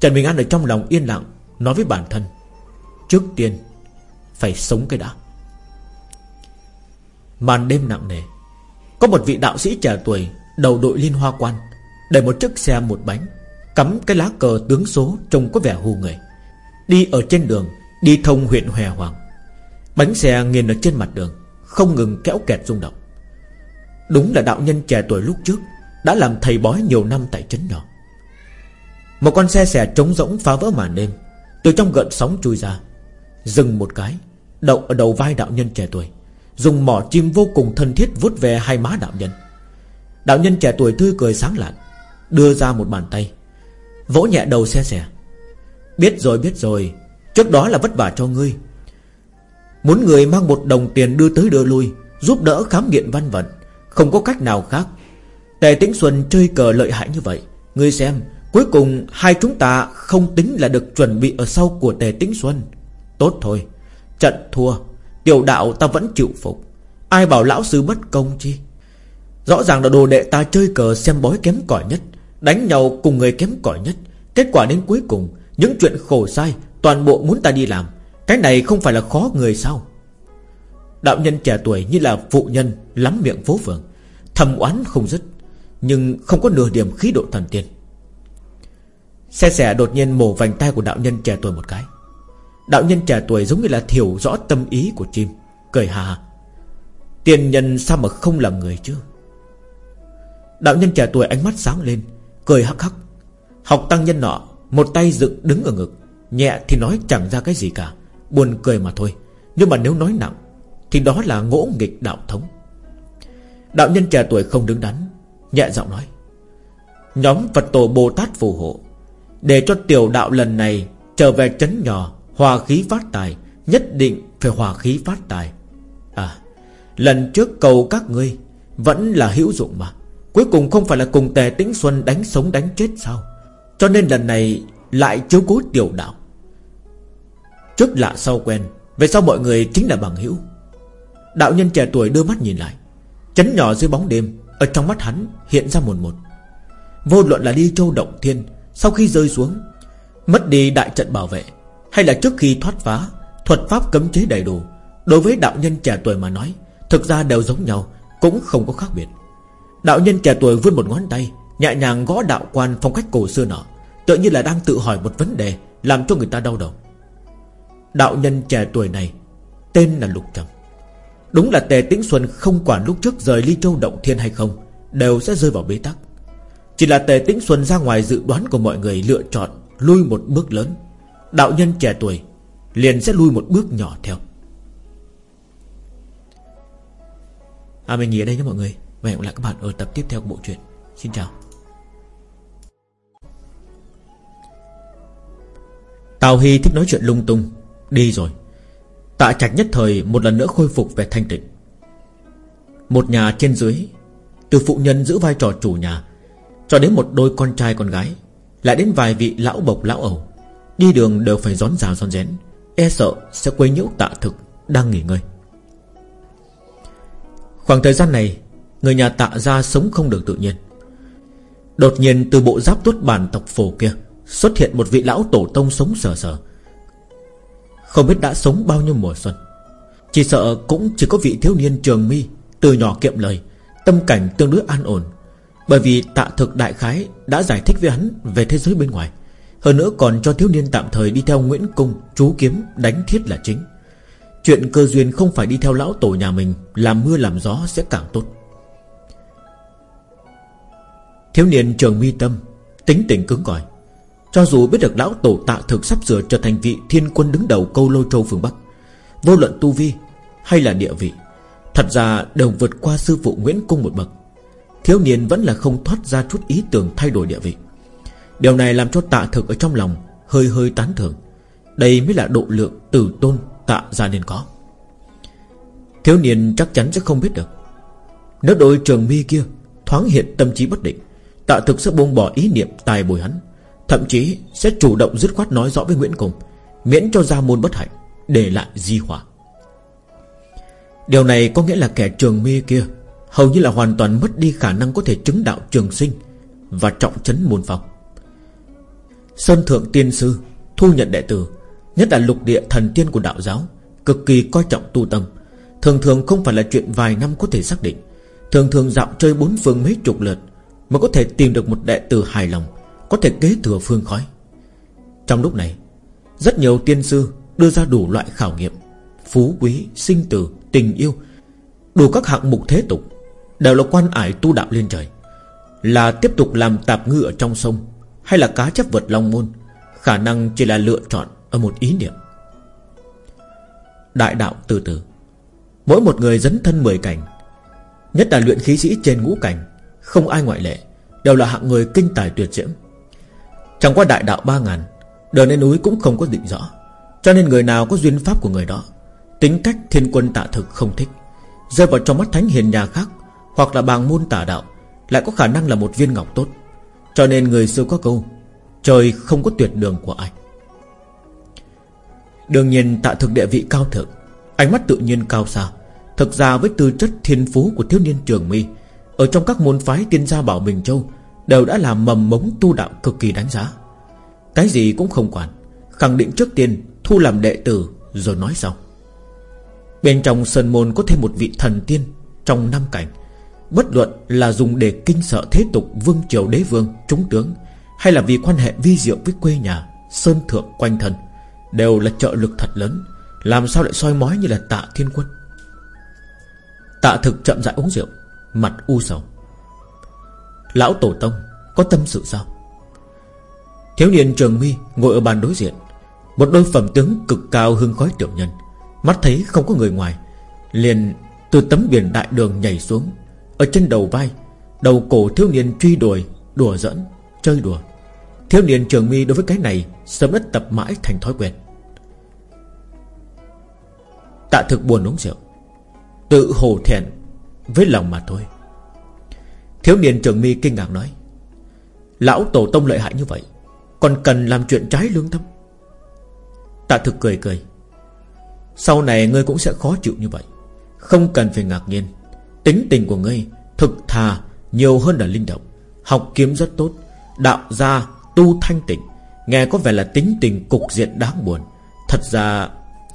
S1: Trần Bình An ở trong lòng yên lặng, Nói với bản thân, Trước tiên, Phải sống cái đã. Màn đêm nặng nề. Có một vị đạo sĩ trẻ tuổi, Đầu đội liên hoa quan Đẩy một chiếc xe một bánh, Cắm cái lá cờ tướng số Trông có vẻ hù người. Đi ở trên đường, Đi thông huyện Hòe Hoàng. Bánh xe nghiền ở trên mặt đường, Không ngừng kéo kẹt rung động. Đúng là đạo nhân trẻ tuổi lúc trước, Đã làm thầy bói nhiều năm tại trấn nhỏ. Một con xe xẻ trống rỗng phá vỡ màn đêm, Từ trong gợn sóng chui ra, Dừng một cái, Đậu ở đầu vai đạo nhân trẻ tuổi. Dùng mỏ chim vô cùng thân thiết vuốt về hai má đạo nhân. Đạo nhân trẻ tuổi tươi cười sáng lạn, Đưa ra một bàn tay, Vỗ nhẹ đầu xe xẻ Biết rồi biết rồi, Trước đó là vất vả cho ngươi. Muốn người mang một đồng tiền đưa tới đưa lui, Giúp đỡ khám nghiệm văn vận, Không có cách nào khác. Tề Tĩnh Xuân chơi cờ lợi hại như vậy, Ngươi xem, Cuối cùng hai chúng ta không tính là được chuẩn bị ở sau của Tề Tĩnh Xuân. Tốt thôi, Trận thua. Tiểu đạo ta vẫn chịu phục. Ai bảo lão sư bất công chi? Rõ ràng là đồ đệ ta chơi cờ xem bói kém cỏi nhất, Đánh nhau cùng người kém cỏi nhất. Kết quả đến cuối cùng, Những chuyện khổ sai Toàn bộ muốn ta đi làm. Cái này không phải là khó người sao? Đạo nhân trẻ tuổi như là phụ nhân Lắm miệng phố phường, Thầm oán không dứt, Nhưng không có nửa điểm khí độ thần tiên. Xe xẻ đột nhiên mổ vành tay của đạo nhân trẻ tuổi một cái. Đạo nhân trẻ tuổi giống như là thiểu rõ tâm ý của chim Cười hà hà Tiền nhân sao mà không là người chứ? Đạo nhân trẻ tuổi ánh mắt sáng lên, Cười hắc hắc. Học tăng nhân nọ, Một tay dựng đứng ở ngực, Nhẹ thì nói chẳng ra cái gì cả, Buồn cười mà thôi. Nhưng mà nếu nói nặng, Thì đó là ngỗ nghịch đạo thống. Đạo nhân trẻ tuổi không đứng đắn, Nhẹ giọng nói. Nhóm Phật tổ Bồ Tát phù hộ, Để cho tiểu đạo lần này Trở về chấn nhỏ Hòa khí phát tài, Nhất định phải hòa khí phát tài. À Lần trước cầu các ngươi Vẫn là hữu dụng mà. Cuối cùng không phải là cùng Tề Tĩnh Xuân đánh sống đánh chết sao? Cho nên lần này Lại chiếu cố tiểu đạo. Trước lạ sau quen, Về sau mọi người chính là bằng hữu. Đạo nhân trẻ tuổi đưa mắt nhìn lại, Chấn nhỏ dưới bóng đêm, Ở trong mắt hắn hiện ra một một. Vô luận là đi châu động thiên, Sau khi rơi xuống, Mất đi đại trận bảo vệ hay là trước khi thoát phá, Thuật pháp cấm chế đầy đủ, Đối với đạo nhân trẻ tuổi mà nói, Thực ra đều giống nhau, Cũng không có khác biệt. Đạo nhân trẻ tuổi vươn một ngón tay, Nhẹ nhàng gõ đạo quan phong cách cổ xưa nọ Tự như là đang tự hỏi một vấn đề, Làm cho người ta đau đầu. Đạo nhân trẻ tuổi này, Tên là Lục Trầm. Đúng là Tề Tĩnh Xuân không quản lúc trước rời Ly Châu Động Thiên hay không, Đều sẽ rơi vào bế tắc. Chỉ là Tề Tĩnh Xuân ra ngoài dự đoán của mọi người lựa chọn, Lui một bước lớn. Đạo nhân trẻ tuổi Liền sẽ lui một bước nhỏ theo. À mình nghỉ ở đây nhé mọi người. Và hẹn gặp lại các bạn ở tập tiếp theo của bộ truyện. Xin chào. Tào Hy thích nói chuyện lung tung. Đi rồi. Tạ trạch nhất thời một lần nữa khôi phục về thanh tịnh. Một nhà trên dưới, Từ phụ nhân giữ vai trò chủ nhà Cho đến một đôi con trai con gái, Lại đến vài vị lão bộc lão ẩu. Đi đường đều phải rón rào rón rén. E sợ sẽ quấy nhiễu tạ thực Đang nghỉ ngơi. Khoảng thời gian này, Người nhà tạ ra sống không được tự nhiên. Đột nhiên từ bộ giáp tuốt bản tộc phổ kia, Xuất hiện một vị lão tổ tông sống sờ sờ. Không biết đã sống bao nhiêu mùa xuân. Chỉ sợ cũng chỉ có vị thiếu niên trường mi, Từ nhỏ kiệm lời, Tâm cảnh tương đối an ổn. Bởi vì tạ thực đại khái Đã giải thích với hắn về thế giới bên ngoài. Hơn nữa còn cho thiếu niên tạm thời đi theo Nguyễn Cung, Chú kiếm đánh thiết là chính. Chuyện cơ duyên không phải đi theo lão tổ nhà mình, Làm mưa làm gió sẽ càng tốt. Thiếu niên trường mi tâm Tính tình cứng cỏi. Cho dù biết được lão tổ tạ thực sắp sửa trở thành vị thiên quân đứng đầu câu lô châu phương Bắc, Vô luận tu vi Hay là địa vị, Thật ra đều vượt qua sư phụ Nguyễn Cung một bậc. Thiếu niên vẫn là không thoát ra chút ý tưởng thay đổi địa vị. Điều này làm cho tạ thực ở trong lòng Hơi hơi tán thưởng. Đây mới là độ lượng tử tôn tạ ra nên có. Thiếu niên chắc chắn sẽ không biết được. Nếu đôi trường mi kia Thoáng hiện tâm trí bất định, Tạ thực sẽ buông bỏ ý niệm tài bồi hắn, Thậm chí sẽ chủ động dứt khoát nói rõ với Nguyễn Cùng, Miễn cho ra môn bất hạnh, Để lại di hỏa Điều này có nghĩa là kẻ trường mi kia Hầu như là hoàn toàn mất đi khả năng có thể chứng đạo trường sinh Và trọng chấn môn phong Sơn Thượng Tiên Sư Thu nhận đệ tử Nhất là lục địa thần tiên của đạo giáo Cực kỳ coi trọng tu tâm. Thường thường không phải là chuyện vài năm có thể xác định. Thường thường dạo chơi bốn phương mấy chục lượt Mà có thể tìm được một đệ tử hài lòng Có thể kế thừa phương khói. Trong lúc này Rất nhiều tiên sư đưa ra đủ loại khảo nghiệm Phú quý, sinh tử, tình yêu Đủ các hạng mục thế tục Đều là quan ải tu đạo lên trời Là tiếp tục làm tạp ngư ở trong sông hay là cá chấp vượt long môn, Khả năng chỉ là lựa chọn Ở một ý niệm. Đại đạo từ từ. Mỗi một người dấn thân mười cảnh, Nhất là luyện khí sĩ trên ngũ cảnh, Không ai ngoại lệ, Đều là hạng người kinh tài tuyệt diễm. Chẳng qua đại đạo ba ngàn Đời lên núi cũng không có định rõ, Cho nên người nào có duyên pháp của người đó, Tính cách thiên quân tạ thực không thích, Rơi vào trong mắt thánh hiền nhà khác Hoặc là bàng môn tả đạo, Lại có khả năng là một viên ngọc tốt. Cho nên người xưa có câu, Trời không có tuyệt đường của ai. Đương nhiên, tạ thực địa vị cao thượng, Ánh mắt tự nhiên cao xa. Thực ra với tư chất thiên phú của thiếu niên trường mi, Ở trong các môn phái tiên gia bảo Bình Châu Đều đã là mầm mống tu đạo cực kỳ đáng giá. Cái gì cũng không quản, Khẳng định trước tiên Thu làm đệ tử rồi nói sau. Bên trong sơn môn có thêm một vị thần tiên Trong năm cảnh Bất luận là dùng để kinh sợ thế tục Vương triều đế vương, trúng tướng Hay là vì quan hệ vi diệu với quê nhà Sơn thượng quanh thân Đều là trợ lực thật lớn. Làm sao lại soi mói như là tạ thiên quân? Tạ thực chậm rãi uống rượu Mặt u sầu. Lão tổ tông Có tâm sự sao? Thiếu niên trường mi ngồi ở bàn đối diện Một đôi phẩm tướng cực cao hương khói tiểu nhân Mắt thấy không có người ngoài Liền từ tấm biển đại đường nhảy xuống ở trên đầu vai, Đầu cổ thiếu niên truy đuổi, Đùa giỡn, Chơi đùa. Thiếu niên trường mi đối với cái này Sớm đã tập mãi thành thói quen. Tạ thực buồn uống rượu, Tự hổ thẹn Với lòng mà thôi. Thiếu niên trường mi kinh ngạc nói, Lão tổ tông lợi hại như vậy, Còn cần làm chuyện trái lương tâm. Tạ thực cười cười, Sau này ngươi cũng sẽ khó chịu như vậy, Không cần phải ngạc nhiên. Tính tình của ngươi Thực thà nhiều hơn là linh động. Học kiếm rất tốt, Đạo gia tu thanh tịnh, Nghe có vẻ là tính tình cục diện đáng buồn. Thật ra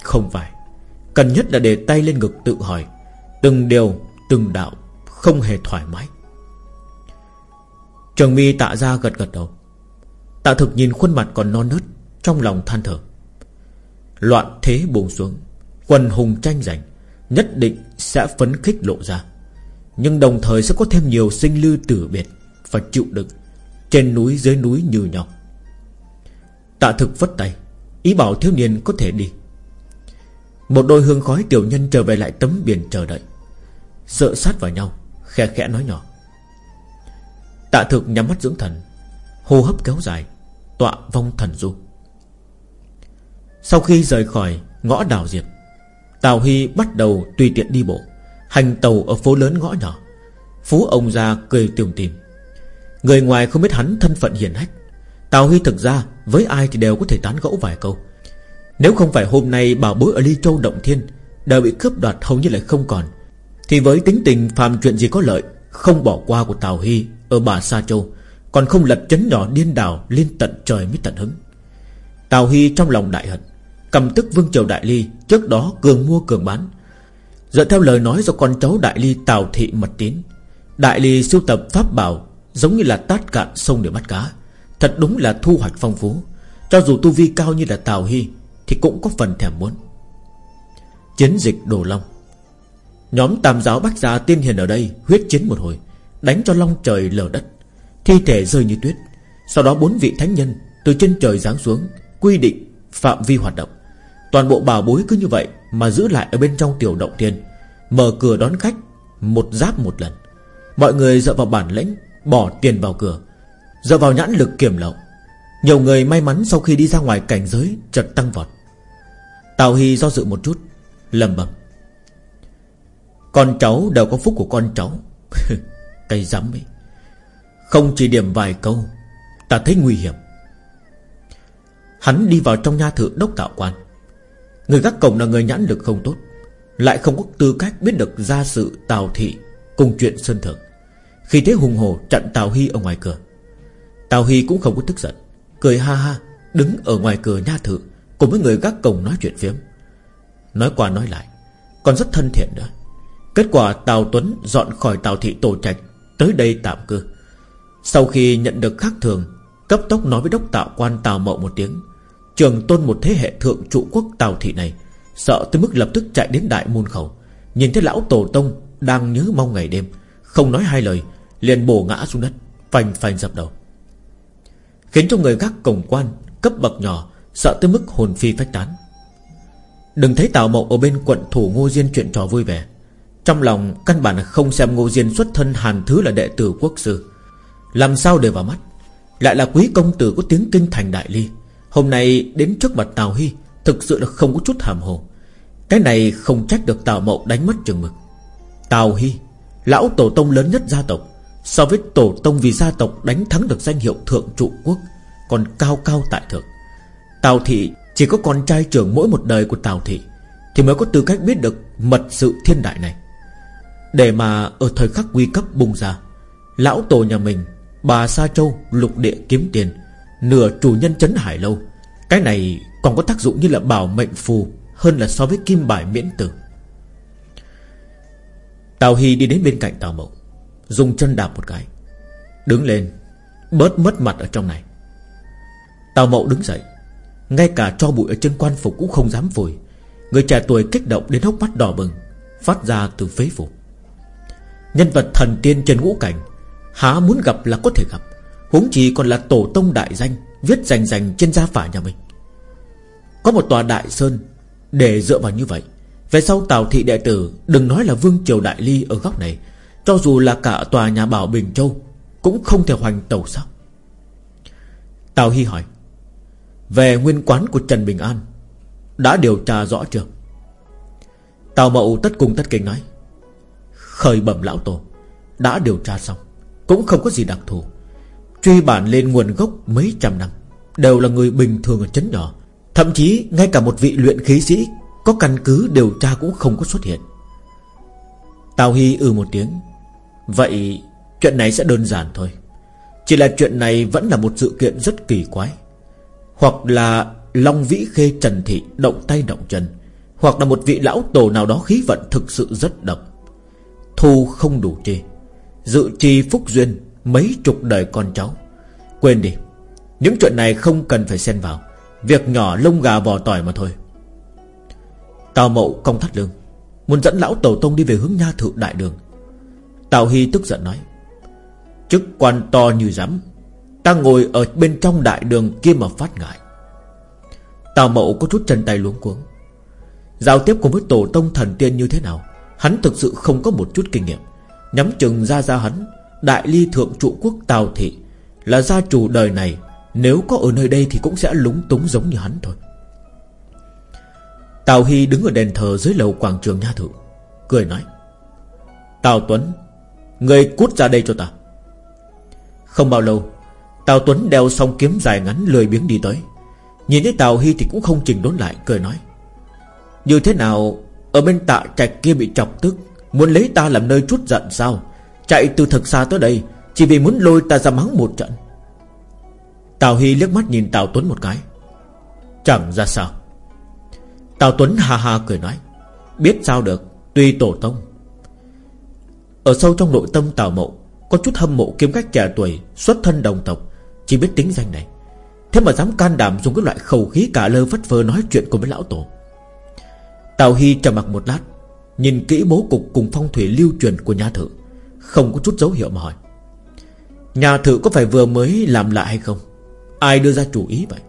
S1: không phải. Cần nhất là để tay lên ngực tự hỏi, Từng điều, Từng đạo Không hề thoải mái. Trường mi tạ ra gật gật đầu. Tạ thực nhìn khuôn mặt còn non nớt, Trong lòng than thở. Loạn thế buồn xuống Quần hùng tranh giành, Nhất định sẽ phấn khích lộ ra. Nhưng đồng thời sẽ có thêm nhiều sinh lưu tử biệt Và chịu đựng Trên núi dưới núi như nhau. Tạ thực vất tay, Ý bảo thiếu niên có thể đi. Một đôi hương khói tiểu nhân trở về lại tấm biển chờ đợi, Sợ sát vào nhau, Khe khẽ nói nhỏ. Tạ thực nhắm mắt dưỡng thần, Hô hấp kéo dài, Tọa vong thần du. Sau khi rời khỏi ngõ đảo diệp Tào Hy bắt đầu tùy tiện đi bộ. Hành tàu ở phố lớn ngõ nhỏ. Phú ông ra cười tiềm tìm Người ngoài không biết hắn thân phận hiền hách. Tào Huy thực ra Với ai thì đều có thể tán gẫu vài câu. Nếu không phải hôm nay bảo bối ở Ly Châu Động Thiên, Đều bị cướp đoạt hầu như lại không còn, Thì với tính tình phàm chuyện gì có lợi, Không bỏ qua của Tào Hy Ở bà Sa Châu, Còn không lật chấn nhỏ điên đảo lên tận trời mới tận hứng. Tào Hy trong lòng đại hận, Cầm tức Vương Triều Đại Ly, Trước đó cường mua cường bán Dựa theo lời nói do con cháu Đại Ly Tào Thị Mật Tín Đại Ly sưu tập pháp bảo Giống như là tát cạn sông để bắt cá. Thật đúng là thu hoạch phong phú. Cho dù tu vi cao như là Tào Hy Thì cũng có phần thèm muốn. Chiến dịch Đồ Long. Nhóm tam giáo bách gia tiên hiền ở đây Huyết chiến một hồi, Đánh cho long trời lở đất. Thi thể rơi như tuyết. Sau đó bốn vị thánh nhân từ trên trời giáng xuống, Quy định phạm vi hoạt động. Toàn bộ bảo bối cứ như vậy Mà giữ lại ở bên trong tiểu động thiên, Mở cửa đón khách Một giáp một lần. Mọi người dựa vào bản lĩnh, Bỏ tiền vào cửa, Dựa vào nhãn lực kiểm lậu. Nhiều người may mắn sau khi đi ra ngoài cảnh giới Chợt tăng vọt. Tào Hy do dự một chút lầm bầm Con cháu đều có phúc của con cháu. Cây dám ấy. Không chỉ điểm vài câu, Ta thấy nguy hiểm. Hắn đi vào trong nha thự đốc tạo quan. Người gác cổng là người nhãn lực không tốt, Lại không có tư cách biết được gia sự Tào Thị Cùng chuyện Sơn Thượng. Khi thế hùng hồ chặn Tào Hy ở ngoài cửa. Tào Hy cũng không có tức giận, Cười ha ha, Đứng ở ngoài cửa nha thự Cùng với người gác cổng nói chuyện phiếm. Nói qua nói lại, Còn rất thân thiện nữa. Kết quả Tào Tuấn dọn khỏi Tào Thị Tổ Trạch, Tới đây tạm cư. Sau khi nhận được khác thường, Cấp tốc nói với đốc tạo quan Tào Mậu một tiếng. Trường tôn một thế hệ thượng trụ quốc Tào Thị này, Sợ tới mức lập tức chạy đến đại môn khẩu. Nhìn thấy lão tổ tông Đang nhớ mong ngày đêm, Không nói hai lời, Liền bổ ngã xuống đất, Phanh phanh dập đầu. Khiến cho người gác cổng quan, Cấp bậc nhỏ, Sợ tới mức hồn phi phách tán. Đừng thấy Tào Mậu ở bên quận thủ Ngô Diên chuyện trò vui vẻ. Trong lòng căn bản không xem Ngô Diên xuất thân hàn thứ là đệ tử quốc sư. Làm sao để vào mắt? Lại là quý công tử có tiếng kinh thành đại ly. Hôm nay đến trước mặt Tào Hy, Thực sự là không có chút hàm hồ. Cái này không trách được Tào Mậu đánh mất chừng mực. Tào Hy, Lão tổ tông lớn nhất gia tộc, So với tổ tông vì gia tộc đánh thắng được danh hiệu thượng trụ quốc, Còn cao cao tại thượng. Tào Thị chỉ có con trai trưởng mỗi một đời của Tào Thị, Thì mới có tư cách biết được mật sự thiên đại này. Để mà ở thời khắc nguy cấp bùng ra, Lão tổ nhà mình, Bà Sa Châu lục địa kiếm tiền Nửa chủ nhân chấn hải lâu. Cái này còn có tác dụng như là bảo mệnh phù, Hơn là so với kim bài miễn tử. Tào Hy đi đến bên cạnh Tào Mậu, Dùng chân đạp một cái, Đứng lên, Bớt mất mặt ở trong này. Tào Mậu đứng dậy, Ngay cả cho bụi ở chân quan phục cũng không dám vùi Người trẻ tuổi kích động đến hốc mắt đỏ bừng, Phát ra từ phế phủ. Nhân vật thần tiên trên ngũ cảnh, Há muốn gặp là có thể gặp. Huống chi còn là tổ tông đại danh, Viết rành rành trên gia phả nhà mình. Có một tòa đại sơn Để dựa vào như vậy. Về sau Tào thị đệ tử Đừng nói là Vương Triều Đại Ly ở góc này, Cho dù là cả tòa nhà Bảo Bình Châu Cũng không thể hoành tàu sao? Tào Hy hỏi. Về nguyên quán của Trần Bình An, Đã điều tra rõ chưa? Tào Mậu tất cùng tất kinh nói. Khởi bẩm lão tổ, Đã điều tra xong, Cũng không có gì đặc thù. Truy bản lên nguồn gốc mấy trăm năm, Đều là người bình thường ở chấn nhỏ. Thậm chí, ngay cả một vị luyện khí sĩ Có căn cứ điều tra cũng không có xuất hiện. Tào Hy ừ một tiếng. Vậy, chuyện này sẽ đơn giản thôi. Chỉ là chuyện này vẫn là một sự kiện rất kỳ quái. Hoặc là Long Vĩ Khê Trần Thị động tay động chân. Hoặc là một vị lão tổ nào đó khí vận thực sự rất độc. Thu không đủ chi Dự chi phúc duyên Mấy chục đời con cháu. Quên đi, Những chuyện này không cần phải xen vào. Việc nhỏ lông gà vò tỏi mà thôi. Tào mậu công thắt lưng, Muốn dẫn lão tổ tông đi về hướng nha thự đại đường. Tào Hy tức giận nói, Chức quan to như rắm, Ta ngồi ở bên trong đại đường kia mà phát ngại. Tào mậu có chút chân tay luống cuống. Giao tiếp cùng với tổ tông thần tiên như thế nào, Hắn thực sự không có một chút kinh nghiệm. Nhắm chừng ra ra hắn Đại ly thượng trụ quốc Tào Thị, Là gia chủ đời này, Nếu có ở nơi đây thì cũng sẽ lúng túng giống như hắn thôi. Tào Hy đứng ở đền thờ dưới lầu quảng trường nha thự, Cười nói, Tào Tuấn, Người cút ra đây cho ta. Không bao lâu, Tào Tuấn đeo xong kiếm dài ngắn lười biếng đi tới. Nhìn thấy Tào Hy thì cũng không chỉnh đốn lại, Cười nói, Như thế nào, Ở bên tạ trạch kia bị chọc tức, Muốn lấy ta làm nơi chút giận sao? Chạy từ thật xa tới đây, Chỉ vì muốn lôi ta ra mắng một trận. Tào Hy liếc mắt nhìn Tào Tuấn một cái. Chẳng ra sao. Tào Tuấn hà hà cười nói. Biết sao được, Tuy tổ tông. Ở sâu trong nội tâm Tào Mậu, Có chút hâm mộ kiếm cách trẻ tuổi, Xuất thân đồng tộc, Chỉ biết tính danh này. Thế mà dám can đảm dùng cái loại khẩu khí cả lơ vất vơ nói chuyện cùng với lão tổ. Tào Hy trầm mặc một lát, Nhìn kỹ bố cục cùng phong thủy lưu truyền của nhà thự. Không có chút dấu hiệu mà hỏi. Nhà thự có phải vừa mới làm lại hay không? Ai đưa ra chủ ý vậy?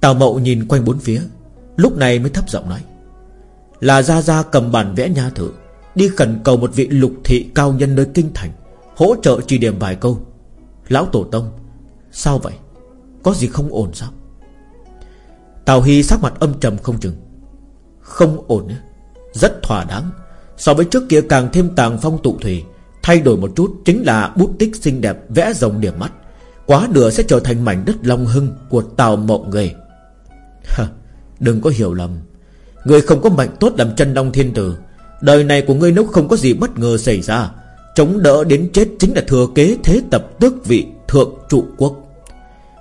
S1: Tào mậu nhìn quanh bốn phía, Lúc này mới thấp giọng nói. Là Gia Gia cầm bản vẽ nhà thự, Đi khẩn cầu một vị lục thị cao nhân nơi kinh thành, Hỗ trợ chỉ điểm vài câu. Lão Tổ Tông, Sao vậy? Có gì không ổn sao? Tào Hy sắc mặt âm trầm không chừng. Không ổn Rất thỏa đáng. So với trước kia càng thêm tàng phong tụ thủy, Thay đổi một chút chính là bút tích xinh đẹp Vẽ rồng điểm mắt. Quá nửa sẽ trở thành mảnh đất long hưng Của Tào Mộng người Đừng có hiểu lầm. Người không có mệnh tốt làm chân long thiên tử. Đời này của ngươi nếu không có gì bất ngờ xảy ra, Chống đỡ đến chết chính là thừa kế thế tập tước vị thượng trụ quốc.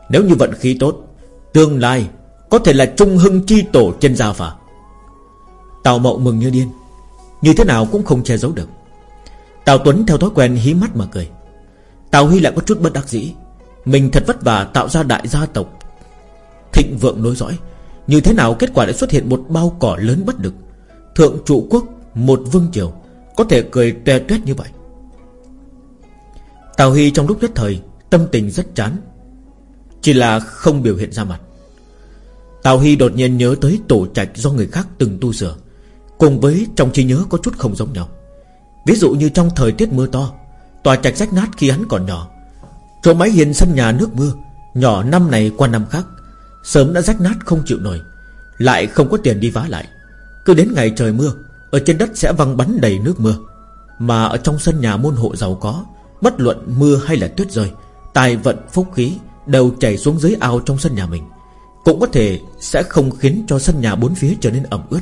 S1: Nếu như vận khí tốt, Tương lai Có thể là trung hưng chi tổ trên gia phả. Tào mậu mừng như điên. Như thế nào cũng không che giấu được. Tào Tuấn theo thói quen hí mắt mà cười. Tào Huy lại có chút bất đắc dĩ. Mình thật vất vả tạo ra đại gia tộc. Thịnh vượng nối dõi. Như thế nào kết quả lại xuất hiện một bao cỏ lớn bất lực, Thượng trụ quốc Một vương triều. Có thể cười tè tuyết như vậy. Tào Huy trong lúc nhất thời Tâm tình rất chán. Chỉ là không biểu hiện ra mặt. Tào Hy đột nhiên nhớ tới tổ trạch do người khác từng tu sửa. Cùng với trong trí nhớ có chút không giống nhau. Ví dụ như trong thời tiết mưa to, Tòa trạch rách nát khi hắn còn nhỏ, Chỗ máy hiền sân nhà nước mưa, Nhỏ năm này qua năm khác, Sớm đã rách nát không chịu nổi, Lại không có tiền đi vá lại. Cứ đến ngày trời mưa, Ở trên đất sẽ văng bắn đầy nước mưa. Mà ở trong sân nhà môn hộ giàu có, Bất luận mưa hay là tuyết rơi Tài vận phúc khí Đều chảy xuống dưới ao trong sân nhà mình. Cũng có thể sẽ không khiến cho sân nhà bốn phía trở nên ẩm ướt.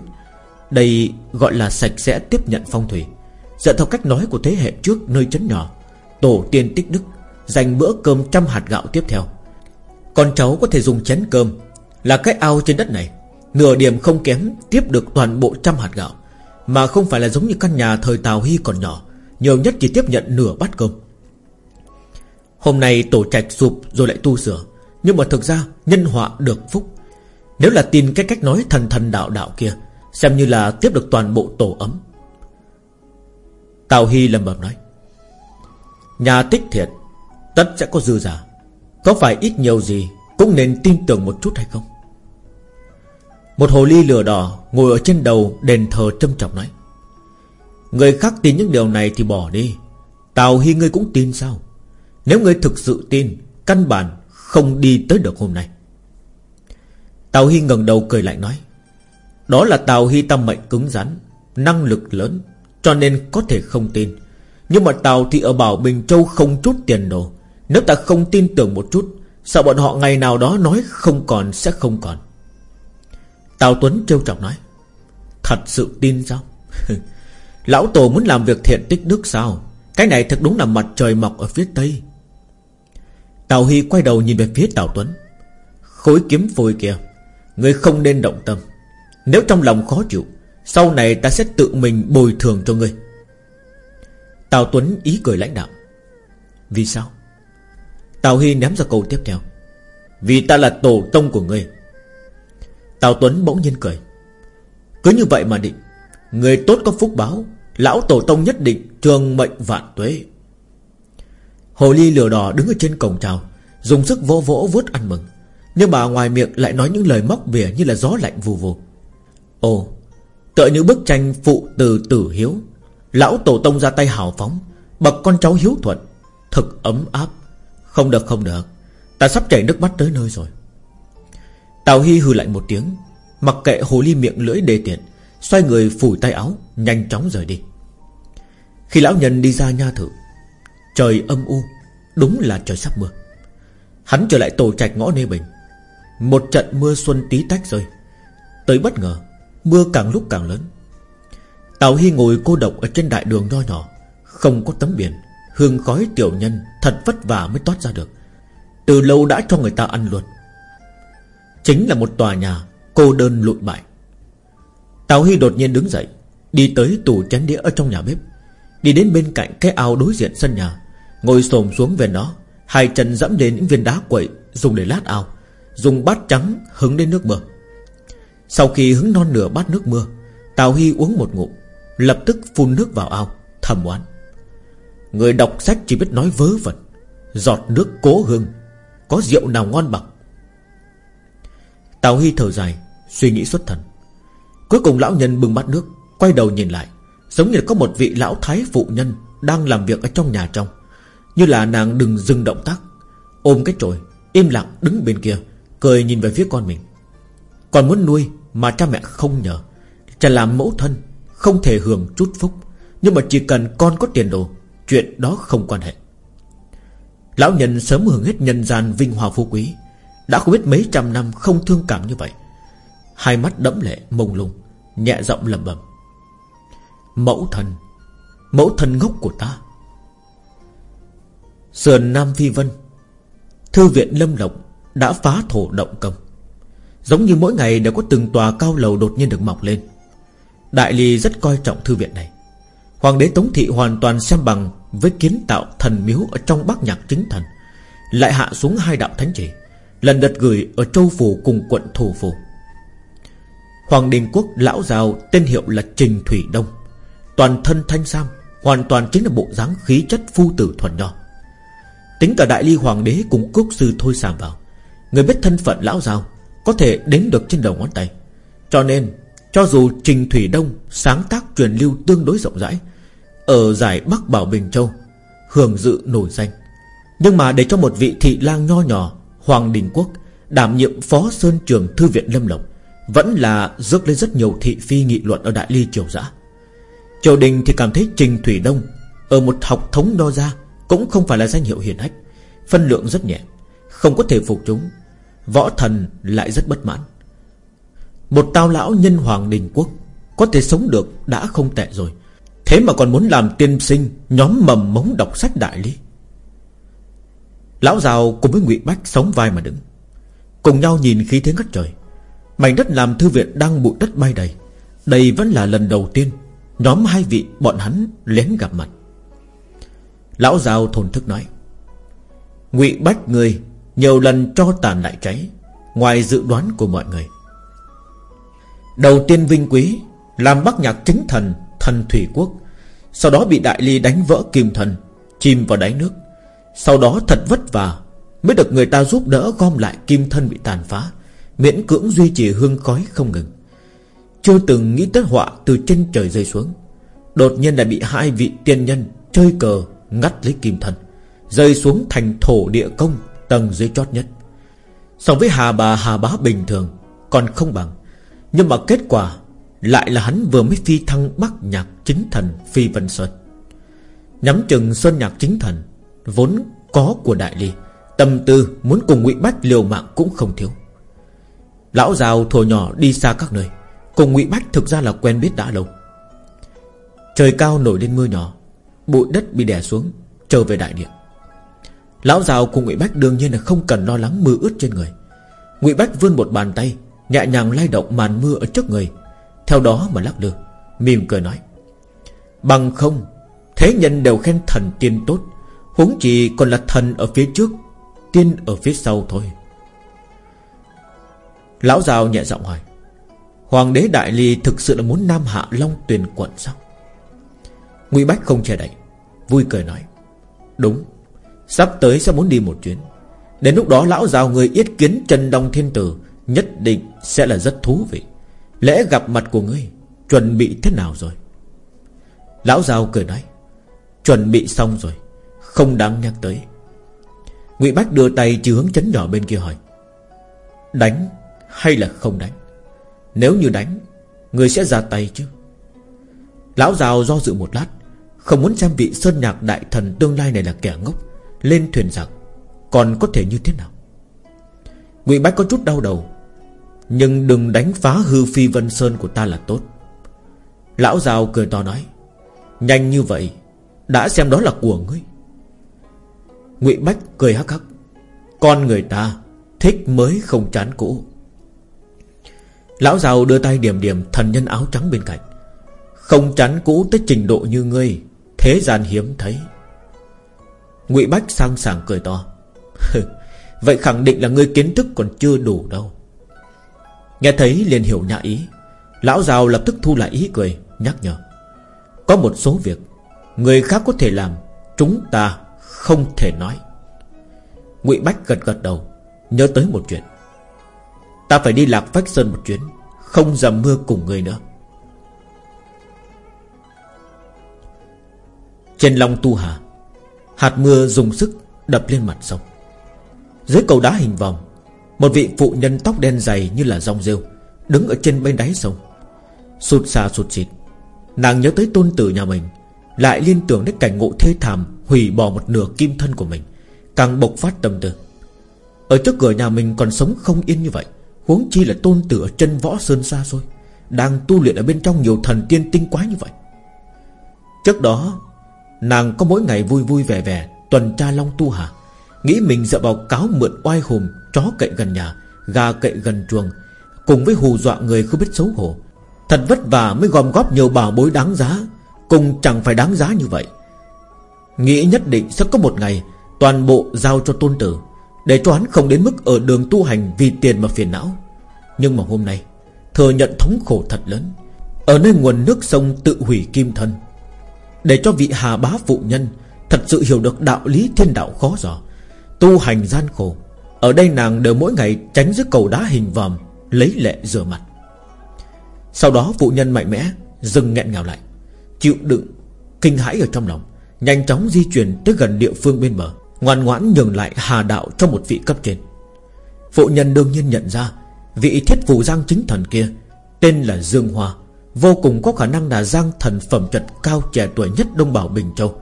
S1: Đây gọi là sạch sẽ tiếp nhận phong thủy. Dựa theo cách nói của thế hệ trước nơi chấn nhỏ, Tổ tiên tích đức, Dành bữa cơm trăm hạt gạo tiếp theo. Con cháu có thể dùng chén cơm, Là cái ao trên đất này. Nửa điểm không kém Tiếp được toàn bộ trăm hạt gạo, Mà không phải là giống như căn nhà thời Tào Hy còn nhỏ, Nhiều nhất chỉ tiếp nhận nửa bát cơm. Hôm nay tổ trạch sụp rồi lại tu sửa, Nhưng mà thực ra nhân họa được phúc. Nếu là tin cái cách nói thần thần đạo đạo kia Xem như là tiếp được toàn bộ tổ ấm. Tào Hy lầm bầm nói, Nhà tích thiệt Tất sẽ có dư giả. Có phải ít nhiều gì Cũng nên tin tưởng một chút hay không? Một hồ ly lửa đỏ Ngồi ở trên đầu đền thờ trâm trọng nói, Người khác tin những điều này thì bỏ đi. Tào Hy ngươi cũng tin sao? Nếu ngươi thực sự tin, Căn bản không đi tới được hôm nay. Tào Hy ngẩng đầu cười lạnh nói đó là Tào Hy tâm mệnh cứng rắn, Năng lực lớn, Cho nên có thể không tin. Nhưng mà Tào thì ở Bảo Bình Châu không chút tiền đồ. Nếu ta không tin tưởng một chút Sợ bọn họ ngày nào đó nói không còn sẽ không còn? Tào Tuấn trêu trọng nói, Thật sự tin sao? Lão Tổ muốn làm việc thiện tích đức sao? Cái này thật đúng là mặt trời mọc ở phía tây. Tào Hy quay đầu nhìn về phía Tào Tuấn, Khối kiếm phôi kia Người không nên động tâm. Nếu trong lòng khó chịu, Sau này ta sẽ tự mình bồi thường cho ngươi. Tào Tuấn ý cười lãnh đạo Vì sao? Tào Hy ném ra câu tiếp theo. Vì ta là tổ tông của ngươi. Tào Tuấn bỗng nhiên cười. Cứ như vậy mà định, Người tốt có phúc báo, Lão tổ tông nhất định trường mệnh vạn tuế. Hồ ly lửa đỏ đứng ở trên cổng chào, Dùng sức vỗ vỗ vuốt ăn mừng. Nhưng mà ngoài miệng lại nói những lời móc bìa Như là gió lạnh vù vù. Ồ, Tựa như bức tranh phụ từ tử hiếu. Lão tổ tông ra tay hào phóng, Bậc con cháu hiếu thuận, Thực ấm áp. Không được không được, Ta sắp chảy nước mắt tới nơi rồi. Tào Hy hừ lạnh một tiếng, Mặc kệ hồ ly miệng lưỡi đề tiện, Xoay người phủi tay áo, Nhanh chóng rời đi. Khi lão nhân đi ra nha thử Trời âm u, Đúng là trời sắp mưa. Hắn trở lại tổ trạch ngõ Nê Bình. Một trận mưa xuân tí tách rơi. Tới bất ngờ Mưa càng lúc càng lớn. Tào Hy ngồi cô độc ở trên đại đường nho nhỏ, Không có tấm biển. Hương khói tiểu nhân Thật vất vả mới toát ra được. Từ lâu đã cho người ta ăn luôn. Chính là một tòa nhà Cô đơn lụi bại. Tào Hy đột nhiên đứng dậy, Đi tới tủ chén đĩa ở trong nhà bếp. Đi đến bên cạnh cái ao đối diện sân nhà, Ngồi xổm xuống về nó, Hai chân dẫm lên những viên đá quậy Dùng để lát ao, Dùng bát trắng hứng lên nước mưa. Sau khi hứng non nửa bát nước mưa, Tào Hy uống một ngụm, Lập tức phun nước vào ao, Thầm oán. Người đọc sách chỉ biết nói vớ vẩn, Giọt nước cố hương, Có rượu nào ngon bằng? Tào Hy thở dài, Suy nghĩ xuất thần. Cuối cùng lão nhân bưng bát nước, Quay đầu nhìn lại, Giống như có một vị lão thái phụ nhân Đang làm việc ở trong nhà trong, Như là nàng đừng dừng động tác, Ôm cái chổi, Im lặng đứng bên kia, Cười nhìn về phía con mình. Còn muốn nuôi mà cha mẹ không nhờ. Cha làm mẫu thân, Không thể hưởng chút phúc, Nhưng mà chỉ cần con có tiền đồ, Chuyện đó không quan hệ. Lão nhân sớm hưởng hết nhân gian vinh hoa phú quý, Đã không biết mấy trăm năm không thương cảm như vậy. Hai mắt đẫm lệ mông lung, Nhẹ giọng lầm bầm Mẫu thần Mẫu thần ngốc của ta. Sườn Nam Phi Vân, Thư viện Lâm Lộc Đã phá thổ động công Giống như mỗi ngày đều có từng tòa cao lầu đột nhiên được mọc lên. Đại Ly rất coi trọng thư viện này. Hoàng đế Tống Thị hoàn toàn xem bằng Với kiến tạo thần miếu Ở trong bác nhạc chính thần, Lại hạ xuống hai đạo thánh chỉ, Lần lượt gửi ở châu phủ cùng quận thủ phủ. Hoàng Đình Quốc lão giàu Tên hiệu là Trình Thủy Đông. Toàn thân thanh sam, Hoàn toàn chính là bộ dáng khí chất phu tử thuần nho. Tính cả đại ly hoàng đế cùng quốc sư thôi sàm vào, Người biết thân phận lão giàu có thể đến được trên đầu ngón tay. Cho nên, Cho dù Trình Thủy Đông Sáng tác truyền lưu tương đối rộng rãi, Ở giải Bắc Bảo Bình Châu, Hưởng dự nổi danh. Nhưng mà để cho một vị thị lang nho nhỏ, Hoàng Đình Quốc, Đảm nhiệm phó sơn trường thư viện Lâm Lộc, Vẫn là rước lên rất nhiều thị phi nghị luận Ở Đại Ly Triều Giã Triều Đình thì cảm thấy Trình Thủy Đông Ở một học thống đo ra Cũng không phải là danh hiệu hiền hách, Phân lượng rất nhẹ, Không có thể phục chúng. Võ thần lại rất bất mãn. Một tao lão nhân hoàng đình quốc, Có thể sống được đã không tệ rồi. Thế mà còn muốn làm tiên sinh, Nhóm mầm mống đọc sách đại lý. Lão giàu cùng với ngụy Bách sống vai mà đứng. Cùng nhau nhìn khí thế ngất trời. Mảnh đất làm thư viện đang bụi đất bay đầy. Đây vẫn là lần đầu tiên Nhóm hai vị bọn hắn lén gặp mặt. Lão giàu thồn thức nói, ngụy Bách người nhiều lần cho tàn lại cháy, Ngoài dự đoán của mọi người. Đầu tiên vinh quý, Làm bắc nhạc chính thần Thần Thủy Quốc, Sau đó bị Đại Ly đánh vỡ kim thần, Chìm vào đáy nước. Sau đó thật vất vả, Mới được người ta giúp đỡ gom lại kim thân bị tàn phá, Miễn cưỡng duy trì hương khói không ngừng. Chưa từng nghĩ tất họa từ trên trời rơi xuống. Đột nhiên lại bị hai vị tiên nhân Chơi cờ ngắt lấy kim thân Rơi xuống thành thổ địa công. Tầng dưới chót nhất. So với hà bà, hà bá bình thường, Còn không bằng. Nhưng mà kết quả Lại là hắn vừa mới phi thăng bắc nhạc chính thần Phi Vân Sơn. Nhắm chừng Sơn nhạc chính thần, Vốn có của đại ly, Tâm tư muốn cùng ngụy Bách liều mạng cũng không thiếu. Lão giàu thổ nhỏ đi xa các nơi, Cùng ngụy Bách thực ra là quen biết đã lâu. Trời cao nổi lên mưa nhỏ, Bụi đất bị đè xuống, Trở về đại điện Lão giàu cùng ngụy Bách đương nhiên là không cần lo lắng mưa ướt trên người. Ngụy Bách vươn một bàn tay, Nhẹ nhàng lay động màn mưa ở trước người. Theo đó mà lắc lư, Mỉm cười nói, Bằng không, Thế nhân đều khen thần tiên tốt, Huống chỉ còn là thần ở phía trước, Tiên ở phía sau thôi. Lão giàu nhẹ giọng hỏi, Hoàng đế Đại Ly thực sự là muốn Nam Hạ Long Tuyền quận sao? Ngụy Bách không che đậy, Vui cười nói, Đúng Sắp tới sẽ muốn đi một chuyến. Đến lúc đó lão giàu người yết kiến Trần Đông Thiên Tử Nhất định sẽ là rất thú vị. Lễ gặp mặt của ngươi, Chuẩn bị thế nào rồi? Lão giàu cười nói, Chuẩn bị xong rồi, Không đáng nhắc tới. Ngụy Bách đưa tay chỉ hướng chấn nhỏ bên kia hỏi, Đánh hay là không đánh? Nếu như đánh Người sẽ ra tay chứ? Lão giàu do dự một lát, Không muốn xem vị sơn nhạc đại thần tương lai này là kẻ ngốc. Lên thuyền giặc Còn có thể như thế nào? Ngụy Bách có chút đau đầu, Nhưng đừng đánh phá hư phi vân sơn của ta là tốt. Lão Giao cười to nói, Nhanh như vậy, Đã xem đó là của ngươi. Ngụy Bách cười hắc hắc, Con người ta Thích mới không chán cũ. Lão Giao đưa tay điểm điểm Thần nhân áo trắng bên cạnh, Không chán cũ tới trình độ như ngươi, Thế gian hiếm thấy. Ngụy Bách sang sảng cười to. Vậy khẳng định là ngươi kiến thức còn chưa đủ đâu. Nghe thấy liền hiểu nhã ý, Lão giàu lập tức thu lại ý cười, Nhắc nhở. Có một số việc Người khác có thể làm, Chúng ta không thể nói. Ngụy Bách gật gật đầu, Nhớ tới một chuyện. Ta phải đi lạc vách sơn một chuyến, Không dầm mưa cùng người nữa. Trên lòng tu hà Hạt mưa dùng sức đập lên mặt sông. Dưới cầu đá hình vòng Một vị phụ nhân tóc đen dày như là rong rêu Đứng ở trên bên đáy sông. Sụt xa sụt xịt, Nàng nhớ tới tôn tử nhà mình, Lại liên tưởng đến cảnh ngộ thê thảm Hủy bỏ một nửa kim thân của mình, Càng bộc phát tâm tư. Ở trước cửa nhà mình còn sống không yên như vậy, Huống chi là tôn tử ở chân võ sơn xa xôi, Đang tu luyện ở bên trong nhiều thần tiên tinh quái như vậy. Trước đó Nàng có mỗi ngày vui vui vẻ vẻ, Tuần tra long tu hà Nghĩ mình dựa vào cáo mượn oai hùm Chó cậy gần nhà, Gà cậy gần chuồng, Cùng với hù dọa người không biết xấu hổ. Thật vất vả mới gom góp nhiều bảo bối đáng giá, Cùng chẳng phải đáng giá như vậy. Nghĩ nhất định sẽ có một ngày, Toàn bộ giao cho tôn tử, Để cho hắn không đến mức ở đường tu hành Vì tiền mà phiền não. Nhưng mà hôm nay Thừa nhận thống khổ thật lớn, Ở nơi nguồn nước sông tự hủy kim thân để cho vị hà bá phụ nhân Thật sự hiểu được đạo lý thiên đạo khó dò, Tu hành gian khổ, Ở đây nàng đều mỗi ngày tránh dưới cầu đá hình vòm, Lấy lệ rửa mặt. Sau đó phụ nhân mạnh mẽ Dừng nghẹn ngào lại, Chịu đựng Kinh hãi ở trong lòng, Nhanh chóng di chuyển tới gần địa phương bên bờ, Ngoan ngoãn nhường lại hà đạo cho một vị cấp trên. Phụ nhân đương nhiên nhận ra Vị thiết phù giang chính thần kia Tên là Dương Hoa Vô cùng có khả năng là giang thần phẩm trật cao trẻ tuổi nhất Đông Bảo Bình Châu.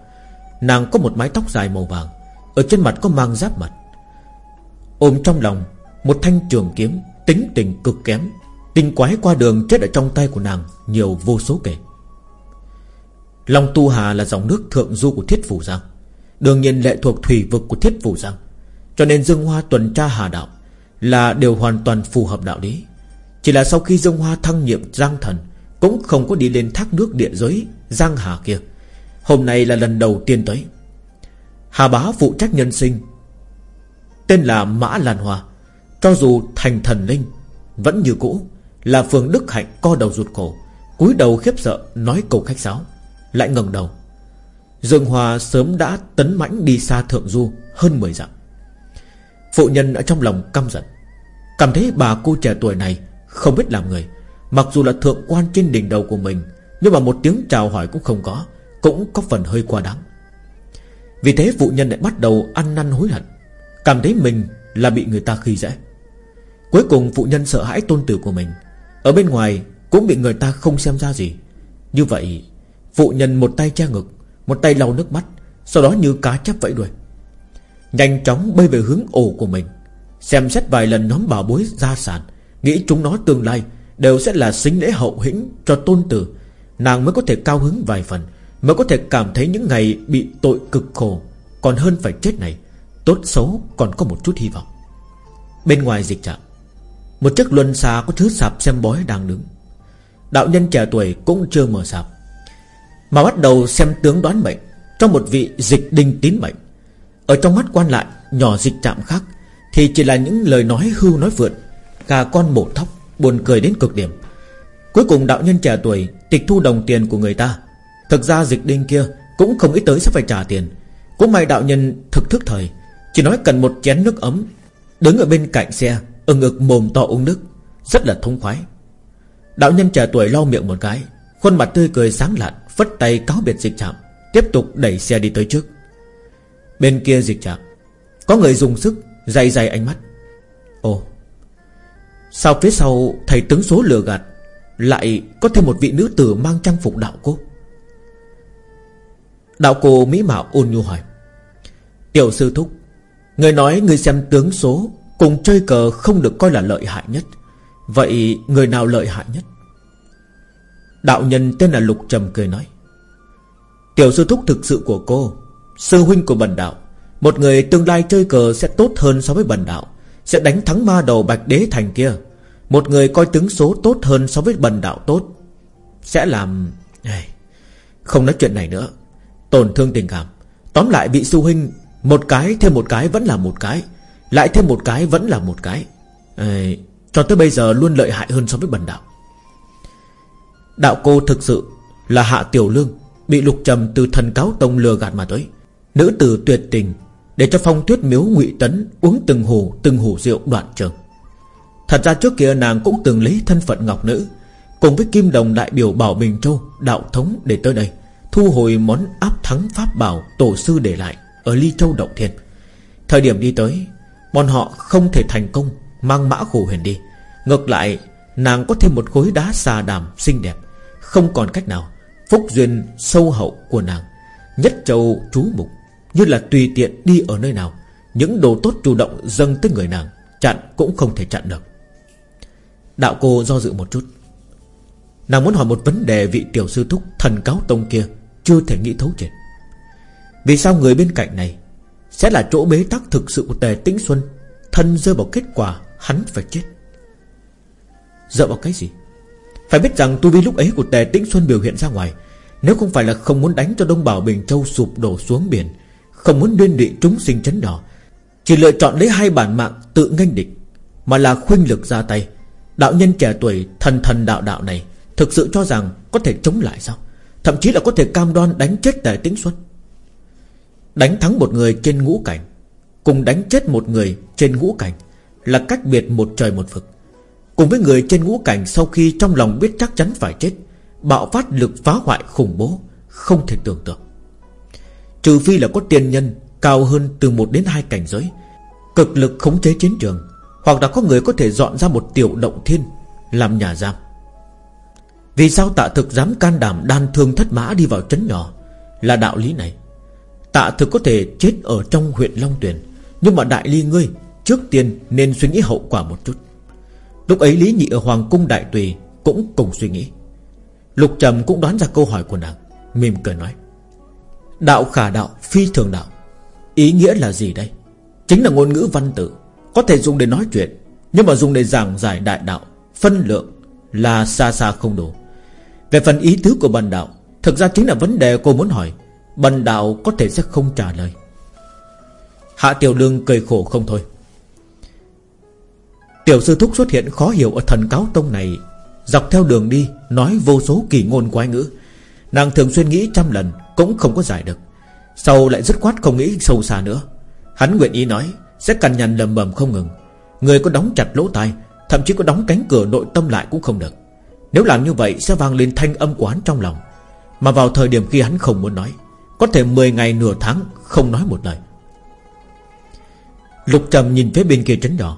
S1: Nàng có một mái tóc dài màu vàng, Ở trên mặt có mang giáp mặt. Ôm trong lòng, Một thanh trường kiếm, Tính tình cực kém, Tinh quái qua đường chết ở trong tay của nàng, Nhiều vô số kể. Long Tu Hà là dòng nước thượng du của Thiết Phủ Giang, Đương nhiên lệ thuộc thủy vực của Thiết Phủ Giang, Cho nên Dương Hoa tuần tra Hà Đạo Là đều hoàn toàn phù hợp đạo lý. Chỉ là sau khi Dương Hoa thăng nhiệm Giang Thần cũng không có đi lên thác nước địa giới, Giang Hà kia. Hôm nay là lần đầu tiên tới. Hà Bá phụ trách nhân sinh. Tên là Mã Lan hòa Cho dù thành thần linh, Vẫn như cũ, Là phường Đức Hạnh co đầu rụt cổ, cúi đầu khiếp sợ nói câu khách sáo, Lại ngẩng đầu. Dương Hòa sớm đã tấn mãnh đi xa thượng du Hơn 10 dặm. Phụ nhân ở trong lòng căm giận. Cảm thấy bà cô trẻ tuổi này Không biết làm người Mặc dù là thượng quan trên đỉnh đầu của mình, Nhưng mà một tiếng chào hỏi cũng không có, Cũng có phần hơi quá đáng. Vì thế phụ nhân lại bắt đầu ăn năn hối hận, Cảm thấy mình là bị người ta khi dễ. Cuối cùng phụ nhân sợ hãi tôn tử của mình, Ở bên ngoài cũng bị người ta không xem ra gì. Như vậy, Phụ nhân một tay che ngực, Một tay lau nước mắt, Sau đó như cá chép vẫy đuôi Nhanh chóng bơi về hướng ổ của mình, Xem xét vài lần nhóm bảo bối gia sản, Nghĩ chúng nó tương lai Đều sẽ là xính lễ hậu hĩnh cho tôn tử. Nàng mới có thể cao hứng vài phần, Mới có thể cảm thấy những ngày bị tội cực khổ. Còn hơn phải chết này, Tốt xấu còn có một chút hy vọng. Bên ngoài dịch trạm, Một chiếc luân xa có thứ sạp xem bói đang đứng. Đạo nhân trẻ tuổi cũng chưa mở sạp, Mà bắt đầu xem tướng đoán mệnh Trong một vị dịch đinh tín mệnh. Ở trong mắt quan lại Nhỏ dịch trạm khác Thì chỉ là những lời nói hưu nói vượn, Gà con bổ thóc. Buồn cười đến cực điểm. Cuối cùng đạo nhân trẻ tuổi Tịch thu đồng tiền của người ta. Thực ra dịch đinh kia Cũng không ít tới sẽ phải trả tiền. Cũng may đạo nhân thực thức thời, Chỉ nói cần một chén nước ấm. Đứng ở bên cạnh xe Ở ngực mồm to uống nước. Rất là thông khoái. Đạo nhân trẻ tuổi lau miệng một cái, Khuôn mặt tươi cười sáng lạn, Phất tay cáo biệt dịch trạm, Tiếp tục đẩy xe đi tới trước. Bên kia dịch trạm, Có người dùng sức Dày dày ánh mắt. Ồ Sao phía sau thầy tướng số lừa gạt Lại có thêm một vị nữ tử mang trang phục đạo cô? Đạo cô Mỹ Mạo ôn nhu hỏi. Tiểu sư thúc, Người nói người xem tướng số Cùng chơi cờ không được coi là lợi hại nhất. Vậy người nào lợi hại nhất? Đạo nhân tên là Lục Trầm cười nói. Tiểu sư thúc thực sự của cô, Sư huynh của bần đạo, Một người tương lai chơi cờ sẽ tốt hơn so với bần đạo, Sẽ đánh thắng ma đầu bạch đế thành kia. Một người coi tướng số tốt hơn so với bần đạo tốt. Sẽ làm Không nói chuyện này nữa. Tổn thương tình cảm. Tóm lại bị sư huynh, Một cái thêm một cái vẫn là một cái. Lại thêm một cái vẫn là một cái. Cho tới bây giờ luôn lợi hại hơn so với bần đạo. Đạo cô thực sự Là hạ tiểu lương, Bị lục trầm từ thần cáo tông lừa gạt mà tới. Nữ tử tuyệt tình, Để cho phong tuyết miếu ngụy tấn Uống từng hồ từng hồ rượu đoạn trường. Thật ra trước kia nàng cũng từng lấy thân phận ngọc nữ, Cùng với kim đồng đại biểu Bảo Bình Châu, Đạo thống để tới đây, Thu hồi món áp thắng pháp bảo Tổ sư để lại Ở Ly Châu Động Thiên. Thời điểm đi tới, Bọn họ không thể thành công, Mang mã khổ huyền đi. Ngược lại, nàng có thêm một khối đá xà đàm xinh đẹp, Không còn cách nào, Phúc duyên sâu hậu của nàng, Nhất châu chú mục, Như là tùy tiện đi ở nơi nào, Những đồ tốt chủ động dâng tới người nàng, Chặn cũng không thể chặn được. Đạo cô do dự một chút. Nàng muốn hỏi một vấn đề vị tiểu sư thúc Thần cáo tông kia Chưa thể nghĩ thấu triệt Vì sao người bên cạnh này Sẽ là chỗ bế tắc thực sự của tề tĩnh xuân, Thân rơi vào kết quả Hắn phải chết? Dựa vào cái gì? Phải biết rằng tu vi lúc ấy của tề tĩnh xuân biểu hiện ra ngoài, Nếu không phải là không muốn đánh cho Đông Bảo Bình Châu sụp đổ xuống biển, Không muốn liên lụy chúng sinh chấn đỏ Chỉ lựa chọn lấy hai bản mạng tự nghênh địch, Mà là khuynh lực ra tay Đạo nhân trẻ tuổi thần thần đạo đạo này Thực sự cho rằng có thể chống lại sao? Thậm chí là có thể cam đoan đánh chết tề tính xuất. Đánh thắng một người trên ngũ cảnh, Cùng đánh chết một người trên ngũ cảnh Là cách biệt một trời một vực. Cùng với người trên ngũ cảnh Sau khi trong lòng biết chắc chắn phải chết, Bạo phát lực phá hoại khủng bố, Không thể tưởng tượng. Trừ phi là có tiền nhân Cao hơn từ một đến hai cảnh giới, Cực lực khống chế chiến trường hoặc là có người có thể dọn ra một tiểu động thiên, Làm nhà giam. Vì sao tạ thực dám can đảm Đan thương thất mã đi vào trấn nhỏ? Là đạo lý này. Tạ thực có thể chết ở trong huyện Long Tuyền, Nhưng mà đại ly ngươi, Trước tiên nên suy nghĩ hậu quả một chút. Lúc ấy Lý Nhị ở Hoàng Cung Đại Tùy Cũng cùng suy nghĩ. Lục Trầm cũng đoán ra câu hỏi của nàng, Mỉm cười nói, Đạo khả đạo, phi thường đạo. Ý nghĩa là gì đây? Chính là ngôn ngữ văn tự. Có thể dùng để nói chuyện, Nhưng mà dùng để giảng giải đại đạo, Phân lượng là xa xa không đủ. Về phần ý tứ của bần đạo, Thực ra chính là vấn đề cô muốn hỏi, Bần đạo có thể sẽ không trả lời. Hạ Tiểu Lương cười khổ không thôi. Tiểu sư thúc xuất hiện khó hiểu ở thần cáo tông này, Dọc theo đường đi Nói vô số kỳ ngôn quái ngữ. Nàng thường xuyên nghĩ trăm lần, Cũng không có giải được. Sau lại dứt khoát không nghĩ sâu xa nữa. Hắn nguyện ý nói sẽ cằn nhằn lầm bầm không ngừng. Người có đóng chặt lỗ tai, Thậm chí có đóng cánh cửa nội tâm lại cũng không được. Nếu làm như vậy sẽ vang lên thanh âm của hắn trong lòng. Mà vào thời điểm khi hắn không muốn nói, Có thể 10 ngày nửa tháng Không nói một lời. Lục trầm nhìn phía bên kia trấn nhỏ,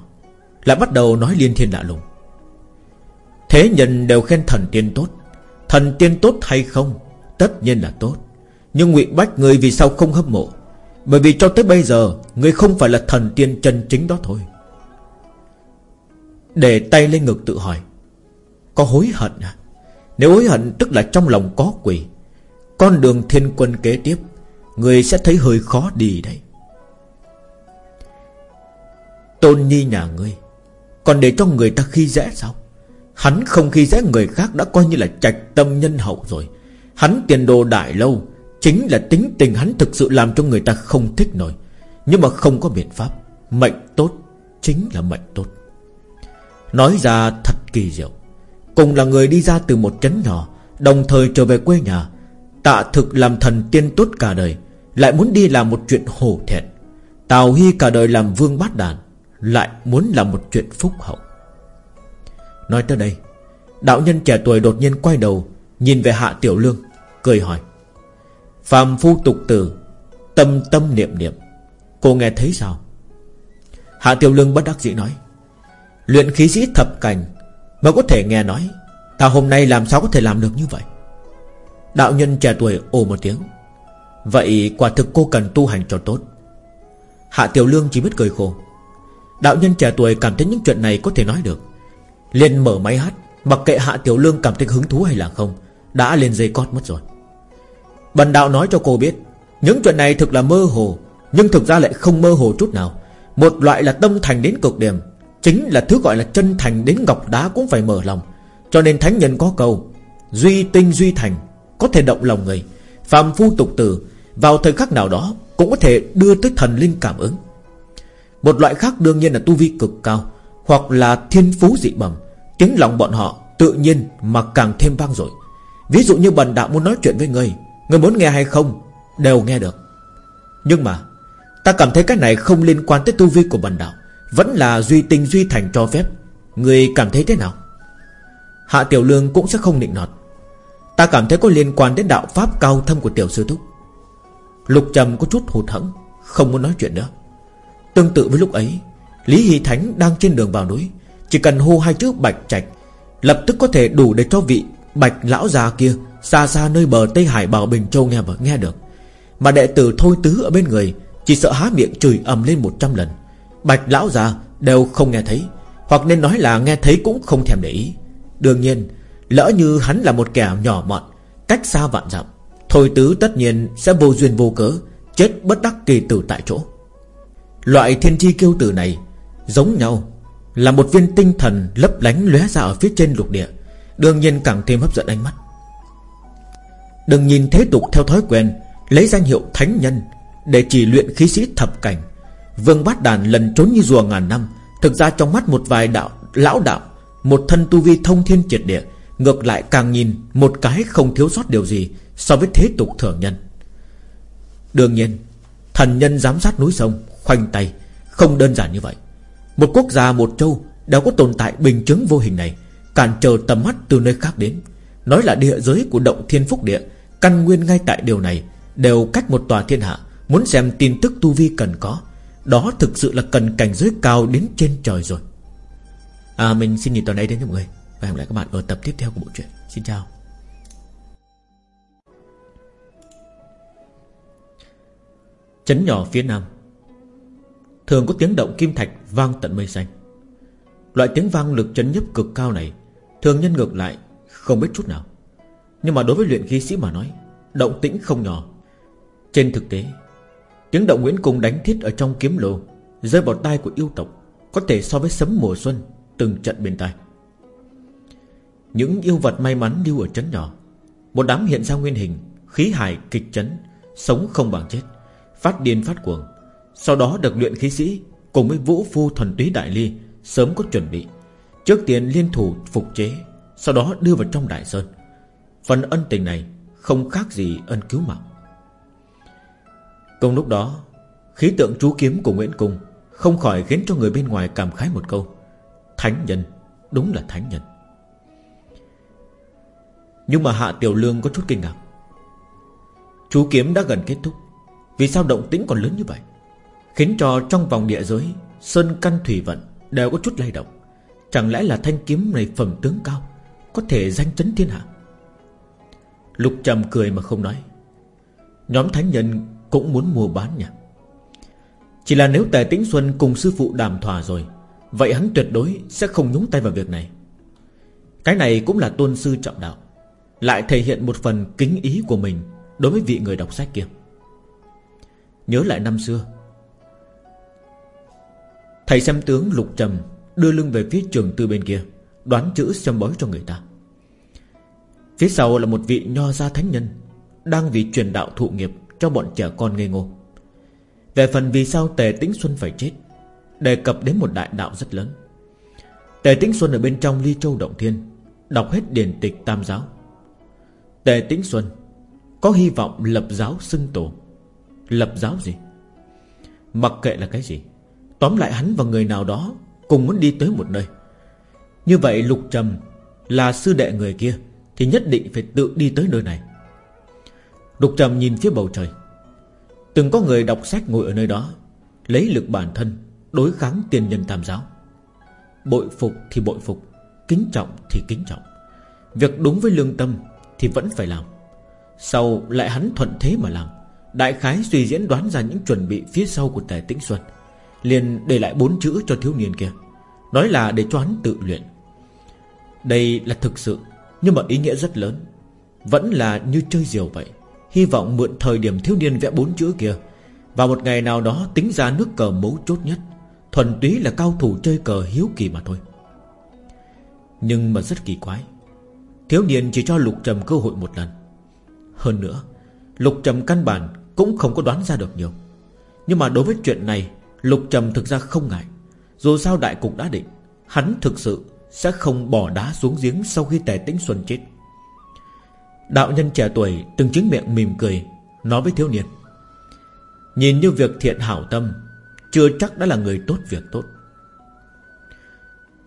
S1: Lại bắt đầu nói liên thiên lạ lùng. Thế nhân đều khen thần tiên tốt. Thần tiên tốt hay không, Tất nhiên là tốt. Nhưng ngụy Bách người vì sao không hâm mộ? Bởi vì cho tới bây giờ, Người không phải là thần tiên chân chính đó thôi. Để tay lên ngực tự hỏi, Có hối hận à? Nếu hối hận tức là trong lòng có quỷ, Con đường thiên quân kế tiếp, Người sẽ thấy hơi khó đi đấy. Tôn nhi nhà ngươi, Còn để cho người ta khi dễ sao? Hắn không khi dễ người khác Đã coi như là trạch tâm nhân hậu rồi. Hắn tiền đồ đại lâu Chính là tính tình hắn thực sự làm cho người ta không thích nổi. Nhưng mà không có biện pháp. Mệnh tốt Chính là mệnh tốt. Nói ra thật kỳ diệu. Cùng là người đi ra từ một trấn nhỏ, Đồng thời trở về quê nhà. Tạ thực làm thần tiên tốt cả đời, Lại muốn đi làm một chuyện hổ thẹn. Tào Hy cả đời làm vương bát đàn, Lại muốn làm một chuyện phúc hậu. Nói tới đây, Đạo nhân trẻ tuổi đột nhiên quay đầu, Nhìn về Hạ Tiểu Lương, Cười hỏi. Phàm phu tục tử, Tâm tâm niệm niệm. Cô nghe thấy sao? Hạ Tiểu Lương bất đắc dĩ nói, Luyện khí sĩ thập cảnh Mà có thể nghe nói, Ta hôm nay làm sao có thể làm được như vậy? Đạo nhân trẻ tuổi ồ một tiếng, Vậy quả thực cô cần tu hành cho tốt. Hạ Tiểu Lương chỉ biết cười khổ, Đạo nhân trẻ tuổi cảm thấy những chuyện này có thể nói được. Liền mở máy hát, Mặc kệ Hạ Tiểu Lương cảm thấy hứng thú hay là không, Đã lên dây cót mất rồi. Bần đạo nói cho cô biết, Những chuyện này thực là mơ hồ, Nhưng thực ra lại không mơ hồ chút nào. Một loại là tâm thành đến cực điểm, Chính là thứ gọi là chân thành đến ngọc đá cũng phải mở lòng. Cho nên thánh nhân có câu, Duy tinh duy thành, Có thể động lòng người. Phạm phu tục tử, Vào thời khắc nào đó Cũng có thể đưa tới thần linh cảm ứng. Một loại khác đương nhiên là tu vi cực cao, Hoặc là thiên phú dị bẩm Tiếng lòng bọn họ tự nhiên mà càng thêm vang dội. Ví dụ như bần đạo muốn nói chuyện với người Người muốn nghe hay không, Đều nghe được. Nhưng mà, Ta cảm thấy cái này không liên quan tới tu vi của bần đạo, Vẫn là duy tinh duy thành cho phép. Người cảm thấy thế nào? Hạ Tiểu Lương cũng sẽ không định nọt. Ta cảm thấy có liên quan đến đạo pháp cao thâm của Tiểu Sư Thúc. Lục Trầm có chút hụt hẫng, Không muốn nói chuyện nữa. Tương tự với lúc ấy, Lý Hy Thánh đang trên đường vào núi, Chỉ cần hô hai chữ Bạch Trạch, Lập tức có thể đủ để cho vị Bạch lão già kia Xa xa nơi bờ Tây Hải Bảo Bình Châu nghe nghe được. Mà đệ tử Thôi Tứ ở bên người Chỉ sợ há miệng chửi ầm lên 100 lần. Bạch lão già đều không nghe thấy, Hoặc nên nói là nghe thấy cũng không thèm để ý. Đương nhiên, Lỡ như hắn là một kẻ nhỏ mọn, Cách xa vạn dặm, Thôi Tứ tất nhiên sẽ vô duyên vô cớ Chết bất đắc kỳ tử tại chỗ. Loại thiên chi kiêu tử này Giống nhau, Là một viên tinh thần lấp lánh lóe ra ở phía trên lục địa, Đương nhiên càng thêm hấp dẫn ánh mắt. Đừng nhìn thế tục theo thói quen, Lấy danh hiệu thánh nhân Để chỉ luyện khí sĩ thập cảnh. Vương bát đàn lần trốn như rùa ngàn năm, Thực ra trong mắt một vài đạo, Lão đạo, Một thân tu vi thông thiên triệt địa, Ngược lại càng nhìn một cái không thiếu sót điều gì So với thế tục thường nhân. Đương nhiên, Thần nhân giám sát núi sông, Khoanh tay, Không đơn giản như vậy. Một quốc gia một châu đã có tồn tại bình chứng vô hình này, Cản trở tầm mắt từ nơi khác đến. Nói là địa giới của động thiên phúc địa Căn nguyên ngay tại điều này, Đều cách một tòa thiên hạ, Muốn xem tin tức tu vi cần có. Đó thực sự là cần cảnh giới cao đến trên trời rồi. À mình xin nhìn toàn đây đến cho mọi người. Và hẹn gặp lại các bạn ở tập tiếp theo của bộ truyện. Xin chào. Chấn nhỏ phía nam. Thường có tiếng động kim thạch vang tận mây xanh. Loại tiếng vang lực chấn nhấp cực cao này Thường nhân ngược lại Không biết chút nào. Nhưng mà đối với luyện khí sĩ mà nói, Động tĩnh không nhỏ. Trên thực tế, Tiếng động Nguyễn Cung đánh thiết ở trong kiếm lô, Rơi vào tai của yêu tộc, Có thể so với sấm mùa xuân, Từng trận bên tai. Những yêu vật may mắn lưu ở chấn nhỏ, Một đám hiện ra nguyên hình, Khí hải kịch chấn, Sống không bằng chết, Phát điên phát cuồng. Sau đó được luyện khí sĩ Cùng với vũ phu thuần túy đại ly Sớm có chuẩn bị, Trước tiên liên thủ phục chế, Sau đó đưa vào trong đại sơn. Phần ân tình này không khác gì ân cứu mạng. Cùng lúc đó, Khí tượng chú kiếm của Nguyễn Cung Không khỏi khiến cho người bên ngoài cảm khái một câu. Thánh nhân, Đúng là thánh nhân. Nhưng mà Hạ Tiểu Lương có chút kinh ngạc. Chú kiếm đã gần kết thúc, Vì sao động tĩnh còn lớn như vậy? Khiến cho trong vòng địa giới, Sơn căn thủy vận đều có chút lay động. Chẳng lẽ là thanh kiếm này phẩm tướng cao, Có thể danh chấn thiên hạ? Lục trầm cười mà không nói. Nhóm thánh nhân cũng muốn mua bán nhỉ? Chỉ là nếu Tề Tĩnh Xuân cùng sư phụ đàm thỏa rồi, Vậy hắn tuyệt đối sẽ không nhúng tay vào việc này. Cái này cũng là tôn sư trọng đạo, Lại thể hiện một phần kính ý của mình Đối với vị người đọc sách kia. Nhớ lại năm xưa, Thầy xem tướng lục trầm Đưa lưng về phía trường tư bên kia, Đoán chữ xem bói cho người ta. Phía sau là một vị nho gia thánh nhân, Đang vì truyền đạo thụ nghiệp Cho bọn trẻ con ngây ngô. Về phần vì sao Tề Tĩnh Xuân phải chết, Đề cập đến một đại đạo rất lớn. Tề Tĩnh Xuân ở bên trong ly châu động thiên, Đọc hết điển tịch tam giáo. Tề Tĩnh Xuân Có hy vọng lập giáo xưng tổ. Lập giáo gì? Mặc kệ là cái gì, Tóm lại hắn và người nào đó Cùng muốn đi tới một nơi. Như vậy Lục Trầm Là sư đệ người kia thì nhất định phải tự đi tới nơi này. Đục Trầm nhìn phía bầu trời. Từng có người đọc sách ngồi ở nơi đó, Lấy lực bản thân Đối kháng tiền nhân tam giáo. Bội phục thì bội phục, Kính trọng thì kính trọng. Việc đúng với lương tâm Thì vẫn phải làm. Sau lại hắn thuận thế mà làm, Đại khái suy diễn đoán ra những chuẩn bị phía sau của Tề Tĩnh Xuân, liền để lại bốn chữ cho thiếu niên kia, Nói là để cho hắn tự luyện. Đây là thực sự nhưng mà ý nghĩa rất lớn. Vẫn là như chơi diều vậy. Hy vọng mượn thời điểm thiếu niên vẽ bốn chữ kia. Và một ngày nào đó tính ra nước cờ mấu chốt nhất. Thuần túy là cao thủ chơi cờ hiếu kỳ mà thôi. Nhưng mà rất kỳ quái. Thiếu niên chỉ cho Lục Trầm cơ hội một lần. Hơn nữa, Lục Trầm căn bản cũng không có đoán ra được nhiều. Nhưng mà đối với chuyện này, Lục Trầm thực ra không ngại. Dù sao đại cục đã định, Hắn thực sự sẽ không bỏ đá xuống giếng Sau khi tề tĩnh xuân chết. Đạo nhân trẻ tuổi Từng chứng miệng mỉm cười, Nói với thiếu niên, Nhìn như việc thiện hảo tâm, Chưa chắc đã là người tốt việc tốt.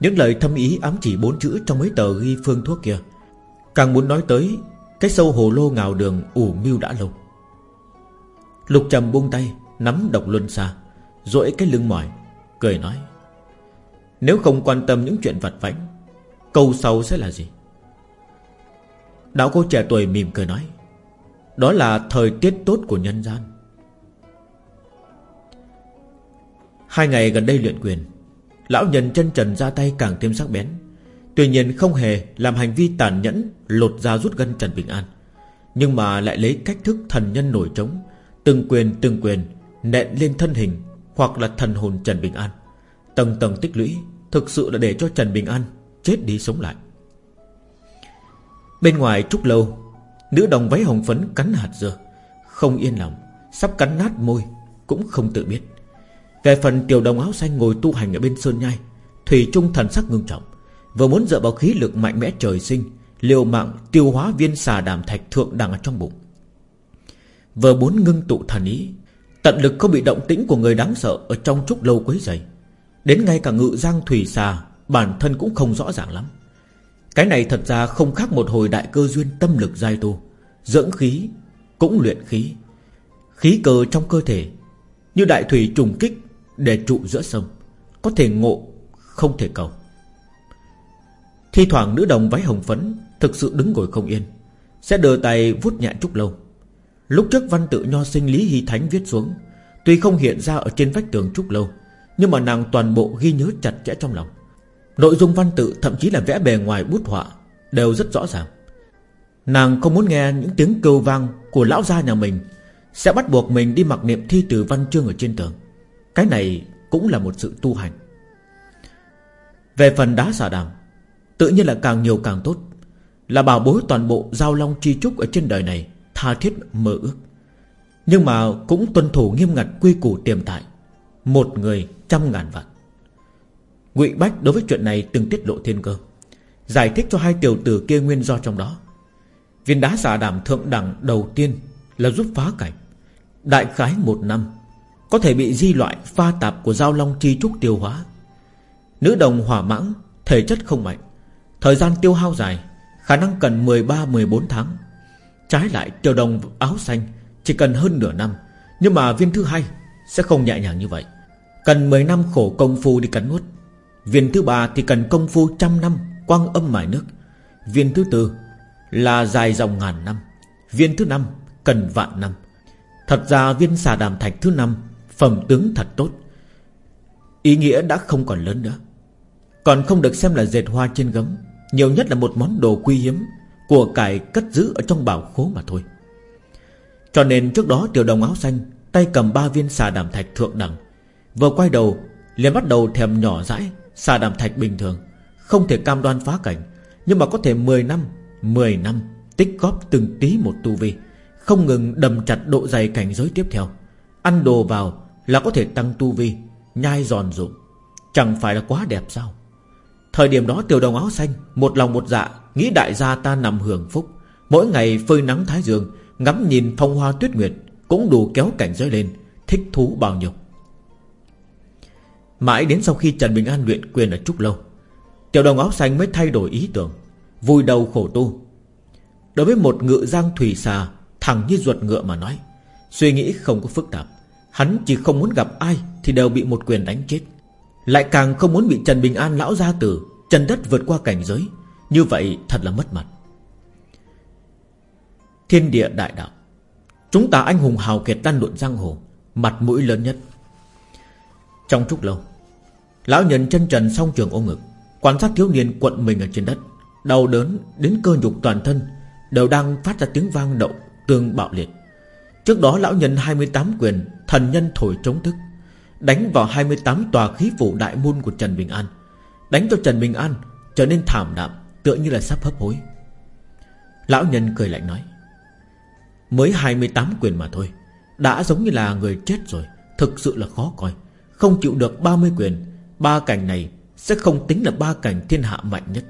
S1: Những lời thâm ý ám chỉ bốn chữ Trong mấy tờ ghi phương thuốc kia, Càng muốn nói tới Cái sâu hồ lô ngào đường ủ mưu đã lâu. Lục trầm buông tay, Nắm độc luân xa, duỗi cái lưng mỏi, Cười nói nếu không quan tâm những chuyện vặt vãnh, Câu sau sẽ là gì? Đạo cô trẻ tuổi mỉm cười nói, Đó là thời tiết tốt của nhân gian. Hai ngày gần đây luyện quyền, Lão nhân chân trần ra tay càng thêm sắc bén. Tuy nhiên không hề làm hành vi tàn nhẫn Lột ra rút gân Trần Bình An, Nhưng mà lại lấy cách thức thần nhân nổi trống, Từng quyền từng quyền Nện lên thân hình hoặc là thần hồn Trần Bình An, Tầng tầng tích lũy. Thực sự là để cho Trần Bình An Chết đi sống lại. Bên ngoài trúc lâu, Nữ đồng váy hồng phấn cắn hạt dưa. Không yên lòng, Sắp cắn nát môi, Cũng không tự biết. Về phần tiểu đồng áo xanh ngồi tu hành ở bên sơn nhai, Thủy trung thần sắc ngưng trọng. Vừa muốn dựa vào khí lực mạnh mẽ trời sinh, Liều mạng tiêu hóa viên xà đàm thạch thượng đằng ở trong bụng. Vừa muốn ngưng tụ thần ý, Tận lực không bị động tĩnh của người đáng sợ Ở trong trúc lâu quấy dày Đến ngay cả ngự giang thủy xà, Bản thân cũng không rõ ràng lắm. Cái này thật ra không khác một hồi đại cơ duyên tâm lực giai tu, Dưỡng khí Cũng luyện khí. Khí cơ trong cơ thể, Như đại thủy trùng kích Để trụ giữa sông, Có thể ngộ, không thể cầu. Thi thoảng nữ đồng váy hồng phấn Thực sự đứng ngồi không yên, Sẽ đưa tay vuốt nhẹ trúc lâu. Lúc trước văn tự nho sinh Lý Hy Thánh viết xuống, Tuy không hiện ra ở trên vách tường trúc lâu nhưng mà nàng toàn bộ ghi nhớ chặt chẽ trong lòng. Nội dung văn tự, thậm chí là vẽ bề ngoài bút họa, Đều rất rõ ràng. Nàng không muốn nghe những tiếng kêu vang Của lão gia nhà mình, Sẽ bắt buộc mình đi mặc niệm thi từ văn chương ở trên tường. Cái này cũng là một sự tu hành. Về phần đá xà đàm, Tự nhiên là càng nhiều càng tốt, Là bảo bối toàn bộ giao long chi trúc ở trên đời này tha thiết mơ ước. Nhưng mà cũng tuân thủ nghiêm ngặt quy củ tiềm tại một người trăm ngàn vạn. Ngụy Bách đối với chuyện này từng tiết lộ thiên cơ, Giải thích cho hai tiểu tử kia nguyên do trong đó. Viên đá xà đảm thượng đẳng đầu tiên Là giúp phá cảnh. Đại khái một năm, Có thể bị di loại pha tạp của giao long chi trúc tiêu hóa. Nữ đồng hỏa mãng, Thể chất không mạnh, Thời gian tiêu hao dài, Khả năng cần 13-14 tháng. Trái lại, tiểu đồng áo xanh Chỉ cần hơn nửa năm, Nhưng mà viên thứ hai sẽ không nhẹ nhàng như vậy. Cần 10 năm khổ công phu đi cắn nuốt. Viên thứ ba thì cần công phu trăm năm, Quang âm mài nước. Viên thứ tư là dài dòng ngàn năm. Viên thứ năm cần vạn năm. Thật ra viên xà đàm thạch thứ năm, Phẩm tướng thật tốt. Ý nghĩa đã không còn lớn nữa. Còn không được xem là dệt hoa trên gấm, Nhiều nhất là một món đồ quý hiếm Của cải cất giữ ở trong bảo khố mà thôi. Cho nên trước đó tiểu đồng áo xanh Tay cầm ba viên xà đàm thạch thượng đẳng. Vừa quay đầu, liền bắt đầu thèm nhỏ rãi Xà đàm thạch bình thường. Không thể cam đoan phá cảnh, Nhưng mà có thể 10 năm 10 năm, tích góp từng tí một tu vi, Không ngừng đầm chặt độ dày cảnh giới tiếp theo. Ăn đồ vào là có thể tăng tu vi, Nhai giòn rụng Chẳng phải là quá đẹp sao? Thời điểm đó tiểu đồng áo xanh, Một lòng một dạ Nghĩ đại gia ta nằm hưởng phúc. Mỗi ngày phơi nắng thái dương, Ngắm nhìn phong hoa tuyết nguyệt cũng đủ kéo cảnh giới lên, Thích thú bao nhiêu. Mãi đến sau khi Trần Bình An luyện quyền ở Trúc Lâu, Tiểu đồng áo xanh mới thay đổi ý tưởng Vui đầu khổ tu. Đối với một ngựa giang thủy xà Thẳng như ruột ngựa mà nói, Suy nghĩ không có phức tạp, Hắn chỉ không muốn gặp ai Thì đều bị một quyền đánh chết. Lại càng không muốn bị Trần Bình An lão gia tử Trần đất vượt qua cảnh giới, Như vậy thật là mất mặt. Thiên địa đại đạo. Chúng ta anh hùng hào kiệt đan luận giang hồ, Mặt mũi lớn nhất. Trong chút lâu, Lão nhân chân trần song trường ôm ngực, Quan sát thiếu niên quận mình ở trên đất, Đau đớn đến cơ nhục toàn thân, Đều đang phát ra tiếng vang động Tương bạo liệt. Trước đó lão nhân 28 quyền, Thần nhân thổi chống thức, Đánh vào 28 tòa khí phủ đại môn của Trần Bình An, Đánh cho Trần Bình An Trở nên thảm đạm, Tựa như là sắp hấp hối. Lão nhân cười lạnh nói Mới 28 quyền mà thôi. Đã giống như là người chết rồi, Thực sự là khó coi. Không chịu được 30 quyền, Ba cảnh này sẽ không tính là ba cảnh thiên hạ mạnh nhất.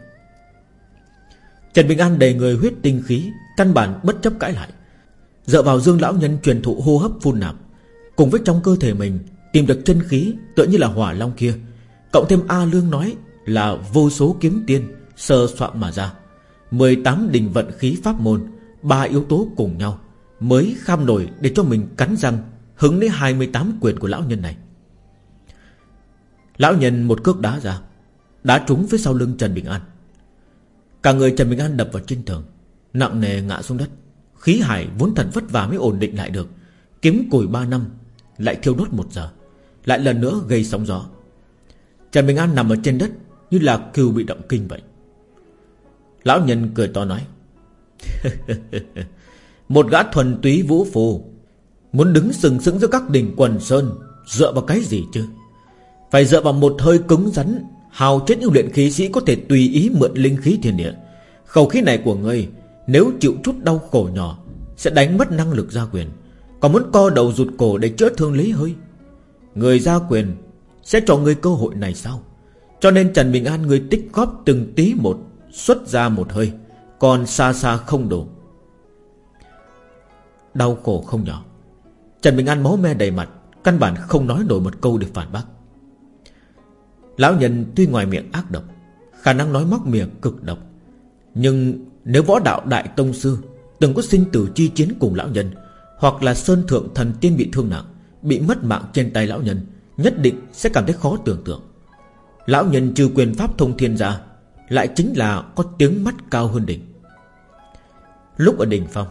S1: Trần Bình An đầy người huyết tinh khí, Căn bản bất chấp cãi lại. Dựa vào dương lão nhân truyền thụ hô hấp phun nạp, Cùng với trong cơ thể mình Tìm được chân khí tựa như là hỏa long kia, Cộng thêm A Lương nói Là vô số kiếm tiên Sơ soạn mà ra. 18 đình vận khí pháp môn, Ba yếu tố cùng nhau. Mới kham nổi để cho mình cắn răng, Hứng lấy 28 quyền của lão nhân này. Lão nhân một cước đá ra, Đá trúng phía sau lưng Trần Bình An. Cả người Trần Bình An đập vào trên tường, Nặng nề ngã xuống đất. Khí hải vốn thần vất vả mới ổn định lại được. Kiếm cùi 3 năm, Lại thiêu đốt một giờ, Lại lần nữa gây sóng gió. Trần Bình An nằm ở trên đất Như là cừu bị động kinh vậy. Lão nhân cười to nói Một gã thuần túy vũ phù Muốn đứng sừng sững giữa các đỉnh quần sơn, Dựa vào cái gì chứ? Phải dựa vào một hơi cứng rắn, Hào chết những luyện khí sĩ có thể tùy ý mượn linh khí thiên địa. Khẩu khí này của ngươi, Nếu chịu chút đau khổ nhỏ, Sẽ đánh mất năng lực gia quyền. Còn muốn co đầu rụt cổ để chữa thương lý hơi. Người gia quyền Sẽ cho ngươi cơ hội này sao? Cho nên Trần Bình An người tích góp từng tí một, Xuất ra một hơi, Còn xa xa không đủ. Đau khổ không nhỏ. Trần Bình An máu me đầy mặt, Căn bản không nói nổi một câu để phản bác. Lão nhân tuy ngoài miệng ác độc, Khả năng nói móc miệng cực độc, Nhưng nếu võ đạo đại tông sư Từng có sinh tử chi chiến cùng lão nhân, Hoặc là sơn thượng thần tiên bị thương nặng, Bị mất mạng trên tay lão nhân, Nhất định sẽ cảm thấy khó tưởng tượng. Lão nhân trừ quyền pháp thông thiên ra, Lại chính là có tiếng mắt cao hơn đỉnh. Lúc ở đỉnh phong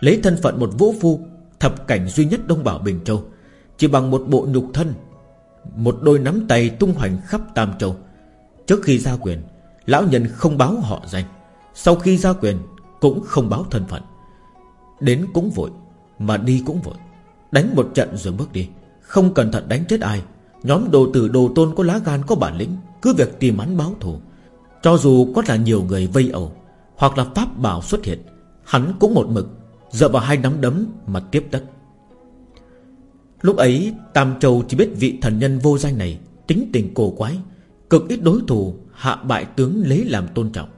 S1: Lấy thân phận một vũ phu, Thập cảnh duy nhất Đông Bảo Bình Châu. Chỉ bằng một bộ nhục thân, một đôi nắm tay tung hoành khắp Tam Châu. Trước khi ra quyền, Lão nhân không báo họ danh. Sau khi ra quyền, Cũng không báo thân phận. Đến cũng vội, Mà đi cũng vội. Đánh một trận rồi bước đi. Không cẩn thận đánh chết ai. Nhóm đồ tử đồ tôn có lá gan, có bản lĩnh, Cứ việc tìm hắn báo thù. Cho dù có là nhiều người vây ẩu, Hoặc là pháp bảo xuất hiện, Hắn cũng một mực Dựa vào hai nắm đấm mà tiếp đất. Lúc ấy, Tam Châu chỉ biết vị thần nhân vô danh này Tính tình cổ quái, Cực ít đối thủ, hạ bại tướng lấy làm tôn trọng.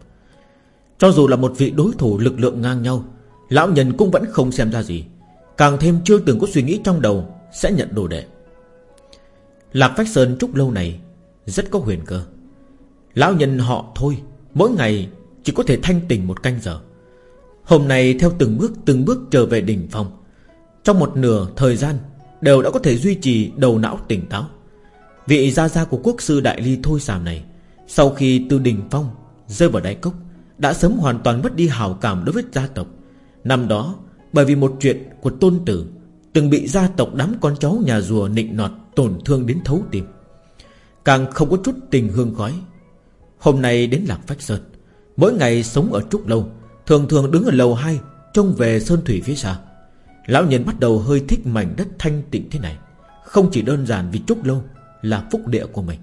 S1: Cho dù là một vị đối thủ lực lượng ngang nhau, Lão nhân cũng vẫn không xem ra gì. Càng thêm chưa từng có suy nghĩ trong đầu, Sẽ nhận đồ đệ. Lạc Phách Sơn Trúc Lâu này Rất có huyền cơ. Lão nhân họ thôi, Mỗi ngày chỉ có thể thanh tỉnh một canh giờ. Hôm nay theo từng bước từng bước trở về đỉnh phong. Trong một nửa thời gian, Đều đã có thể duy trì đầu não tỉnh táo. Vị gia gia của quốc sư Đại Ly Thôi Sàm này, Sau khi từ đỉnh phong Rơi vào đáy cốc, Đã sớm hoàn toàn mất đi hào cảm đối với gia tộc. Năm đó, Bởi vì một chuyện của tôn tử, Từng bị gia tộc đám con cháu nhà rùa nịnh nọt Tổn thương đến thấu tim. Càng không có chút tình hương khói. Hôm nay đến Lạc Phách Sơn, Mỗi ngày sống ở Trúc Lâu Thường thường đứng ở lầu 2 Trông về Sơn Thủy phía xa. Lão nhân bắt đầu hơi thích mảnh đất thanh tịnh thế này, Không chỉ đơn giản vì Trúc Lâu, Là phúc địa của mình.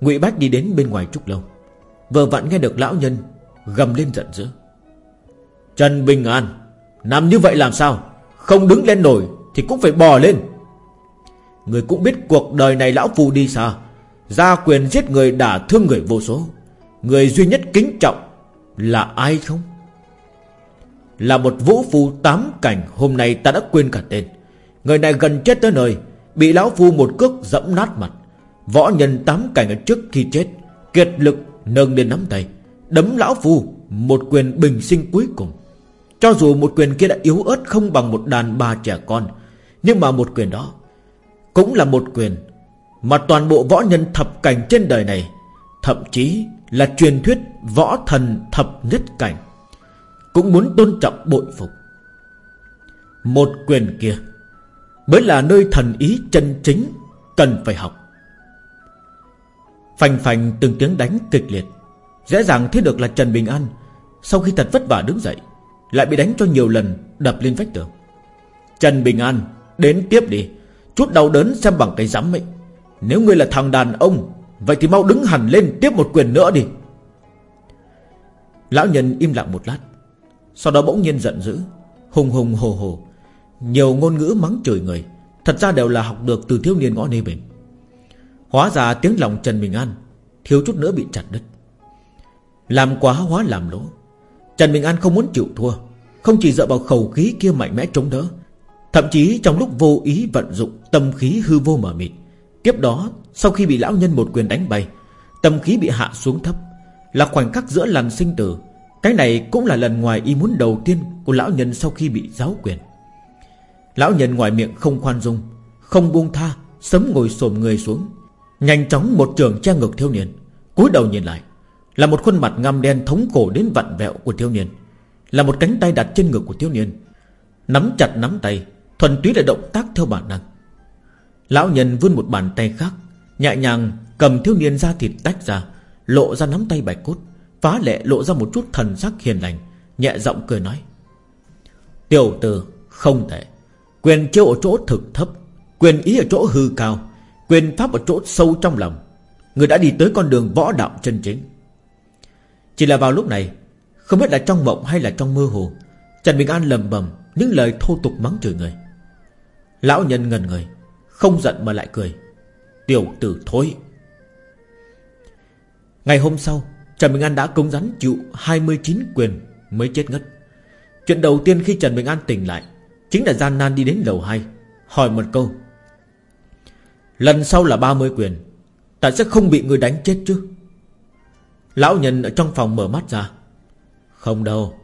S1: Ngụy Bách đi đến bên ngoài Trúc Lâu, Vừa vặn nghe được lão nhân Gầm lên giận dữ. Trần Bình An, Nằm như vậy làm sao? Không đứng lên nổi Thì cũng phải bò lên. Người cũng biết cuộc đời này lão phù đi xa, Gia quyền giết người đả thương người vô số. Người duy nhất kính trọng Là ai không? Là một vũ phu tám cảnh Hôm nay ta đã quên cả tên. Người này gần chết tới nơi, Bị lão phu một cước dẫm nát mặt. Võ nhân tám cảnh ở trước khi chết, Kiệt lực nâng lên nắm tay, Đấm lão phu Một quyền bình sinh cuối cùng. Cho dù một quyền kia đã yếu ớt Không bằng một đàn bà trẻ con, Nhưng mà một quyền đó Cũng là một quyền Mà toàn bộ võ nhân thập cảnh trên đời này, Thậm chí là truyền thuyết Võ thần thập nhất cảnh, Cũng muốn tôn trọng bội phục. Một quyền kia Mới là nơi thần ý chân chính Cần phải học. Phành phành từng tiếng đánh kịch liệt, Dễ dàng thấy được là Trần Bình An Sau khi thật vất vả đứng dậy, Lại bị đánh cho nhiều lần đập lên vách tường. Trần Bình An Đến tiếp đi, Chút đau đớn xem bằng cái rắm ấy Nếu ngươi là thằng đàn ông Vậy thì mau đứng hẳn lên tiếp một quyền nữa đi. Lão nhân im lặng một lát, Sau đó bỗng nhiên giận dữ, Hùng hùng hồ hồ, Nhiều ngôn ngữ mắng chửi người, Thật ra đều là học được từ thiếu niên ngõ nê bền. Hóa ra tiếng lòng Trần Bình An Thiếu chút nữa bị chặt đứt. Làm quá hóa làm lỗ, Trần Bình An không muốn chịu thua, Không chỉ dựa vào khẩu khí kia mạnh mẽ chống đỡ, Thậm chí trong lúc vô ý vận dụng Tâm khí hư vô mở mịt, Tiếp đó sau khi bị lão nhân một quyền đánh bay, Tâm khí bị hạ xuống thấp, Là khoảnh khắc giữa lần sinh tử. Cái này cũng là lần ngoài ý muốn đầu tiên Của lão nhân sau khi bị giáo quyền. Lão nhân ngoài miệng không khoan dung, Không buông tha, Sớm ngồi xổm người xuống. Nhanh chóng một trường che ngực thiếu niên, cúi đầu nhìn lại. Là một khuôn mặt ngăm đen thống cổ đến vặn vẹo của thiếu niên. Là một cánh tay đặt trên ngực của thiếu niên. Nắm chặt nắm tay, Thuần túy là động tác theo bản năng. Lão nhân vươn một bàn tay khác Nhẹ nhàng cầm thiếu niên ra thịt tách ra, Lộ ra nắm tay bạch cốt, Phá lệ lộ ra một chút thần sắc hiền lành, Nhẹ giọng cười nói. Tiểu tử, không thể. Quyền chiêu ở chỗ thực thấp, Quyền ý ở chỗ hư cao, Quyền pháp ở chỗ sâu trong lòng. Người đã đi tới con đường võ đạo chân chính. Chỉ là vào lúc này, Không biết là trong mộng hay là trong mơ hồ, Trần Bình An lầm bầm Những lời thô tục mắng chửi người. Lão nhân ngần người, Không giận mà lại cười. Tiểu tử thôi Ngày hôm sau, Trần Bình An đã cống rắn chịu 29 quyền Mới chết ngất. Chuyện đầu tiên khi Trần Bình An tỉnh lại Chính là gian nan đi đến lầu 2 Hỏi một câu, Lần sau là 30 quyền, Ta sẽ không bị người đánh chết chứ? Lão nhân ở trong phòng mở mắt ra, Không đâu.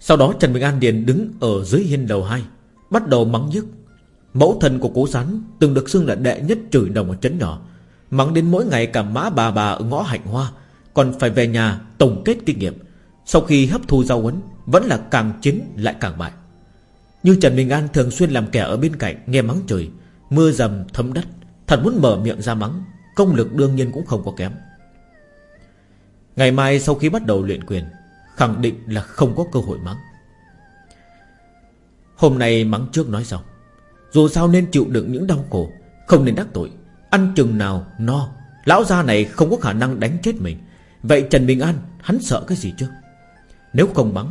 S1: Sau đó Trần Bình An Điền đứng ở dưới hiên lầu 2 Bắt đầu mắng nhức. Mẫu thân của cố sán Từng được xưng là đệ nhất chửi đồng ở chấn nhỏ, Mắng đến mỗi ngày cả mã bà bà ở ngõ hạnh hoa, Còn phải về nhà tổng kết kinh nghiệm. Sau khi hấp thu giao huấn Vẫn là càng chiến lại càng bại. Nhưng Trần Bình An thường xuyên làm kẻ ở bên cạnh Nghe mắng trời Mưa dầm thấm đất, Thật muốn mở miệng ra mắng, Công lực đương nhiên cũng không có kém. Ngày mai sau khi bắt đầu luyện quyền, Khẳng định là không có cơ hội mắng. Hôm nay mắng trước nói xong dù sao nên chịu đựng những đau khổ Không nên đắc tội. Ăn chừng nào no. Lão gia này không có khả năng đánh chết mình. Vậy Trần Bình An hắn sợ cái gì chứ? Nếu không bắn,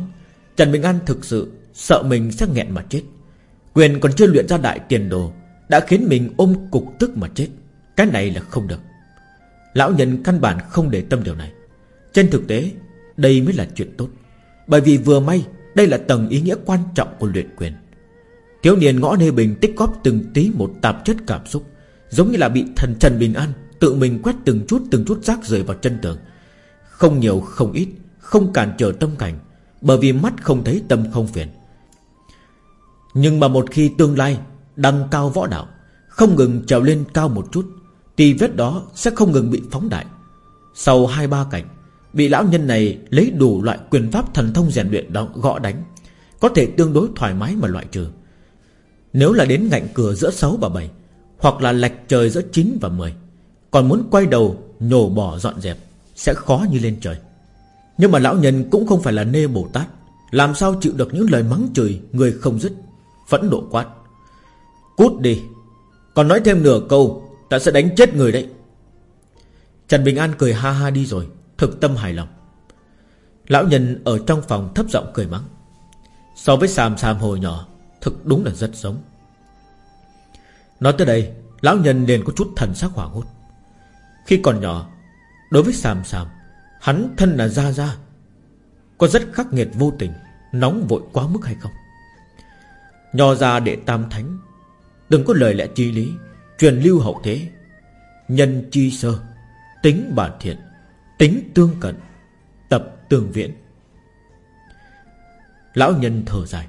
S1: Trần Bình An thực sự sợ mình sẽ nghẹn mà chết. Quyền còn chưa luyện ra đại tiền đồ Đã khiến mình ôm cục tức mà chết. Cái này là không được. Lão nhân căn bản không để tâm điều này. Trên thực tế Đây mới là chuyện tốt. Bởi vì vừa may Đây là tầng ý nghĩa quan trọng của luyện quyền. Thiếu niên ngõ nê bình tích góp từng tí một tạp chất cảm xúc, Giống như là bị thần Trần Bình An Tự mình quét từng chút từng chút rác rời vào chân tường. Không nhiều, không ít, Không cản trở tâm cảnh, Bởi vì mắt không thấy, tâm không phiền. Nhưng mà một khi tương lai Đăng cao võ đạo, Không ngừng trèo lên cao một chút, Thì vết đó sẽ không ngừng bị phóng đại. Sau hai ba cảnh Bị lão nhân này lấy đủ loại quyền pháp thần thông rèn luyện đó gõ đánh, Có thể tương đối thoải mái mà loại trừ. Nếu là đến ngạnh cửa giữa 6 và 7 Hoặc là lệch trời giữa 9 và 10 Còn muốn quay đầu nhổ bỏ dọn dẹp, Sẽ khó như lên trời. Nhưng mà lão nhân cũng không phải là nê Bồ Tát, Làm sao chịu được những lời mắng chửi Người không dứt, Phẫn nộ quát. Cút đi, Còn nói thêm nửa câu, Ta sẽ đánh chết người đấy. Trần Bình An cười ha ha đi rồi, Thực tâm hài lòng. Lão nhân ở trong phòng thấp giọng cười mắng. So với Sam Sam hồi nhỏ Thực đúng là rất giống. Nói tới đây, Lão nhân liền có chút thần sắc hoảng hốt. Khi còn nhỏ, Đối với Sàm Sàm, Hắn thân là Gia Gia, Có rất khắc nghiệt vô tình, Nóng vội quá mức hay không? Nho ra đệ tam thánh, Đừng có lời lẽ chi lý, Truyền lưu hậu thế, Nhân chi sơ, Tính bản thiện, Tính tương cận, Tập tương viễn. Lão nhân thở dài.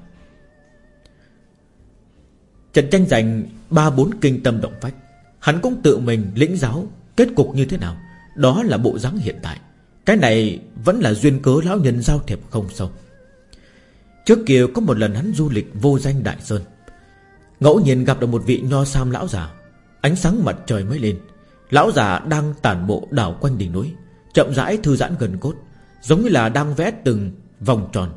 S1: Trận tranh giành ba bốn kinh tâm động phách. Hắn cũng tự mình lĩnh giáo, Kết cục như thế nào, Đó là bộ dáng hiện tại. Cái này vẫn là duyên cớ lão nhân giao thiệp không sâu. Trước kia có một lần hắn du lịch vô danh Đại Sơn. Ngẫu nhiên gặp được một vị nho sam lão già. Ánh sáng mặt trời mới lên. Lão già đang tản bộ đảo quanh đỉnh núi, Chậm rãi thư giãn gần cốt, Giống như là đang vẽ từng vòng tròn.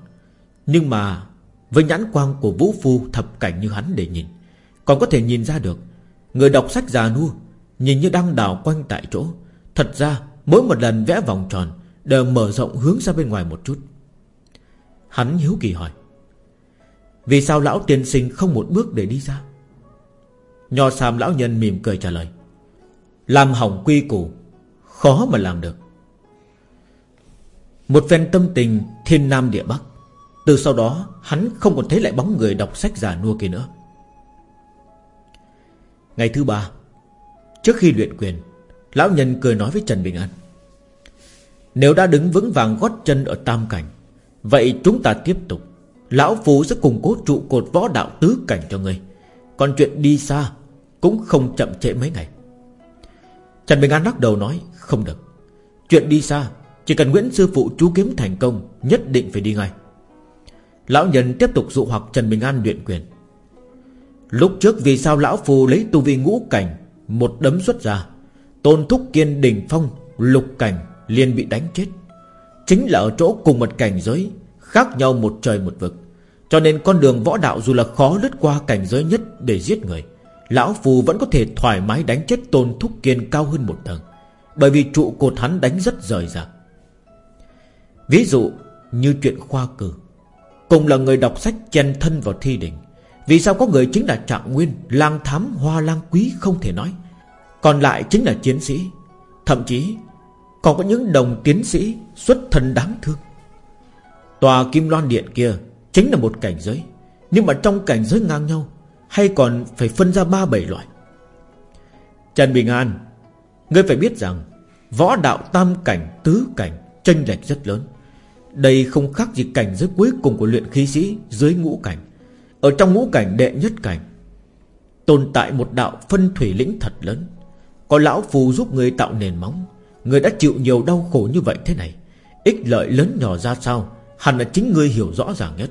S1: Nhưng mà Với nhãn quang của vũ phu thập cảnh như hắn để nhìn còn có thể nhìn ra được, Người đọc sách già nua Nhìn như đang đảo quanh tại chỗ. Thật ra, mỗi một lần vẽ vòng tròn Đều mở rộng hướng ra bên ngoài một chút. Hắn hiếu kỳ hỏi, Vì sao lão tiên sinh không một bước để đi ra? Nho Sam lão nhân mỉm cười trả lời, Làm hỏng quy củ, Khó mà làm được. Một phen tâm tình thiên nam địa bắc, Từ sau đó Hắn không còn thấy lại bóng người đọc sách già nua kia nữa. Ngày thứ ba, Trước khi luyện quyền, Lão nhân cười nói với Trần Bình An, Nếu đã đứng vững vàng gót chân ở tam cảnh, Vậy chúng ta tiếp tục. Lão Phú sẽ cùng cố trụ cột võ đạo tứ cảnh cho ngươi. Còn chuyện đi xa Cũng không chậm trễ mấy ngày. Trần Bình An lắc đầu nói, Không được. Chuyện đi xa, Chỉ cần Nguyễn Sư Phụ chú kiếm thành công, Nhất định phải đi ngay. Lão nhân tiếp tục dụ hoặc Trần Bình An luyện quyền. Lúc trước vì sao Lão Phù lấy tu vi ngũ cảnh, Một đấm xuất ra, Tôn Thúc Kiên đỉnh phong, Lục cảnh liền bị đánh chết. Chính là ở chỗ cùng một cảnh giới, Khác nhau một trời một vực. Cho nên con đường võ đạo dù là khó lướt qua cảnh giới nhất để giết người, Lão Phù vẫn có thể thoải mái đánh chết Tôn Thúc Kiên cao hơn một tầng. Bởi vì trụ cột hắn đánh rất rời rạc. Ví dụ như chuyện khoa cử. Cùng là người đọc sách chen thân vào thi đỉnh vì sao có người chính là trạng nguyên, Lang thám, hoa lang quý không thể nói? Còn lại chính là chiến sĩ. Thậm chí, Còn có những đồng tiến sĩ Xuất thân đáng thương. Tòa Kim Loan Điện kia Chính là một cảnh giới, Nhưng mà trong cảnh giới ngang nhau, Hay còn phải phân ra ba bảy loại? Trần Bình An, Ngươi phải biết rằng, Võ đạo tam cảnh, tứ cảnh Tranh lệch rất lớn. Đây không khác gì cảnh giới cuối cùng của luyện khí sĩ Dưới ngũ cảnh. Ở trong ngũ cảnh đệ nhất cảnh, Tồn tại một đạo phân thủy lĩnh thật lớn. Có lão phù giúp người tạo nền móng, Người đã chịu nhiều đau khổ như vậy thế này, Ích lợi lớn nhỏ ra sao? Hẳn là chính ngươi hiểu rõ ràng nhất.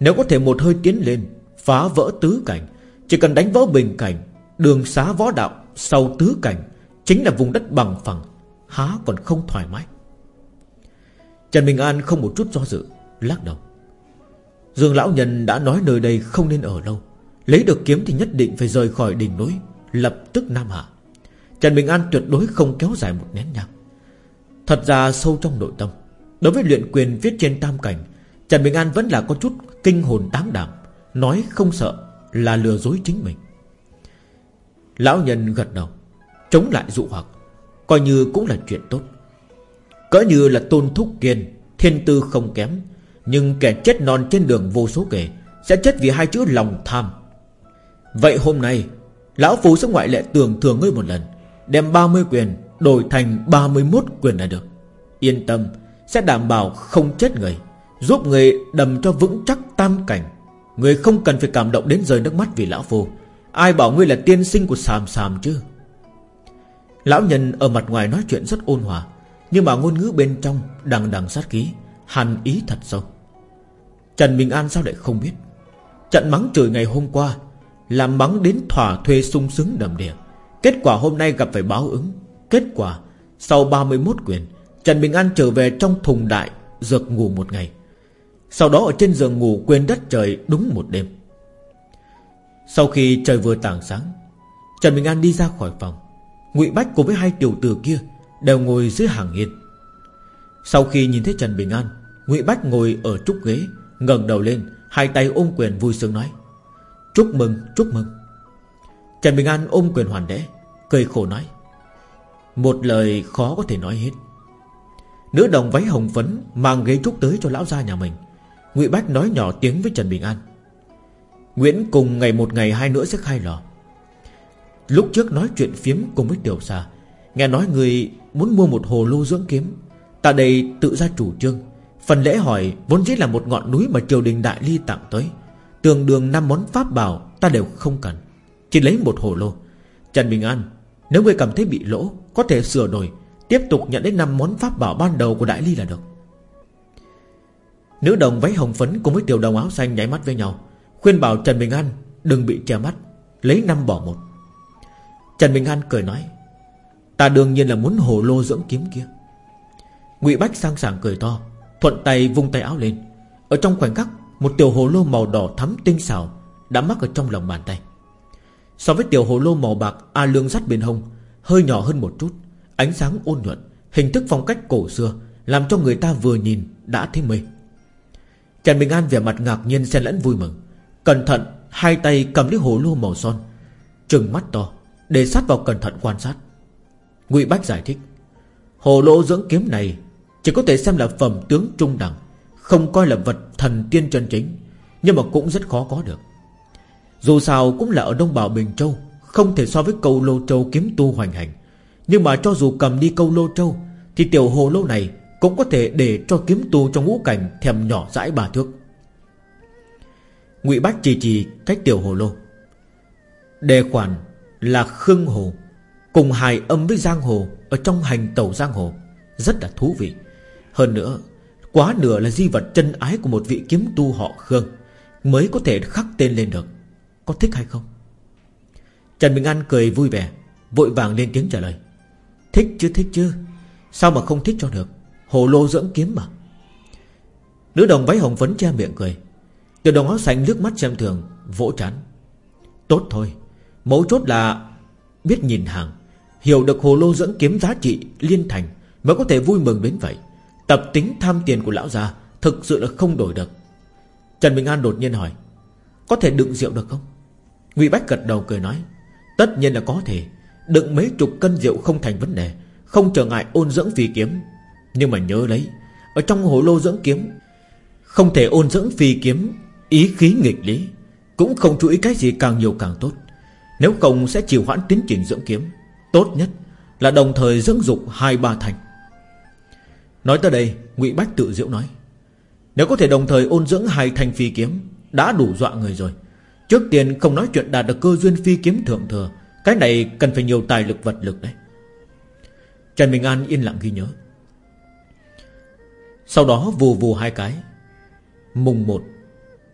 S1: Nếu có thể một hơi tiến lên, Phá vỡ tứ cảnh, Chỉ cần đánh vỡ bình cảnh, Đường xá võ đạo sau tứ cảnh Chính là vùng đất bằng phẳng, Há còn không thoải mái. Trần Bình An không một chút do dự, Lắc đầu. Dương Lão Nhân đã nói nơi đây không nên ở lâu. Lấy được kiếm thì nhất định phải rời khỏi đỉnh núi, Lập tức Nam Hạ. Trần Bình An tuyệt đối không kéo dài một nén nhang. Thật ra sâu trong nội tâm, Đối với luyện quyền viết trên tam cảnh, Trần Bình An vẫn là có chút kinh hồn đáng đảm, Nói không sợ là lừa dối chính mình. Lão nhân gật đầu, Chống lại dụ hoặc, Coi như cũng là chuyện tốt. Cỡ như là tôn thúc kiên, Thiên tư không kém nhưng kẻ chết non trên đường vô số kể Sẽ chết vì hai chữ lòng tham. Vậy hôm nay, Lão Phú sẽ ngoại lệ tưởng thường ngươi một lần, Đem 30 quyền đổi thành 31 quyền là được. Yên tâm, Sẽ đảm bảo không chết người, Giúp người đầm cho vững chắc tam cảnh. Người không cần phải cảm động đến rơi nước mắt vì Lão phù. Ai bảo ngươi là tiên sinh của Sàm Sàm chứ? Lão nhân ở mặt ngoài nói chuyện rất ôn hòa, Nhưng mà ngôn ngữ bên trong Đằng đằng sát khí, Hàn ý thật sâu. Trần Bình An sao lại không biết? Trận mắng trời ngày hôm qua Làm mắng đến thỏa thuê sung sướng đầm đìa. Kết quả hôm nay gặp phải báo ứng. Kết quả, Sau 31 quyền, Trần Bình An trở về trong thùng đại Dược ngủ một ngày. Sau đó ở trên giường ngủ quên đất trời đúng một đêm. Sau khi trời vừa tảng sáng, Trần Bình An đi ra khỏi phòng. Ngụy Bách cùng với hai tiểu tử kia Đều ngồi dưới hàng hiên Sau khi nhìn thấy Trần Bình An, ngụy Bách ngồi ở trúc ghế ngẩng đầu lên Hai tay ôm quyền vui sướng nói Chúc mừng, chúc mừng. Trần Bình An ôm quyền hoàn đế Cười khổ nói Một lời khó có thể nói hết. Nữ đồng váy hồng phấn Mang ghế trúc tới cho lão gia nhà mình Ngụy Bách nói nhỏ tiếng với Trần Bình An Nguyễn cùng ngày một ngày hai nữa sẽ khai lò. Lúc trước nói chuyện phiếm cùng với Tiểu Sa Nghe nói người muốn mua một hồ lô dưỡng kiếm Ta đây tự ra chủ trương Phần lễ hỏi vốn dĩ là một ngọn núi Mà triều đình đại ly tặng tới. Tường đường năm món pháp bảo ta đều không cần. Chỉ lấy một hồ lô. Trần Bình An, Nếu người cảm thấy bị lỗ, Có thể sửa đổi, Tiếp tục nhận đến năm món pháp bảo ban đầu của đại ly là được. Nữ đồng váy hồng phấn cùng với tiểu đồng áo xanh nháy mắt với nhau, Khuyên bảo Trần Bình An Đừng bị che mắt, Lấy năm bỏ một. Trần Bình An cười nói, Ta đương nhiên là muốn hồ lô dưỡng kiếm kia. Ngụy Bách sang sảng cười to Thuận tay vung tay áo lên. Ở trong khoảnh khắc, Một tiểu hồ lô màu đỏ thắm tinh xảo Đã mắc ở trong lòng bàn tay. So với tiểu hồ lô màu bạc, A lương dắt bên hông, Hơi nhỏ hơn một chút, Ánh sáng ôn nhuận, Hình thức phong cách cổ xưa, Làm cho người ta vừa nhìn đã thấy mê. Trần Bình An vẻ mặt ngạc nhiên xen lẫn vui mừng. Cẩn thận, Hai tay cầm lấy hồ lô màu son, Trừng mắt to, Để sát vào cẩn thận quan sát. Ngụy Bách giải thích, Hồ lô dưỡng kiếm này chỉ có thể xem là phẩm tướng trung đẳng, Không coi là vật thần tiên chân chính, Nhưng mà cũng rất khó có được. Dù sao cũng là ở Đông Bảo Bình Châu, Không thể so với câu lô châu kiếm tu hoành hành. Nhưng mà cho dù cầm đi câu lô châu, Thì tiểu hồ lô này Cũng có thể để cho kiếm tu trong ngũ cảnh Thèm nhỏ dãi bà thước. Ngụy Bách trì trì cách tiểu hồ lô. Đề khoản là Khương Hồ Cùng hài âm với Giang Hồ Ở trong hành tàu Giang Hồ, Rất là thú vị. Hơn nữa, Quá nửa là di vật chân ái của một vị kiếm tu họ Khương, Mới có thể khắc tên lên được. Có thích hay không? Trần Bình An cười vui vẻ, Vội vàng lên tiếng trả lời. Thích chứ thích chứ, Sao mà không thích cho được? Hồ lô dưỡng kiếm mà. Nữ đồng váy hồng phấn che miệng cười Tiểu đồng áo xanh nước mắt xem thường, Vỗ chán Tốt thôi, Mấu chốt là Biết nhìn hàng, Hiểu được hồ lô dưỡng kiếm giá trị liên thành Mới có thể vui mừng đến vậy. Tập tính tham tiền của lão già Thực sự là không đổi được. Trần Bình An đột nhiên hỏi, Có thể đựng rượu được không? Ngụy Bách gật đầu cười nói, Tất nhiên là có thể, Đựng mấy chục cân rượu không thành vấn đề, Không trở ngại ôn dưỡng phi kiếm. Nhưng mà nhớ lấy, Ở trong hồ lô dưỡng kiếm, Không thể ôn dưỡng phi kiếm, Ý khí nghịch lý, Cũng không chú ý cái gì càng nhiều càng tốt. Nếu không sẽ chịu hoãn tiến trình dưỡng kiếm, Tốt nhất là đồng thời dưỡng dục hai ba thành. Nói tới đây, ngụy Bách tự diễu nói, Nếu có thể đồng thời ôn dưỡng hai thanh phi kiếm, Đã đủ dọa người rồi. Trước tiên không nói chuyện đạt được cơ duyên phi kiếm thượng thừa, Cái này cần phải nhiều tài lực vật lực đấy. Trần Bình An yên lặng ghi nhớ. Sau đó vù vù hai cái. Mùng một,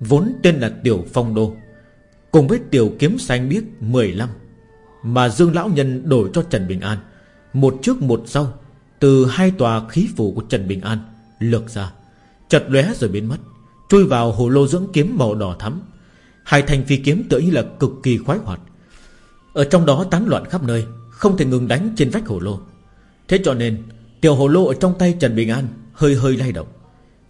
S1: Vốn tên là Tiểu Phong Đô, Cùng với Tiểu Kiếm Xanh Biếc 15 Mà Dương Lão Nhân đổi cho Trần Bình An, Một trước một sau từ hai tòa khí phủ của Trần Bình An Lược ra Chật lóe rồi biến mất, Chui vào hồ lô dưỡng kiếm màu đỏ thắm. Hai thanh phi kiếm tựa như là cực kỳ khoái hoạt, Ở trong đó tán loạn khắp nơi, Không thể ngừng đánh trên vách hồ lô. Thế cho nên, Tiểu hồ lô ở trong tay Trần Bình An Hơi hơi lay động.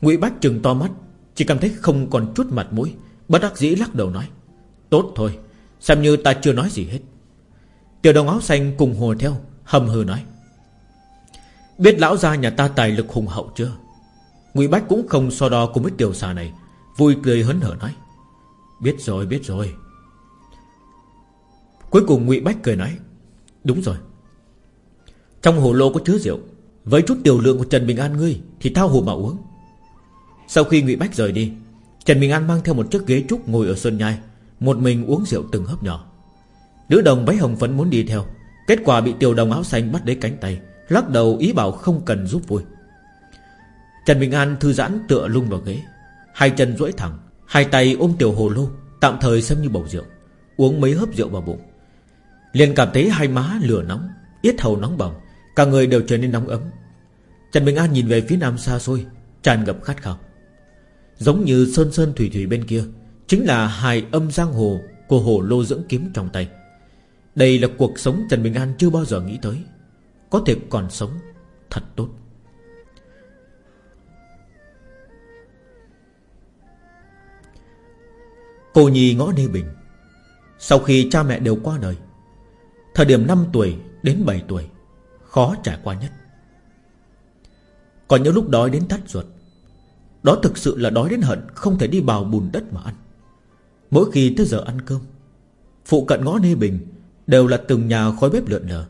S1: Ngụy Bách trừng to mắt, Chỉ cảm thấy không còn chút mặt mũi, Bất đắc dĩ lắc đầu nói, Tốt thôi, Xem như ta chưa nói gì hết. Tiểu đồng áo xanh cùng hồ theo, Hầm hừ nói Biết lão gia nhà ta tài lực hùng hậu chưa? Ngụy Bách cũng không so đo cùng với tiểu xà này, Vui cười hớn hở nói. Biết rồi biết rồi. Cuối cùng ngụy Bách cười nói, Đúng rồi. Trong hồ lô có chứa rượu, Với chút tiểu lượng của Trần Bình An ngươi Thì thao hồ mà uống. Sau khi ngụy Bách rời đi, Trần Bình An mang theo một chiếc ghế trúc ngồi ở sơn nhai, Một mình uống rượu từng hớp nhỏ. Nữ đồng váy hồng phấn muốn đi theo, Kết quả bị tiểu đồng áo xanh bắt lấy cánh tay. Lắc đầu ý bảo không cần giúp vui. Trần Bình An thư giãn tựa lung vào ghế, Hai chân duỗi thẳng, Hai tay ôm tiểu hồ lô, Tạm thời xem như bầu rượu, Uống mấy hớp rượu vào bụng. Liền cảm thấy hai má lửa nóng, Yết hầu nóng bỏng, Cả người đều trở nên nóng ấm. Trần Bình An nhìn về phía nam xa xôi, Tràn ngập khát khao. Giống như sơn sơn thủy thủy bên kia, Chính là hài âm giang hồ Của hồ lô dưỡng kiếm trong tay. Đây là cuộc sống Trần Bình An chưa bao giờ nghĩ tới. Có thể còn sống Thật tốt. Cô Nhi ngõ Nê Bình. Sau khi cha mẹ đều qua đời, Thời điểm 5 tuổi đến 7 tuổi, Khó trải qua nhất. Còn những lúc đói đến tắt ruột, Đó thực sự là đói đến hận, Không thể đi bào bùn đất mà ăn. Mỗi khi tới giờ ăn cơm, Phụ cận ngõ Nê Bình Đều là từng nhà khói bếp lượn lờ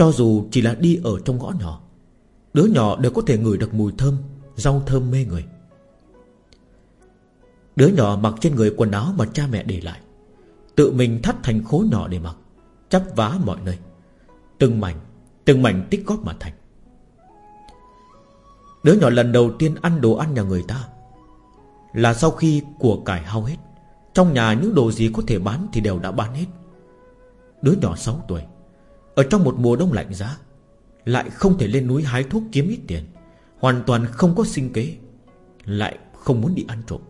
S1: cho dù chỉ là đi ở trong ngõ nhỏ, Đứa nhỏ đều có thể ngửi được mùi thơm, Rau thơm mê người. Đứa nhỏ mặc trên người quần áo mà cha mẹ để lại, Tự mình thắt thành khối nhỏ để mặc, Chắp vá mọi nơi. Từng mảnh Từng mảnh tích góp mà thành. Đứa nhỏ lần đầu tiên ăn đồ ăn nhà người ta Là sau khi của cải hao hết, Trong nhà những đồ gì có thể bán Thì đều đã bán hết. Đứa nhỏ 6 tuổi ở trong một mùa đông lạnh giá, Lại không thể lên núi hái thuốc kiếm ít tiền, Hoàn toàn không có sinh kế, Lại không muốn đi ăn trộm.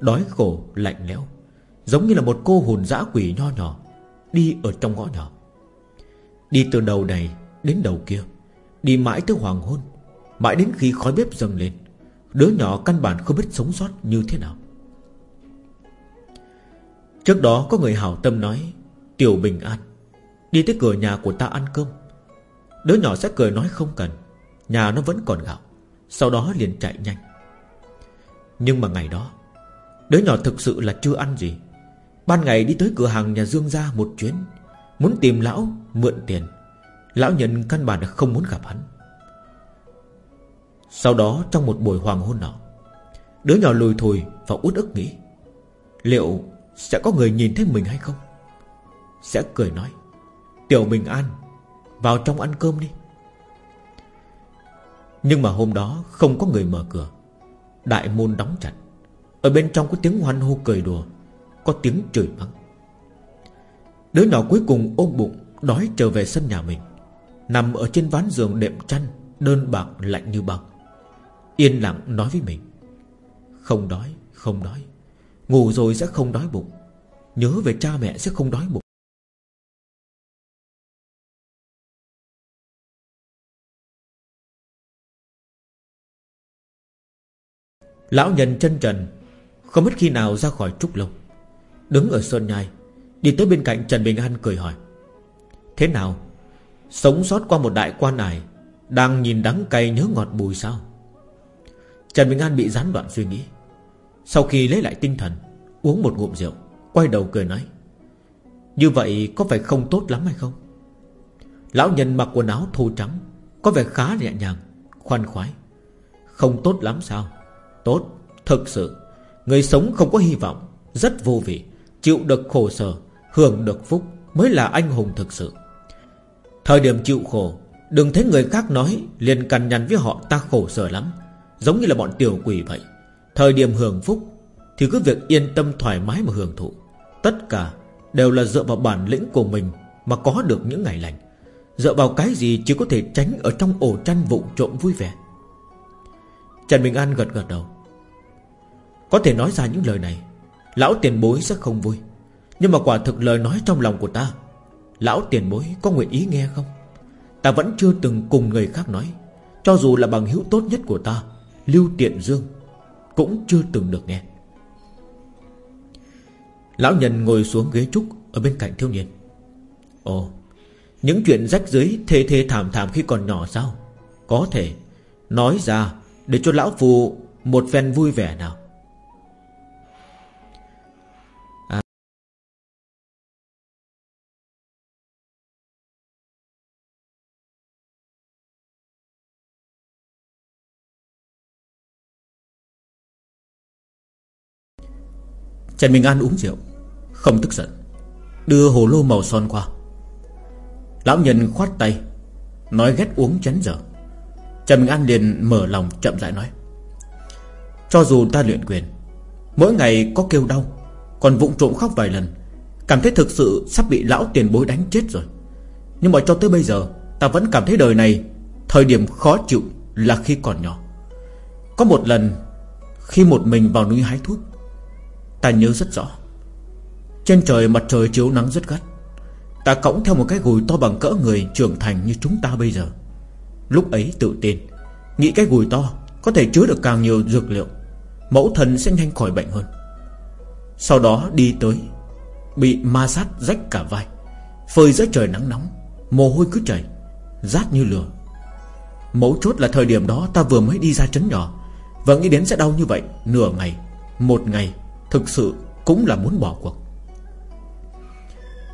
S1: Đói khổ, lạnh lẽo, Giống như là một cô hồn dã quỷ nho nhỏ Đi ở trong ngõ nhỏ. Đi từ đầu này đến đầu kia, Đi mãi tới hoàng hôn, Mãi đến khi khói bếp dâng lên, Đứa nhỏ căn bản không biết sống sót như thế nào. Trước đó có người hảo tâm nói, Tiểu bình an Đi tới cửa nhà của ta ăn cơm. Đứa nhỏ sẽ cười nói không cần. Nhà nó vẫn còn gạo. Sau đó liền chạy nhanh. Nhưng mà ngày đó, Đứa nhỏ thực sự là chưa ăn gì. Ban ngày đi tới cửa hàng nhà Dương gia một chuyến, Muốn tìm lão mượn tiền. Lão nhận căn bản là không muốn gặp hắn. Sau đó trong một buổi hoàng hôn nọ, Đứa nhỏ lùi thùi và út ức nghĩ, Liệu sẽ có người nhìn thấy mình hay không? Sẽ cười nói Tiểu bình an Vào trong ăn cơm đi. Nhưng mà hôm đó không có người mở cửa. Đại môn đóng chặt. Ở bên trong có tiếng hoan hô cười đùa Có tiếng chửi mắng. Đứa nhỏ cuối cùng ôm bụng Đói trở về sân nhà mình. Nằm ở trên ván giường đệm chăn Đơn bạc lạnh như băng. Yên lặng nói với mình Không đói, không đói. Ngủ rồi sẽ không đói bụng. Nhớ về cha mẹ sẽ không đói bụng. Lão nhân chân trần, Không biết khi nào ra khỏi trúc lâu. Đứng ở sơn nhai, Đi tới bên cạnh Trần Bình An cười hỏi. Thế nào? Sống sót qua một đại quan này, Đang nhìn đắng cay nhớ ngọt bùi sao? Trần Bình An bị gián đoạn suy nghĩ. Sau khi lấy lại tinh thần, Uống một ngụm rượu, Quay đầu cười nói. Như vậy có phải không tốt lắm hay không? Lão nhân mặc quần áo thô trắng, Có vẻ khá nhẹ nhàng, Khoan khoái. Không tốt lắm sao? Tốt, thực sự. Người sống không có hy vọng Rất vô vị Chịu được khổ sở Hưởng được phúc Mới là anh hùng thực sự. Thời điểm chịu khổ Đừng thấy người khác nói liền cằn nhằn với họ ta khổ sở lắm Giống như là bọn tiểu quỷ vậy. Thời điểm hưởng phúc Thì cứ việc yên tâm thoải mái mà hưởng thụ. Tất cả đều là dựa vào bản lĩnh của mình Mà có được những ngày lành. Dựa vào cái gì chỉ có thể tránh Ở trong ổ chăn vụ trộm vui vẻ? Trần Bình An gật gật đầu. Có thể nói ra những lời này, Lão tiền bối sẽ không vui. Nhưng mà quả thực lời nói trong lòng của ta, Lão tiền bối có nguyện ý nghe không? Ta vẫn chưa từng cùng người khác nói, Cho dù là bằng hữu tốt nhất của ta, Lưu Tiện Dương Cũng chưa từng được nghe. Lão nhân ngồi xuống ghế trúc Ở bên cạnh thiếu niên. Ồ, Những chuyện rách dưới thê thê thảm thảm khi còn nhỏ sao? Có thể Nói ra để cho lão phù Một phen vui vẻ nào. Trần Bình An uống rượu, Không tức giận, Đưa hồ lô màu son qua. Lão nhân khoát tay, Nói ghét uống chén dở Trần Bình An liền mở lòng chậm rãi nói, Cho dù ta luyện quyền, Mỗi ngày có kêu đau, Còn vụng trộm khóc vài lần, Cảm thấy thực sự sắp bị lão tiền bối đánh chết rồi. Nhưng mà cho tới bây giờ, Ta vẫn cảm thấy đời này, Thời điểm khó chịu là khi còn nhỏ. Có một lần, Khi một mình vào núi hái thuốc Ta nhớ rất rõ. Trên trời mặt trời chiếu nắng rất gắt. Ta cõng theo một cái gùi to bằng cỡ người trưởng thành như chúng ta bây giờ. Lúc ấy tự tin, Nghĩ cái gùi to Có thể chứa được càng nhiều dược liệu, Mẫu thần sẽ nhanh khỏi bệnh hơn. Sau đó đi tới, Bị ma sát rách cả vai, Phơi dưới trời nắng nóng, Mồ hôi cứ chảy, Rát như lửa. Mẫu chốt là thời điểm đó ta vừa mới đi ra trấn nhỏ Và nghĩ đến sẽ đau như vậy Nửa ngày, Một ngày. Thực sự cũng là muốn bỏ cuộc.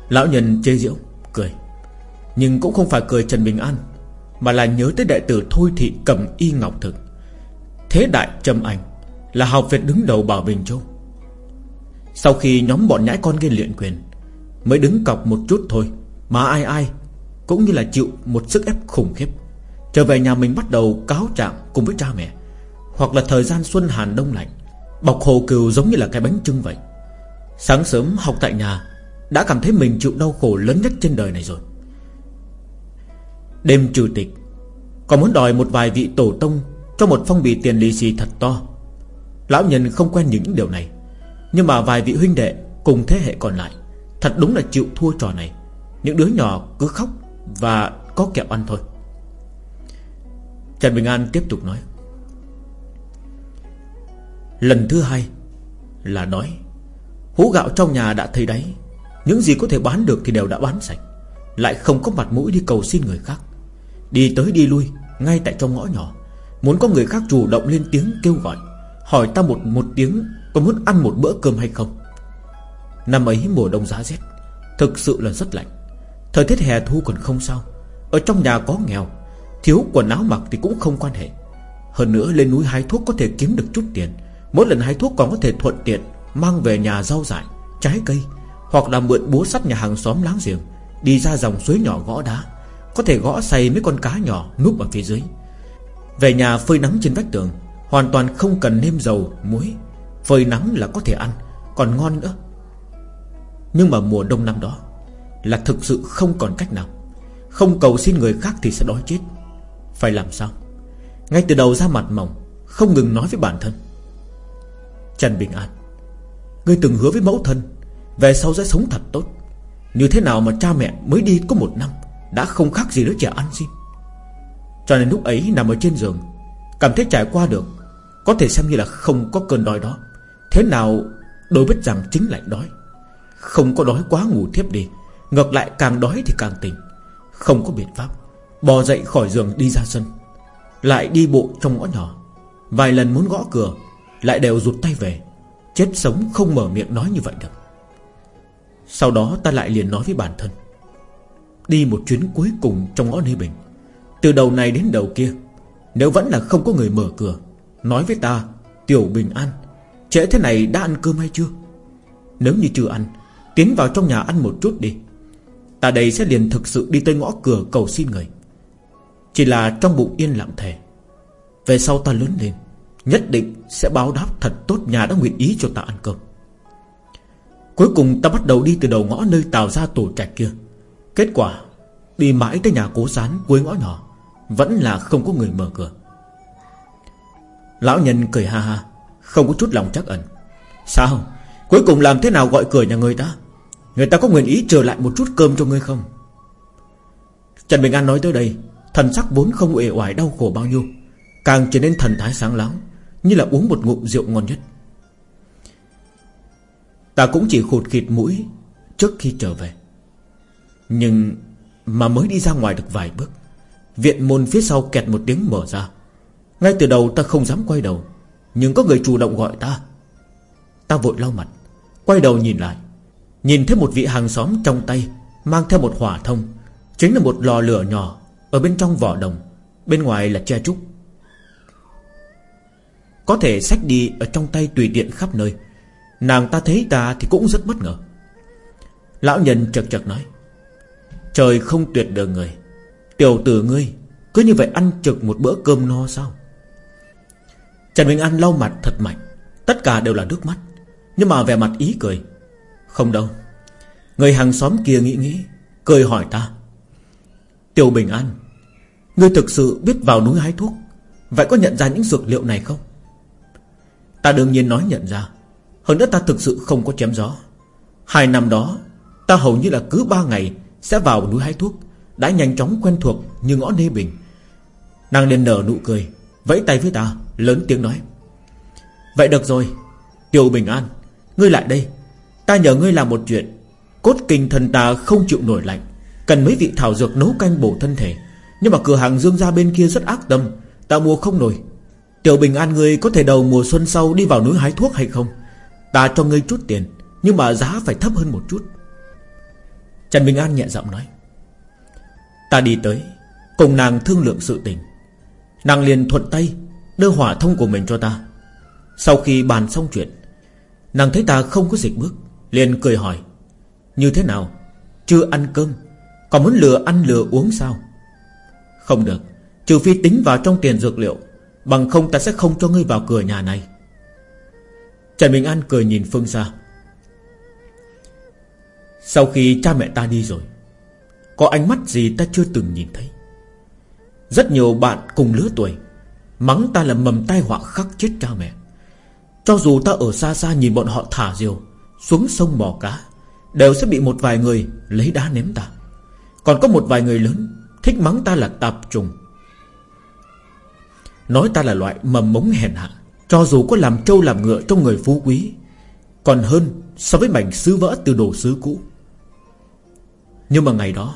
S1: Lão nhân chê diễu Cười. Nhưng cũng không phải cười Trần Bình An, Mà là nhớ tới đại tử Thôi Thị cầm y ngọc thực. Thế đại trầm ảnh Là học Việt đứng đầu Bảo Bình Châu. Sau khi nhóm bọn nhãi con gây luyện quyền, Mới đứng cọc một chút thôi, Mà ai ai Cũng như là chịu một sức ép khủng khiếp. Trở về nhà mình bắt đầu cáo trạng cùng với cha mẹ, Hoặc là thời gian xuân hàn đông lạnh. Bọc hồ cừu giống như là cái bánh trưng vậy. Sáng sớm học tại nhà, Đã cảm thấy mình chịu đau khổ lớn nhất trên đời này rồi. Đêm trừ tịch, Còn muốn đòi một vài vị tổ tông Cho một phong bì tiền lì xì thật to. Lão nhân không quen những điều này, Nhưng mà vài vị huynh đệ Cùng thế hệ còn lại, Thật đúng là chịu thua trò này. Những đứa nhỏ cứ khóc Và có kẹo ăn thôi. Trần Bình An tiếp tục nói. Lần thứ hai Là nói Hũ gạo trong nhà đã thấy đáy, Những gì có thể bán được thì đều đã bán sạch, Lại không có mặt mũi đi cầu xin người khác. Đi tới đi lui, Ngay tại trong ngõ nhỏ, Muốn có người khác chủ động lên tiếng kêu gọi, Hỏi ta một một tiếng Có muốn ăn một bữa cơm hay không. Năm ấy mùa đông giá rét, Thực sự là rất lạnh. Thời tiết hè thu còn không sao, Ở trong nhà có nghèo, Thiếu quần áo mặc thì cũng không quan hệ. Hơn nữa, lên núi hái thuốc có thể kiếm được chút tiền Mỗi lần hái thuốc còn có thể thuận tiện Mang về nhà rau dại Trái cây Hoặc là mượn búa sắt nhà hàng xóm láng giềng Đi ra dòng suối nhỏ gõ đá Có thể gõ say mấy con cá nhỏ núp ở phía dưới. Về nhà phơi nắng trên vách tường Hoàn toàn không cần nêm dầu, muối. Phơi nắng là có thể ăn Còn ngon nữa. Nhưng mà mùa đông năm đó Là thực sự không còn cách nào. Không cầu xin người khác thì sẽ đói chết. Phải làm sao? Ngay từ đầu ra mặt mỏng Không ngừng nói với bản thân. Trần Bình An. Ngươi từng hứa với mẫu thân, Về sau sẽ sống thật tốt. Như thế nào mà cha mẹ mới đi có một năm, Đã không khác gì đứa trẻ ăn xin? Cho nên lúc ấy nằm ở trên giường, Cảm thấy trải qua được, Có thể xem như là không có cơn đói đó. Thế nào đối biết rằng chính lại đói. Không có đói quá ngủ thiếp đi, Ngược lại càng đói thì càng tỉnh. Không có biện pháp, Bò dậy khỏi giường đi ra sân. Lại đi bộ trong ngõ nhỏ, Vài lần muốn gõ cửa lại đều rụt tay về. Chết sống không mở miệng nói như vậy được. Sau đó ta lại liền nói với bản thân, Đi một chuyến cuối cùng trong ngõ Nê Bình. Từ đầu này đến đầu kia, Nếu vẫn là không có người mở cửa, Nói với ta, Tiểu Bình An, Trễ thế này đã ăn cơm hay chưa? Nếu như chưa ăn, Tiến vào trong nhà ăn một chút đi. Ta đây sẽ liền thực sự đi tới ngõ cửa cầu xin người. Chỉ là trong bụng yên lặng thề. Về sau ta lớn lên Nhất định sẽ báo đáp thật tốt nhà đã nguyện ý cho ta ăn cơm. Cuối cùng ta bắt đầu đi từ đầu ngõ nơi tào ra tổ trạch kia. Kết quả, Đi mãi tới nhà cố sán cuối ngõ nhỏ, Vẫn là không có người mở cửa. Lão nhân cười ha ha, Không có chút lòng chắc ẩn. Sao? Cuối cùng làm thế nào gọi cửa nhà người ta? Người ta có nguyện ý trở lại một chút cơm cho ngươi không? Trần Bình An nói tới đây, Thần sắc vốn không uể oải đau khổ bao nhiêu, Càng trở nên thần thái sáng láng như là uống một ngụm rượu ngon nhất. Ta cũng chỉ khụt khịt mũi Trước khi trở về. Nhưng Mà mới đi ra ngoài được vài bước, Viện môn phía sau kẹt một tiếng mở ra. Ngay từ đầu ta không dám quay đầu, Nhưng có người chủ động gọi ta. Ta vội lau mặt, Quay đầu nhìn lại, Nhìn thấy một vị hàng xóm trong tay Mang theo một hỏa thông, Chính là một lò lửa nhỏ Ở bên trong vỏ đồng, Bên ngoài là che trúc có thể xách đi ở trong tay tùy tiện khắp nơi. Nàng ta thấy ta thì cũng rất bất ngờ. Lão nhân chật chật nói, Trời không tuyệt đường người. Tiểu tử ngươi, Cứ như vậy ăn trực một bữa cơm no sao? Trần Bình An lau mặt thật mạnh. Tất cả đều là nước mắt, Nhưng mà vẻ mặt ý cười. Không đâu. Người hàng xóm kia nghĩ nghĩ, Cười hỏi ta, Tiểu Bình An, Ngươi thực sự biết vào núi hái thuốc, Vậy có nhận ra những dược liệu này không? Ta đương nhiên nói nhận ra. Hơn nữa ta thực sự không có chém gió. Hai năm đó, Ta hầu như là cứ ba ngày Sẽ vào núi hái thuốc, Đã nhanh chóng quen thuộc như ngõ nê bình. Nàng liền nở nụ cười, Vẫy tay với ta, lớn tiếng nói. Vậy được rồi Tiểu Bình An, Ngươi lại đây. Ta nhờ ngươi làm một chuyện. Cốt kinh thần ta không chịu nổi lạnh, Cần mấy vị thảo dược nấu canh bổ thân thể. Nhưng mà cửa hàng dương gia bên kia rất ác tâm, Ta mua không nổi. Tiểu Bình An ngươi có thể đầu mùa xuân sau Đi vào núi hái thuốc hay không? Ta cho ngươi chút tiền, Nhưng mà giá phải thấp hơn một chút. Trần Bình An nhẹ giọng nói. Ta đi tới, Cùng nàng thương lượng sự tình. Nàng liền thuận tay, Đưa hỏa thông của mình cho ta. Sau khi bàn xong chuyện, Nàng thấy ta không có dịch bước, Liền cười hỏi. Như thế nào? Chưa ăn cơm, Còn muốn lừa ăn lừa uống sao? Không được, Trừ phi tính vào trong tiền dược liệu. Bằng không ta sẽ không cho ngươi vào cửa nhà này. Trần Bình An cười nhìn phương xa Sau khi cha mẹ ta đi rồi, Có ánh mắt gì ta chưa từng nhìn thấy. Rất nhiều bạn cùng lứa tuổi, Mắng ta là mầm tai họa khắc chết cha mẹ. Cho dù ta ở xa xa nhìn bọn họ thả diều, Xuống sông mò cá, Đều sẽ bị một vài người lấy đá ném ta. Còn có một vài người lớn Thích mắng ta là tạp trùng Nói ta là loại mầm mống hèn hạ, Cho dù có làm trâu làm ngựa trong người phú quý, Còn hơn so với mảnh sứ vỡ từ đồ sứ cũ. Nhưng mà ngày đó,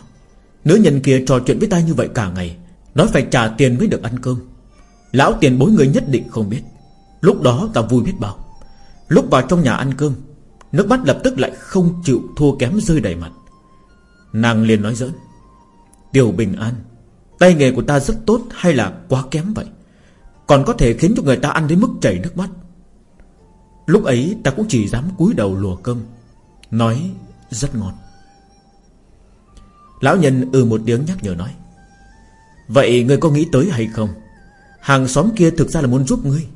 S1: Nữ nhân kia trò chuyện với ta như vậy cả ngày, Nói phải trả tiền mới được ăn cơm. Lão tiền bối người nhất định không biết. Lúc đó ta vui biết bao. Lúc vào trong nhà ăn cơm, Nước mắt lập tức lại không chịu thua kém rơi đầy mặt. Nàng liền nói giỡn, Tiểu bình an, Tay nghề của ta rất tốt hay là quá kém vậy? Còn có thể khiến cho người ta ăn đến mức chảy nước mắt. Lúc ấy ta cũng chỉ dám cúi đầu lùa cơm, Nói rất ngon. Lão nhân ừ một tiếng nhắc nhở nói, Vậy người có nghĩ tới hay không? Hàng xóm kia thực ra là muốn giúp ngươi,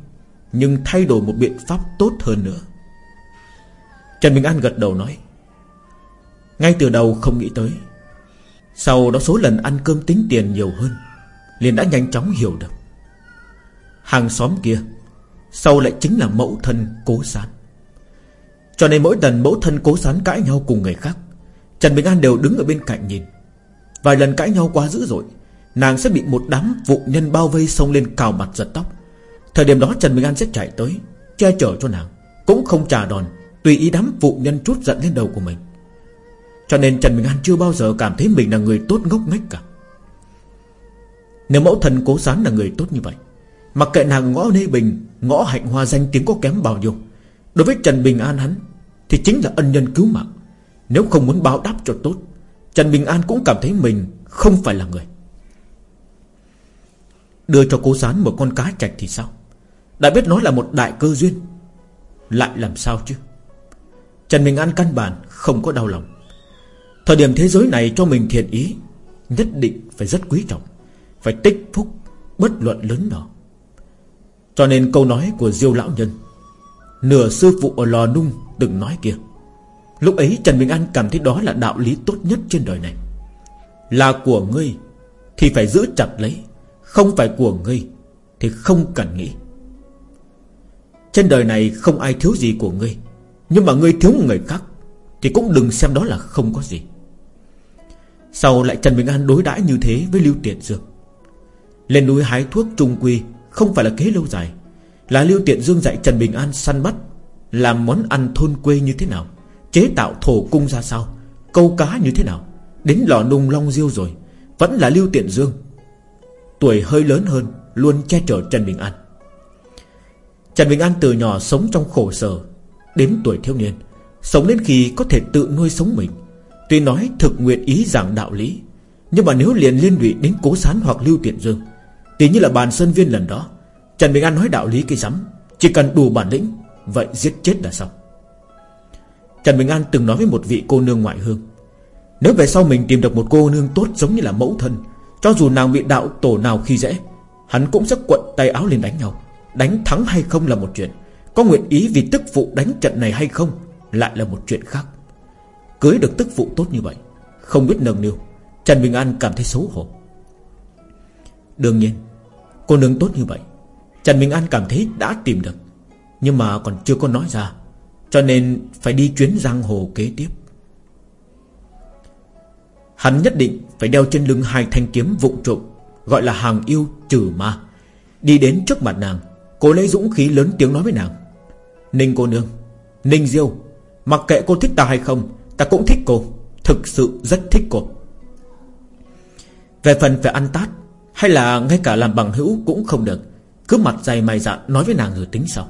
S1: Nhưng thay đổi một biện pháp tốt hơn nữa. Trần Bình An gật đầu nói, Ngay từ đầu không nghĩ tới. Sau đó số lần ăn cơm tính tiền nhiều hơn, liền đã nhanh chóng hiểu được. Hàng xóm kia, Sau lại chính là mẫu thân cố sán. Cho nên mỗi lần mẫu thân cố sán cãi nhau cùng người khác, Trần Bình An đều đứng ở bên cạnh nhìn. Vài lần cãi nhau quá dữ dội, Nàng sẽ bị một đám vụ nhân bao vây Xông lên cào mặt giật tóc. Thời điểm đó Trần Bình An sẽ chạy tới, Che chở cho nàng, Cũng không trả đòn, Tùy ý đám vụ nhân chút giận lên đầu của mình. Cho nên Trần Bình An chưa bao giờ cảm thấy mình là người tốt ngốc nghếch cả. Nếu mẫu thần cố sán là người tốt như vậy Mặc kệ nàng ngõ nê bình, Ngõ hạnh hoa danh tiếng có kém bao nhiêu. Đối với Trần Bình An hắn, Thì chính là ân nhân cứu mạng. Nếu không muốn báo đáp cho tốt, Trần Bình An cũng cảm thấy mình không phải là người. Đưa cho cố sán một con cá chạch thì sao? Đã biết nó là một đại cơ duyên, Lại làm sao chứ? Trần Bình An căn bản không có đau lòng. Thời điểm thế giới này cho mình thiện ý, Nhất định phải rất quý trọng, Phải tích phúc, Bất luận lớn nhỏ. Cho nên câu nói của Diêu Lão Nhân, Nửa sư phụ ở lò nung từng nói kia, Lúc ấy Trần Bình An cảm thấy đó là đạo lý tốt nhất trên đời này. Là của ngươi Thì phải giữ chặt lấy, Không phải của ngươi Thì không cần nghĩ. Trên đời này không ai thiếu gì của ngươi, Nhưng mà ngươi thiếu người khác Thì cũng đừng xem đó là không có gì. Sau lại Trần Bình An đối đãi như thế với Lưu Tiện dược Lên núi hái thuốc trung quy không phải là kế lâu dài. Là Lưu Tiện Dương dạy Trần Bình An săn bắt, Làm món ăn thôn quê như thế nào, Chế tạo thổ cung ra sao, Câu cá như thế nào, Đến lò nung long diêu rồi, Vẫn là Lưu Tiện Dương. Tuổi hơi lớn hơn, Luôn che chở Trần Bình An. Trần Bình An từ nhỏ sống trong khổ sở, Đến tuổi thiếu niên, Sống đến khi có thể tự nuôi sống mình. Tuy nói thực nguyện ý giảng đạo lý, Nhưng mà nếu liền liên lụy đến cố sán hoặc lưu tiện dương Tí như là bàn sơn viên lần đó, Trần Bình An nói đạo lý cái rắm, Chỉ cần đủ bản lĩnh, Vậy giết chết là xong. Trần Bình An từng nói với một vị cô nương ngoại hương, Nếu về sau mình tìm được một cô nương tốt giống như là mẫu thân, Cho dù nàng bị đạo tổ nào khi dễ, Hắn cũng sẽ quận tay áo lên đánh nhau. Đánh thắng hay không là một chuyện, Có nguyện ý vì tức phụ đánh trận này hay không Lại là một chuyện khác. Cưới được tức phụ tốt như vậy, Không biết nâng niu. Trần Bình An cảm thấy xấu hổ. Đương nhiên Cô nương tốt như vậy, Trần minh An cảm thấy đã tìm được, Nhưng mà còn chưa có nói ra, Cho nên phải đi chuyến giang hồ kế tiếp. Hắn nhất định phải đeo trên lưng hai thanh kiếm vụng trộm, Gọi là hàng yêu trừ ma. Đi đến trước mặt nàng, Cô lấy dũng khí lớn tiếng nói với nàng, Ninh cô nương, Ninh Diêu, Mặc kệ cô thích ta hay không, Ta cũng thích cô, Thực sự rất thích cô. Về phần phải ăn tát hay là ngay cả làm bằng hữu cũng không được. Cứ mặt dày mày dạ nói với nàng rồi tính sau.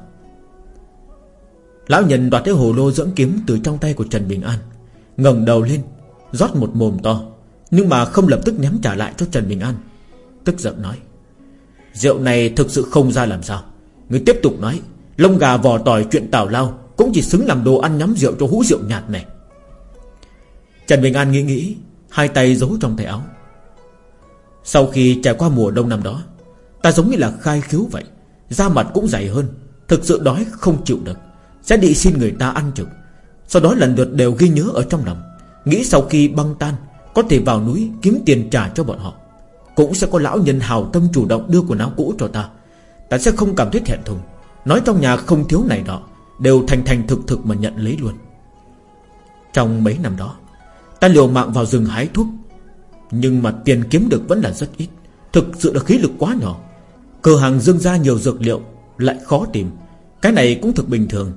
S1: Lão nhân đoạt cái hồ lô dưỡng kiếm Từ trong tay của Trần Bình An, ngẩng đầu lên, rót một mồm to, Nhưng mà không lập tức ném trả lại cho Trần Bình An, Tức giận nói, Rượu này thực sự không ra làm sao. Người tiếp tục nói, Lông gà vò tỏi chuyện tào lao Cũng chỉ xứng làm đồ ăn nhắm rượu cho hũ rượu nhạt này. Trần Bình An nghĩ nghĩ, Hai tay giấu trong tay áo. Sau khi trải qua mùa đông năm đó, Ta giống như là khai khiếu vậy. Da mặt cũng dày hơn, Thực sự đói không chịu được, Sẽ đi xin người ta ăn trực. Sau đó lần lượt đều ghi nhớ ở trong lòng, Nghĩ sau khi băng tan, Có thể vào núi kiếm tiền trả cho bọn họ. Cũng sẽ có lão nhân hào tâm chủ động đưa quần áo cũ cho ta. Ta sẽ không cảm thấy thẹn thùng, Nói trong nhà không thiếu này nọ, Đều thành thành thực thực mà nhận lấy luôn. Trong mấy năm đó, Ta liều mạng vào rừng hái thuốc nhưng mà tiền kiếm được vẫn là rất ít. Thực sự là khí lực quá nhỏ. Cửa hàng dương ra nhiều dược liệu, Lại khó tìm. Cái này cũng thực bình thường.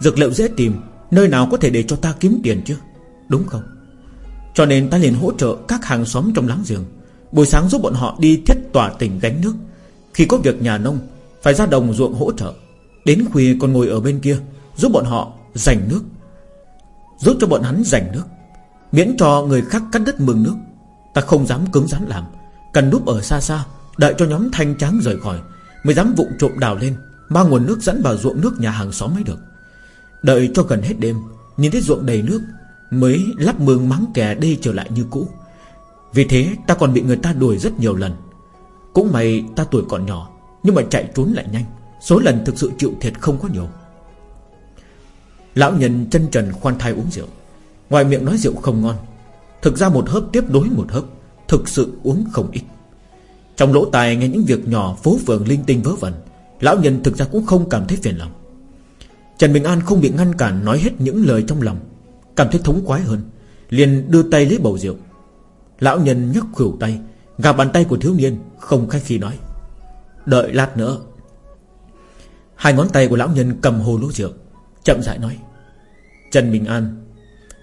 S1: Dược liệu dễ tìm, Nơi nào có thể để cho ta kiếm tiền chứ? Đúng không? Cho nên ta liền hỗ trợ các hàng xóm trong láng giềng. Buổi sáng giúp bọn họ đi thiết tỏa tỉnh gánh nước. Khi có việc nhà nông, Phải ra đồng ruộng hỗ trợ. Đến khuya còn ngồi ở bên kia, Giúp bọn họ giành nước. Giúp cho bọn hắn giành nước. Miễn cho người khác cắt đất mừng nước. Ta không dám cứng rắn làm. Cần núp ở xa xa, Đợi cho nhóm thanh tráng rời khỏi, Mới dám vụng trộm đào lên, Mang nguồn nước dẫn vào ruộng nước nhà hàng xóm mới được. Đợi cho gần hết đêm, Nhìn thấy ruộng đầy nước, Mới lắp mương mắng kẻ đi trở lại như cũ. Vì thế, ta còn bị người ta đuổi rất nhiều lần. Cũng may ta tuổi còn nhỏ, Nhưng mà chạy trốn lại nhanh, Số lần thực sự chịu thiệt không có nhiều. Lão nhân chân trần khoan thai uống rượu, Ngoài miệng nói rượu không ngon Thực ra một hớp tiếp đối một hớp, Thực sự uống không ít. Trong lỗ tài nghe những việc nhỏ, phố phường linh tinh vớ vẩn, Lão nhân thực ra cũng không cảm thấy phiền lòng. Trần Bình An không bị ngăn cản nói hết những lời trong lòng, Cảm thấy thống khoái hơn, Liền đưa tay lấy bầu rượu. Lão nhân nhấc khuỷu tay gặp bàn tay của thiếu niên Không khách khi nói, Đợi lát nữa. Hai ngón tay của lão nhân cầm hồ lô rượu, Chậm rãi nói, Trần Bình An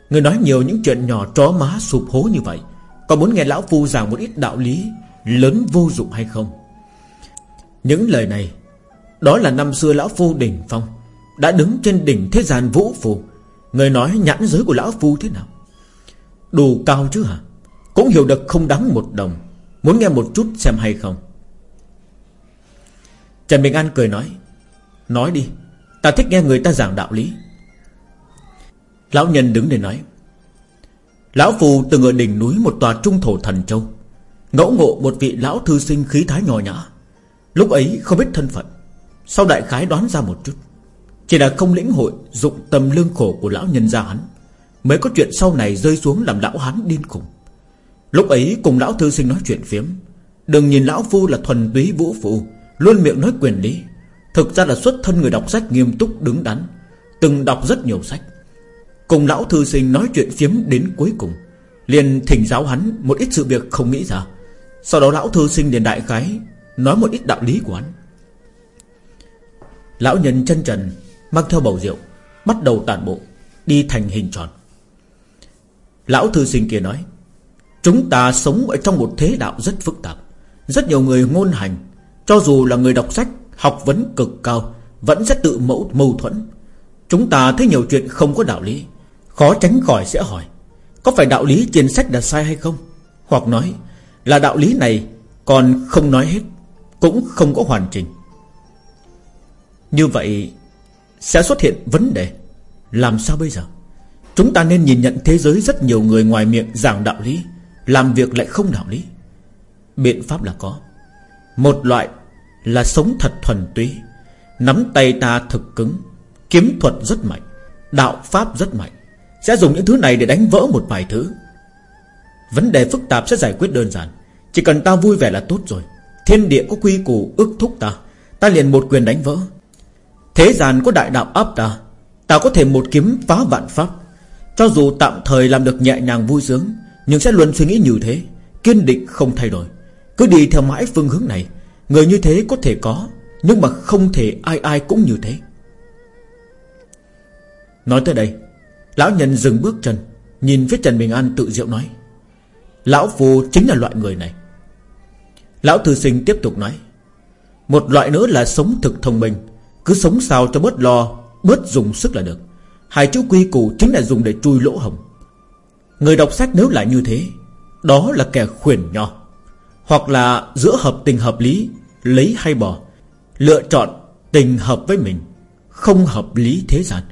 S1: Người nói nhiều những chuyện nhỏ chó má, sụp hố như vậy. Có muốn nghe lão phu giảng một ít đạo lý Lớn vô dụng hay không? Những lời này, Đó là năm xưa lão phu đỉnh phong, Đã đứng trên đỉnh thế gian vũ phù. Người nói nhãn giới của lão phu thế nào? Đủ cao chứ hả? Cũng hiểu được không đáng một đồng. Muốn nghe một chút xem hay không? Trần Bình An cười nói Nói đi, Ta thích nghe người ta giảng đạo lý. Lão nhân đứng lên nói, Lão Phù từng ở đỉnh núi một tòa trung thổ thần châu, Ngẫu ngộ một vị lão thư sinh khí thái nhỏ nhã. Lúc ấy không biết thân phận, Sau đại khái đoán ra một chút, Chỉ là không lĩnh hội Dụng tâm lương khổ của lão nhân gia hắn, Mới có chuyện sau này rơi xuống làm lão hắn điên khùng. Lúc ấy cùng lão thư sinh nói chuyện phiếm, Đừng nhìn lão phu là thuần túy vũ phụ Luôn miệng nói quyền lý, Thực ra là xuất thân người đọc sách nghiêm túc, đứng đắn, Từng đọc rất nhiều sách. Cùng lão thư sinh nói chuyện phiếm đến cuối cùng. Liền thỉnh giáo hắn Một ít sự việc không nghĩ ra. Sau đó lão thư sinh liền đại khái Nói một ít đạo lý của hắn. Lão nhân chân trần, Mang theo bầu rượu, Bắt đầu tản bộ, Đi thành hình tròn. Lão thư sinh kia nói, Chúng ta sống ở trong một thế đạo rất phức tạp. Rất nhiều người ngôn hành, Cho dù là người đọc sách, Học vấn cực cao, Vẫn rất tự mẫu mâu thuẫn. Chúng ta thấy nhiều chuyện không có đạo lý. Khó tránh khỏi sẽ hỏi, Có phải đạo lý trên sách là sai hay không? Hoặc nói, là đạo lý này Còn không nói hết, Cũng không có hoàn chỉnh. Như vậy, Sẽ xuất hiện vấn đề, Làm sao bây giờ? Chúng ta nên nhìn nhận thế giới rất nhiều người ngoài miệng giảng đạo lý, Làm việc lại không đạo lý. Biện pháp là có. Một loại là sống thật thuần túy, Nắm tay ta thực cứng, Kiếm thuật rất mạnh, Đạo pháp rất mạnh sẽ dùng những thứ này để đánh vỡ một vài thứ. Vấn đề phức tạp sẽ giải quyết đơn giản. Chỉ cần ta vui vẻ là tốt rồi. Thiên địa có quy củ ước thúc ta. Ta liền một quyền đánh vỡ. Thế gian có đại đạo áp ta Ta có thể một kiếm phá vạn pháp. Cho dù tạm thời làm được nhẹ nhàng vui sướng, Nhưng sẽ luôn suy nghĩ như thế. Kiên định không thay đổi. Cứ đi theo mãi phương hướng này. Người như thế có thể có, Nhưng mà không thể ai ai cũng như thế. Nói tới đây Lão nhân dừng bước chân, Nhìn phía Trần Bình An tự diệu nói, Lão Phu chính là loại người này. Lão Thư Sinh tiếp tục nói, Một loại nữa là sống thực thông minh, Cứ sống sao cho bớt lo, Bớt dùng sức là được. Hai chữ quy củ chính là dùng để chui lỗ hồng Người đọc sách nếu lại như thế, Đó là kẻ khuyển nho. Hoặc là giữa hợp tình hợp lý, Lấy hay bỏ, Lựa chọn tình hợp với mình, Không hợp lý thế gian.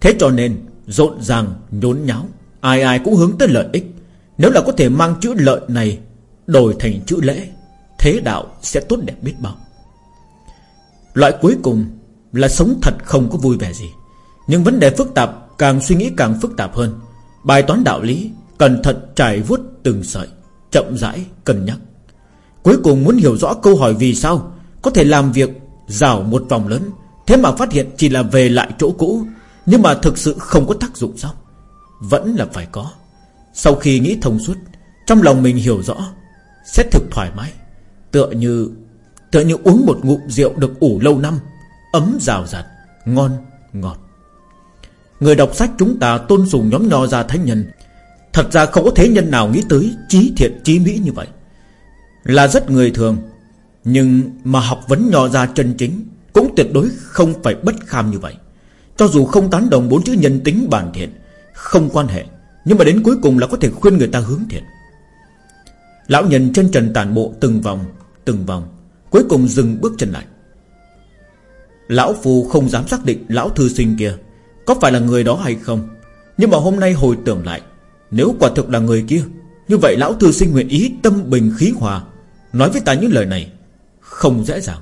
S1: Thế cho nên rộn ràng, nhốn nháo. Ai ai cũng hướng tới lợi ích. Nếu là có thể mang chữ lợi này Đổi thành chữ lễ, Thế đạo sẽ tốt đẹp biết bao. Loại cuối cùng Là sống thật không có vui vẻ gì. Nhưng vấn đề phức tạp, Càng suy nghĩ càng phức tạp hơn. Bài toán đạo lý, Cẩn thận trải vuốt từng sợi, Chậm rãi, cân nhắc. Cuối cùng muốn hiểu rõ câu hỏi vì sao, Có thể làm việc rào một vòng lớn, Thế mà phát hiện chỉ là về lại chỗ cũ nhưng mà thực sự không có tác dụng sao? Vẫn là phải có. Sau khi nghĩ thông suốt, Trong lòng mình hiểu rõ, Sẽ thực thoải mái. Tựa như Tựa như uống một ngụm rượu được ủ lâu năm, Ấm rào rạt, Ngon, ngọt. Người đọc sách chúng ta tôn sùng nhóm nho gia thánh nhân. Thật ra không có thế nhân nào nghĩ tới Trí thiện, trí mỹ như vậy. Là rất người thường, Nhưng mà học vấn nho gia chân chính Cũng tuyệt đối không phải bất kham như vậy. Cho dù không tán đồng bốn chữ nhân tính bản thiện, Không quan hệ, Nhưng mà đến cuối cùng là có thể khuyên người ta hướng thiện. Lão nhân chân trần tàn bộ từng vòng Từng vòng, Cuối cùng dừng bước chân lại. Lão Phu không dám xác định Lão thư sinh kia Có phải là người đó hay không, Nhưng mà hôm nay hồi tưởng lại, Nếu quả thực là người kia, Như vậy Lão thư sinh nguyện ý tâm bình khí hòa, Nói với ta những lời này, Không dễ dàng.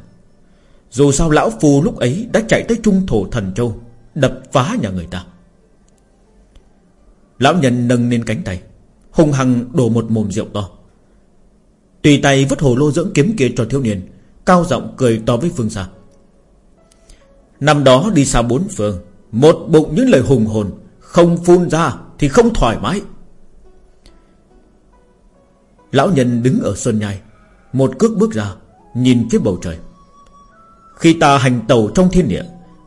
S1: Dù sao Lão Phu lúc ấy đã chạy tới Trung Thổ Thần Châu Đập phá nhà người ta. Lão nhân nâng lên cánh tay Hùng hăng đổ một mồm rượu to. Tùy tay vứt hồ lô dưỡng kiếm kia cho thiếu niên, Cao giọng cười to với phương xa Năm đó đi xa bốn phương, Một bụng những lời hùng hồn, Không phun ra thì không thoải mái. Lão nhân đứng ở sơn nhai, Một cước bước ra, Nhìn phía bầu trời. Khi ta hành tàu trong thiên địa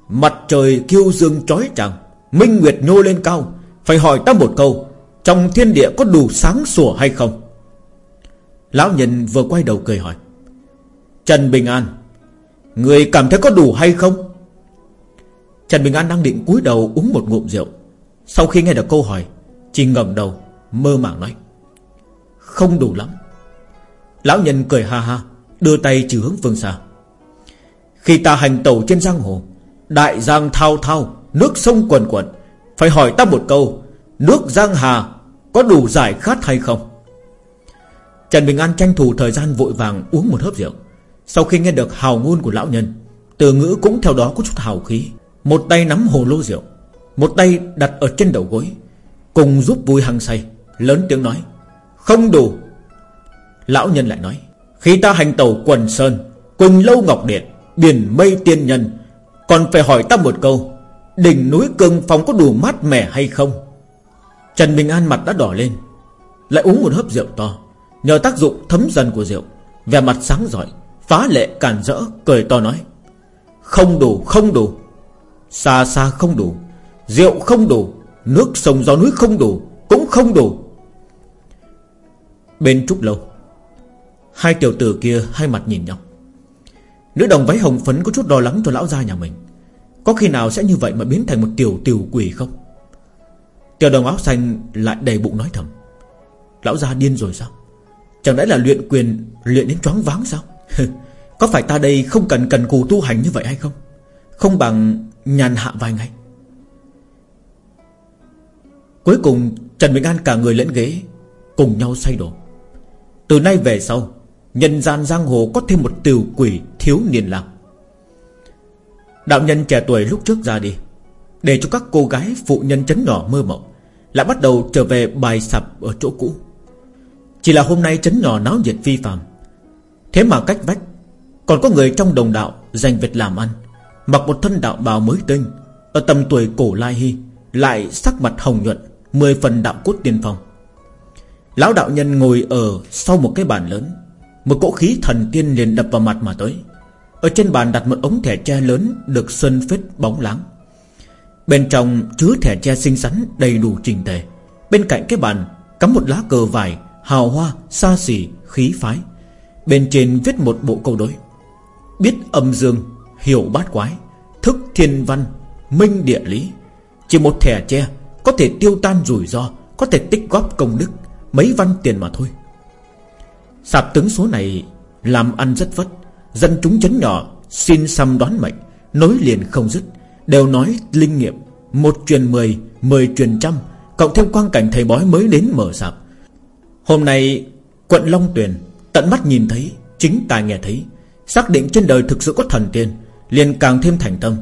S1: Mặt trời kiêu dương trói chang Minh Nguyệt nhô lên cao. Phải hỏi ta một câu, Trong thiên địa có đủ sáng sủa hay không? Lão nhân vừa quay đầu cười hỏi. Trần Bình An, Người cảm thấy có đủ hay không? Trần Bình An đang định cúi đầu uống một ngụm rượu. Sau khi nghe được câu hỏi, Chỉ ngẩng đầu, mơ màng nói. Không đủ lắm. Lão nhân cười ha ha, Đưa tay chỉ hướng phương xa. Khi ta hành tẩu trên giang hồ Đại giang thao thao, Nước sông quần quần. Phải hỏi ta một câu, Nước giang hà Có đủ giải khát hay không? Trần Bình An tranh thủ thời gian vội vàng uống một hớp rượu. Sau khi nghe được hào ngôn của lão nhân, Từ ngữ cũng theo đó có chút hào khí. Một tay nắm hồ lô rượu, Một tay đặt ở trên đầu gối, Cùng giúp vui hăng say, Lớn tiếng nói, Không đủ. Lão nhân lại nói, Khi ta hành tàu quần sơn, Quỳnh lâu ngọc điện, Biển mây tiên nhân còn phải hỏi ta một câu, Đỉnh núi cương phong có đủ mát mẻ hay không? Trần Bình An mặt đã đỏ lên, Lại uống một hớp rượu to, Nhờ tác dụng thấm dần của rượu, Vẻ mặt sáng giỏi, Phá lệ cản rỡ, cười to nói, Không đủ không đủ. Xa xa không đủ, Rượu không đủ, Nước sông gió núi không đủ, Cũng không đủ. Bên trúc lâu, Hai tiểu tử kia hai mặt nhìn nhau. Nữ đồng váy hồng phấn có chút lo lắng cho lão gia nhà mình. Có khi nào sẽ như vậy mà biến thành một tiểu tiểu quỷ không? Tiểu đồng áo xanh lại đầy bụng nói thầm. Lão gia điên rồi sao? Chẳng lẽ là luyện quyền, Luyện đến choáng váng sao? Có phải ta đây không cần cần cù tu hành như vậy hay không? Không bằng nhàn hạ vài ngày Cuối cùng, Trần Bình An cả người lẫn ghế Cùng nhau say đổ. Từ nay về sau, Nhân gian giang hồ có thêm một tiểu quỷ thiếu niên lang. Đạo nhân trẻ tuổi lúc trước ra đi, Để cho các cô gái phụ nhân chấn nhỏ mơ mộng, Lại bắt đầu trở về bài sập ở chỗ cũ. Chỉ là hôm nay chấn nhỏ náo nhiệt vi phạm Thế mà cách vách, Còn có người trong đồng đạo Dành việc làm ăn, Mặc một thân đạo bào mới tinh, Ở tầm tuổi cổ lai hy Lại sắc mặt hồng nhuận, Mười phần đạo cốt tiên phong. Lão đạo nhân ngồi ở sau một cái bàn lớn, Một cỗ khí thần tiên liền đập vào mặt mà tới. Ở trên bàn đặt một ống thẻ tre lớn Được sơn phết bóng láng Bên trong chứa thẻ tre xinh xắn Đầy đủ trình tề. Bên cạnh cái bàn cắm một lá cờ vải Hào hoa, xa xỉ, khí phái. Bên trên viết một bộ câu đối. Biết âm dương Hiểu bát quái Thức thiên văn Minh địa lý. Chỉ một thẻ tre Có thể tiêu tan rủi ro Có thể tích góp công đức Mấy văn tiền mà thôi. Sạp tướng số này Làm ăn rất vất. Dân chúng chấn nhỏ Xin xăm đoán mệnh, Nối liền không dứt, Đều nói linh nghiệm, Một truyền mười Mười truyền trăm, Cộng thêm quang cảnh thầy bói mới đến mở sạp. Hôm nay, Quận Long Tuyền Tận mắt nhìn thấy, Chính tai nghe thấy, Xác định trên đời thực sự có thần tiên, liền càng thêm thành tâm.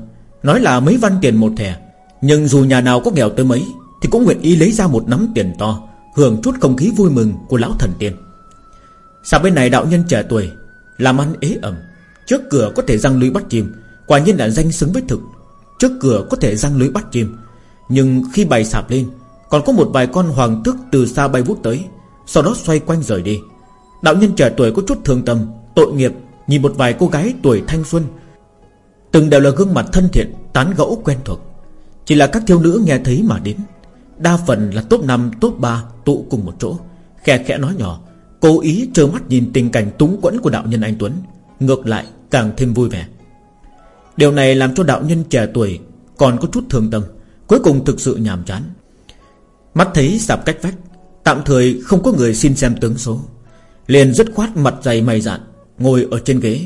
S1: Nói là mấy văn tiền một thẻ, Nhưng dù nhà nào có nghèo tới mấy, Thì cũng nguyện ý lấy ra một nắm tiền to, Hưởng chút không khí vui mừng của lão thần tiên. Sao bên này đạo nhân trẻ tuổi làm ăn ế ẩm. Trước cửa có thể răng lưới bắt chim. Quả nhiên là danh xứng với thực. Trước cửa có thể răng lưới bắt chim. Nhưng khi bày sạp lên, Còn có một vài con hoàng tước từ xa bay vút tới. Sau đó xoay quanh rời đi. Đạo nhân trẻ tuổi có chút thương tâm, Tội nghiệp, Nhìn một vài cô gái tuổi thanh xuân. Từng đều là gương mặt thân thiện, Tán gẫu quen thuộc. Chỉ là các thiếu nữ nghe thấy mà đến. Đa phần là top 5 top 3 tụ cùng một chỗ, khe khẽ nói nhỏ. Cố ý trơ mắt nhìn tình cảnh túng quẫn của đạo nhân anh Tuấn, Ngược lại càng thêm vui vẻ. Điều này làm cho đạo nhân trẻ tuổi Còn có chút thương tâm, Cuối cùng thực sự nhàm chán. Mắt thấy sạp cách vách, Tạm thời không có người xin xem tướng số, Liền dứt khoát mặt dày mày dạn, Ngồi ở trên ghế.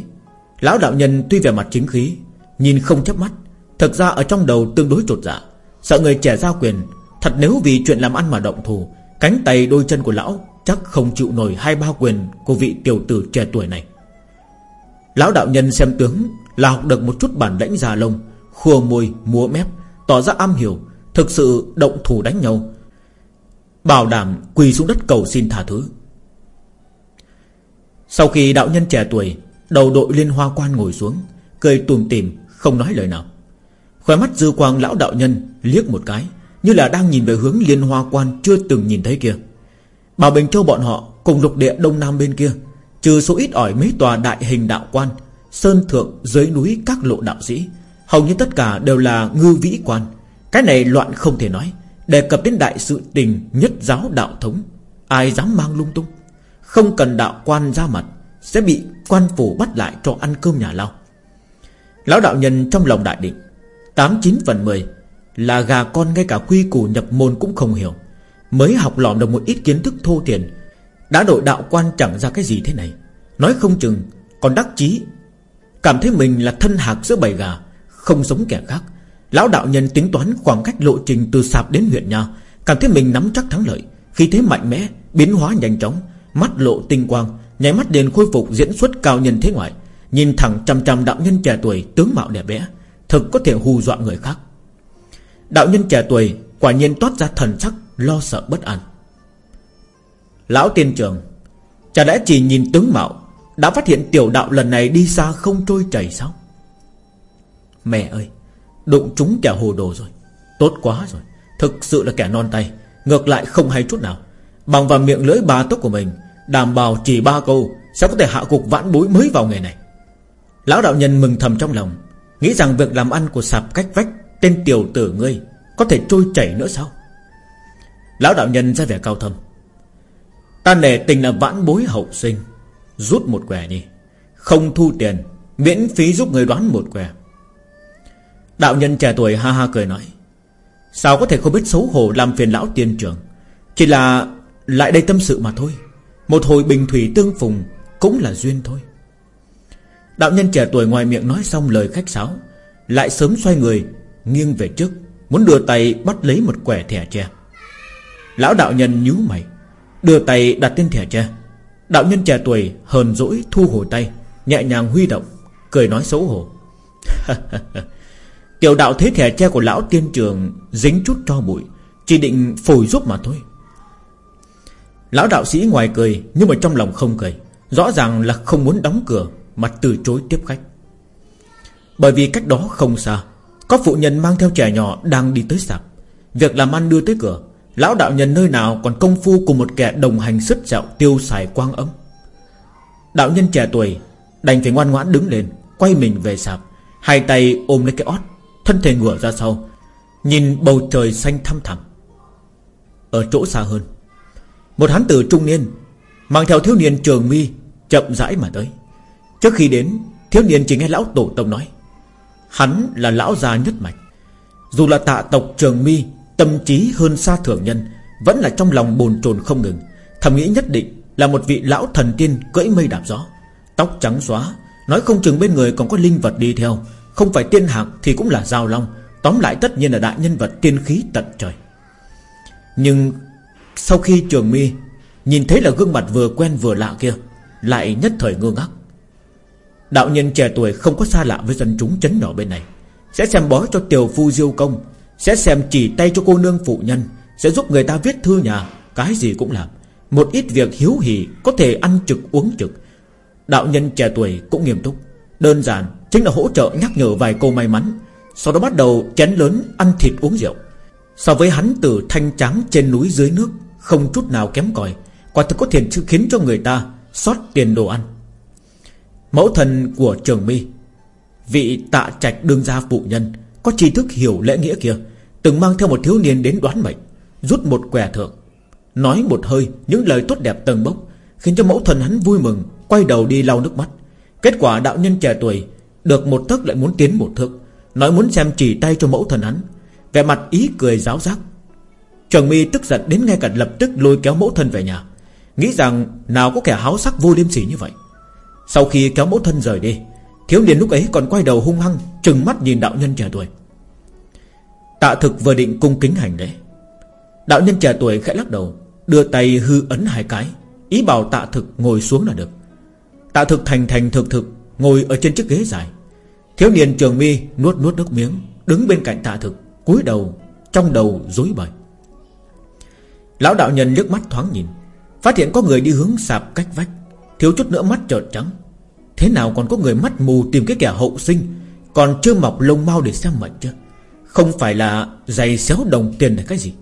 S1: Lão đạo nhân tuy vẻ mặt chính khí, Nhìn không chớp mắt Thực ra ở trong đầu tương đối trột dạ. Sợ người trẻ giao quyền, Thật nếu vì chuyện làm ăn mà động thù, Cánh tay đôi chân của lão Chắc không chịu nổi hai ba quyền Của vị tiểu tử trẻ tuổi này. Lão đạo nhân xem tướng Là học được một chút bản lãnh già lông, Khua môi, múa mép, Tỏ ra am hiểu, Thực sự động thủ đánh nhau, Bảo đảm quỳ xuống đất cầu xin tha thứ. Sau khi đạo nhân trẻ tuổi, Đầu đội liên hoa quan ngồi xuống, Cười tùm tìm, không nói lời nào. Khóe mắt dư quang lão đạo nhân liếc một cái, Như là đang nhìn về hướng liên hoa quan Chưa từng nhìn thấy kia. Bà Bình Châu bọn họ cùng lục địa đông nam bên kia, Trừ số ít ỏi mấy tòa đại hình đạo quan, Sơn thượng dưới núi các lộ đạo sĩ. Hầu như tất cả đều là ngư vĩ quan. Cái này loạn không thể nói, Đề cập đến đại sự tình nhất giáo đạo thống. Ai dám mang lung tung? Không cần đạo quan ra mặt, Sẽ bị quan phủ bắt lại cho ăn cơm nhà lao. Lão đạo nhân trong lòng đại định, tám chín phần mười, Là gà con ngay cả quy củ nhập môn cũng không hiểu. Mới học lỏm được một ít kiến thức thô thiển, Đã đội đạo quan chẳng ra cái gì thế này. Nói không chừng Còn đắc chí. Cảm thấy mình là thân hạc giữa bầy gà Không giống kẻ khác. Lão đạo nhân tính toán khoảng cách lộ trình từ sạp đến huyện nhà. Cảm thấy mình nắm chắc thắng lợi. Khi thế mạnh mẽ Biến hóa nhanh chóng. Mắt lộ tinh quang Nháy mắt liền khôi phục diễn xuất cao nhân thế ngoại. Nhìn thẳng chằm chằm đạo nhân trẻ tuổi Tướng mạo đẹp đẽ Thực có thể hù dọa người khác. Đạo nhân trẻ tuổi Quả nhiên toát ra thần sắc Lo sợ bất an. Lão tiên trường, Chả lẽ chỉ nhìn tướng mạo Đã phát hiện tiểu đạo lần này đi xa không trôi chảy sao? Mẹ ơi, Đụng chúng kẻ hồ đồ rồi. Tốt quá rồi, Thực sự là kẻ non tay, Ngược lại không hay chút nào. Bằng vào miệng lưỡi ba tốc của mình, Đảm bảo chỉ ba câu Sẽ có thể hạ cục vãn bối mới vào nghề này. Lão đạo nhân mừng thầm trong lòng, Nghĩ rằng việc làm ăn của sạp cách vách Tên tiểu tử ngươi Có thể trôi chảy nữa sao? Lão đạo nhân ra vẻ cao thâm. Ta nể tình là vãn bối hậu sinh, Rút một quẻ đi. Không thu tiền, Miễn phí giúp người đoán một quẻ. Đạo nhân trẻ tuổi ha ha cười nói, Sao có thể không biết xấu hổ Làm phiền lão tiên trưởng? Chỉ là lại đây tâm sự mà thôi. Một hồi bình thủy tương phùng Cũng là duyên thôi. Đạo nhân trẻ tuổi ngoài miệng nói xong lời khách sáo, Lại sớm xoay người, Nghiêng về trước, Muốn đưa tay bắt lấy một quẻ thẻ tre. Lão đạo nhân nhíu mày. Đưa tay đặt tên thẻ tre. Đạo nhân trẻ tuổi hờn dỗi thu hồi tay, Nhẹ nhàng huy động, Cười nói xấu hổ. Tiểu đạo thế thẻ tre của lão tiên trường Dính chút cho bụi, Chỉ định phổi giúp mà thôi. Lão đạo sĩ ngoài cười, Nhưng mà trong lòng không cười. Rõ ràng là không muốn đóng cửa, Mà từ chối tiếp khách. Bởi vì cách đó không xa, Có phụ nhân mang theo trẻ nhỏ đang đi tới sạp. Việc làm ăn đưa tới cửa Lão đạo nhân nơi nào còn công phu cùng một kẻ đồng hành sứt dạo tiêu xài quang ấm. Đạo nhân trẻ tuổi Đành phải ngoan ngoãn đứng lên, Quay mình về sạp, Hai tay ôm lấy cái ót, Thân thể ngửa ra sau, Nhìn bầu trời xanh thăm thẳm. Ở chỗ xa hơn, Một hán tử trung niên Mang theo thiếu niên trường mi Chậm rãi mà tới. Trước khi đến, Thiếu niên chỉ nghe lão tổ tông nói, Hắn là lão già nhất mạch, Dù là tạ tộc trường mi Tâm trí hơn xa thường nhân, Vẫn là trong lòng bồn chồn không ngừng. Thầm nghĩ nhất định là một vị lão thần tiên Cưỡi mây đạp gió. Tóc trắng xóa, Nói không chừng bên người còn có linh vật đi theo. Không phải tiên hạc thì cũng là giao long. Tóm lại tất nhiên là đại nhân vật tiên khí tận trời. Nhưng Sau khi trường mi, Nhìn thấy là gương mặt vừa quen vừa lạ kia, Lại nhất thời ngơ ngác. Đạo nhân trẻ tuổi không có xa lạ với dân chúng chấn nhỏ bên này. Sẽ xem bói cho tiểu phu diêu công sẽ xem chỉ tay cho cô nương phụ nhân, Sẽ giúp người ta viết thư nhà, Cái gì cũng làm. Một ít việc hiếu hỉ, Có thể ăn trực, uống trực. Đạo nhân trẻ tuổi cũng nghiêm túc. Đơn giản, chính là hỗ trợ nhắc nhở vài câu may mắn. Sau đó bắt đầu chén lớn ăn thịt uống rượu. So với hắn từ thanh trắng trên núi dưới nước, Không chút nào kém cỏi. Quả thực có thể khiến cho người ta Xót tiền đồ ăn. Mẫu thần của trường mi, Vị tạ trạch đương gia phụ nhân có tri thức hiểu lễ nghĩa kia, Từng mang theo một thiếu niên đến đoán mệnh, Rút một què thượng, Nói một hơi những lời tốt đẹp tầng bốc, Khiến cho mẫu thần hắn vui mừng, Quay đầu đi lau nước mắt. Kết quả đạo nhân trẻ tuổi Được một tấc lại muốn tiến một thước, Nói muốn xem chỉ tay cho mẫu thần hắn. Vẻ mặt ý cười giáo giác. Trường mi tức giận đến ngay cả lập tức lôi kéo mẫu thân về nhà. Nghĩ rằng nào có kẻ háo sắc vô liêm sỉ như vậy. Sau khi kéo mẫu thân rời đi Thiếu niên lúc ấy còn quay đầu hung hăng, Trừng mắt nhìn đạo nhân trẻ tuổi. Tạ thực vừa định cung kính hành lễ. Đạo nhân trẻ tuổi khẽ lắc đầu, Đưa tay hư ấn hai cái, Ý bảo tạ thực ngồi xuống là được. Tạ thực thành thành thực thực, Ngồi ở trên chiếc ghế dài. Thiếu niên trường mi nuốt nuốt nước miếng, Đứng bên cạnh tạ thực, cúi đầu, Trong đầu rối bời. Lão đạo nhân liếc mắt thoáng nhìn, Phát hiện có người đi hướng sạp cách vách, Thiếu chút nữa mắt trợn trắng. Thế nào còn có người mắt mù tìm cái kẻ hậu sinh? Còn chưa mọc lông mau để xem mệnh chứ? Không phải là giày xéo đồng tiền là cái gì?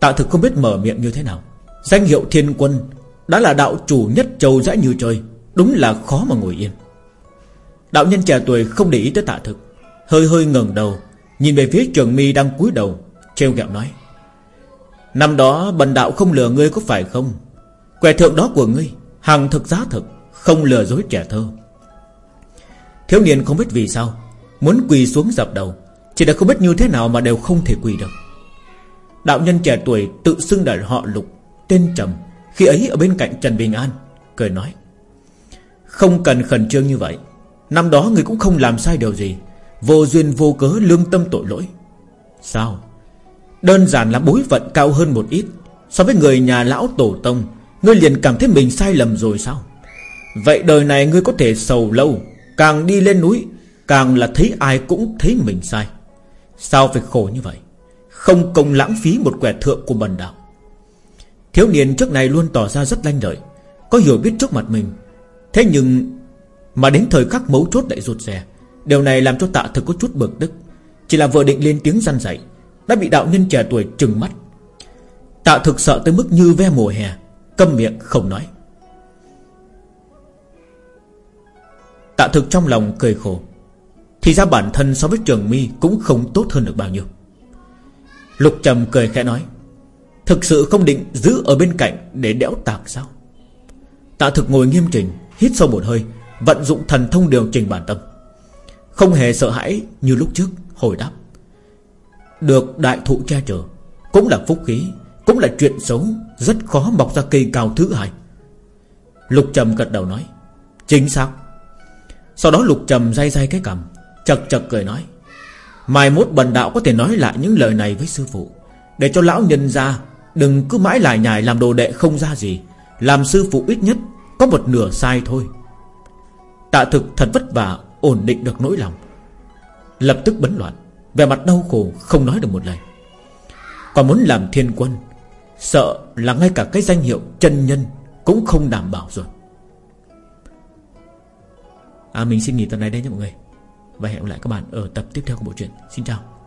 S1: Tạ thực không biết mở miệng như thế nào. Danh hiệu thiên quân Đã là đạo chủ nhất châu dã như trời, Đúng là khó mà ngồi yên. Đạo nhân trẻ tuổi không để ý tới tạ thực, Hơi hơi ngẩng đầu, Nhìn về phía trường mi đang cúi đầu, Trêu ghẹo nói, Năm đó bần đạo không lừa ngươi có phải không? Quẻ thượng đó của ngươi, Hàng thực giá thực. Không lừa dối trẻ thơ. Thiếu niên không biết vì sao, Muốn quỳ xuống dập đầu, Chỉ là không biết như thế nào mà đều không thể quỳ được. Đạo nhân trẻ tuổi tự xưng là họ lục, Tên trầm, Khi ấy ở bên cạnh Trần Bình An, Cười nói, Không cần khẩn trương như vậy, Năm đó người cũng không làm sai điều gì, Vô duyên vô cớ lương tâm tội lỗi. Sao? Đơn giản là bối phận cao hơn một ít, So với người nhà lão tổ tông, Ngươi liền cảm thấy mình sai lầm rồi sao? Vậy đời này ngươi có thể sầu lâu, Càng đi lên núi, Càng là thấy ai cũng thấy mình sai. Sao phải khổ như vậy? Không công lãng phí một quẻ thượng của bần đạo. Thiếu niên trước này luôn tỏ ra rất lanh lợi, Có hiểu biết trước mặt mình. Thế nhưng Mà đến thời khắc mấu chốt lại rụt rè, Điều này làm cho tạ thực có chút bực tức. Chỉ là vừa định lên tiếng răn dạy, đã bị đạo nhân trẻ tuổi trừng mắt. Tạ thực sợ tới mức như ve mùa hè, Câm miệng không nói. Tạ thực trong lòng cười khổ. Thì ra bản thân so với trường mi Cũng không tốt hơn được bao nhiêu. Lục trầm cười khẽ nói, Thực sự không định giữ ở bên cạnh Để đẽo tạc sao? Tạ thực ngồi nghiêm chỉnh, Hít sâu một hơi, Vận dụng thần thông điều chỉnh bản tâm. Không hề sợ hãi như lúc trước, Hồi đáp, được đại thụ che chở, Cũng là phúc khí, Cũng là chuyện xấu, Rất khó mọc ra cây cao thứ hai. Lục trầm gật đầu nói, Chính xác. Sau đó lục trầm day day cái cầm, Chật chật cười nói, Mai mốt bần đạo có thể nói lại những lời này với sư phụ, Để cho lão nhân ra, Đừng cứ mãi lại nhài làm đồ đệ không ra gì, Làm sư phụ ít nhất Có một nửa sai thôi. Tạ thực thật vất vả, Ổn định được nỗi lòng, Lập tức bấn loạn Về mặt đau khổ, không nói được một lời. Còn muốn làm thiên quân, Sợ là ngay cả cái danh hiệu chân nhân Cũng không đảm bảo rồi. À mình xin nghỉ tập này đây nha mọi người. Và hẹn gặp lại các bạn ở tập tiếp theo của bộ truyện. Xin chào.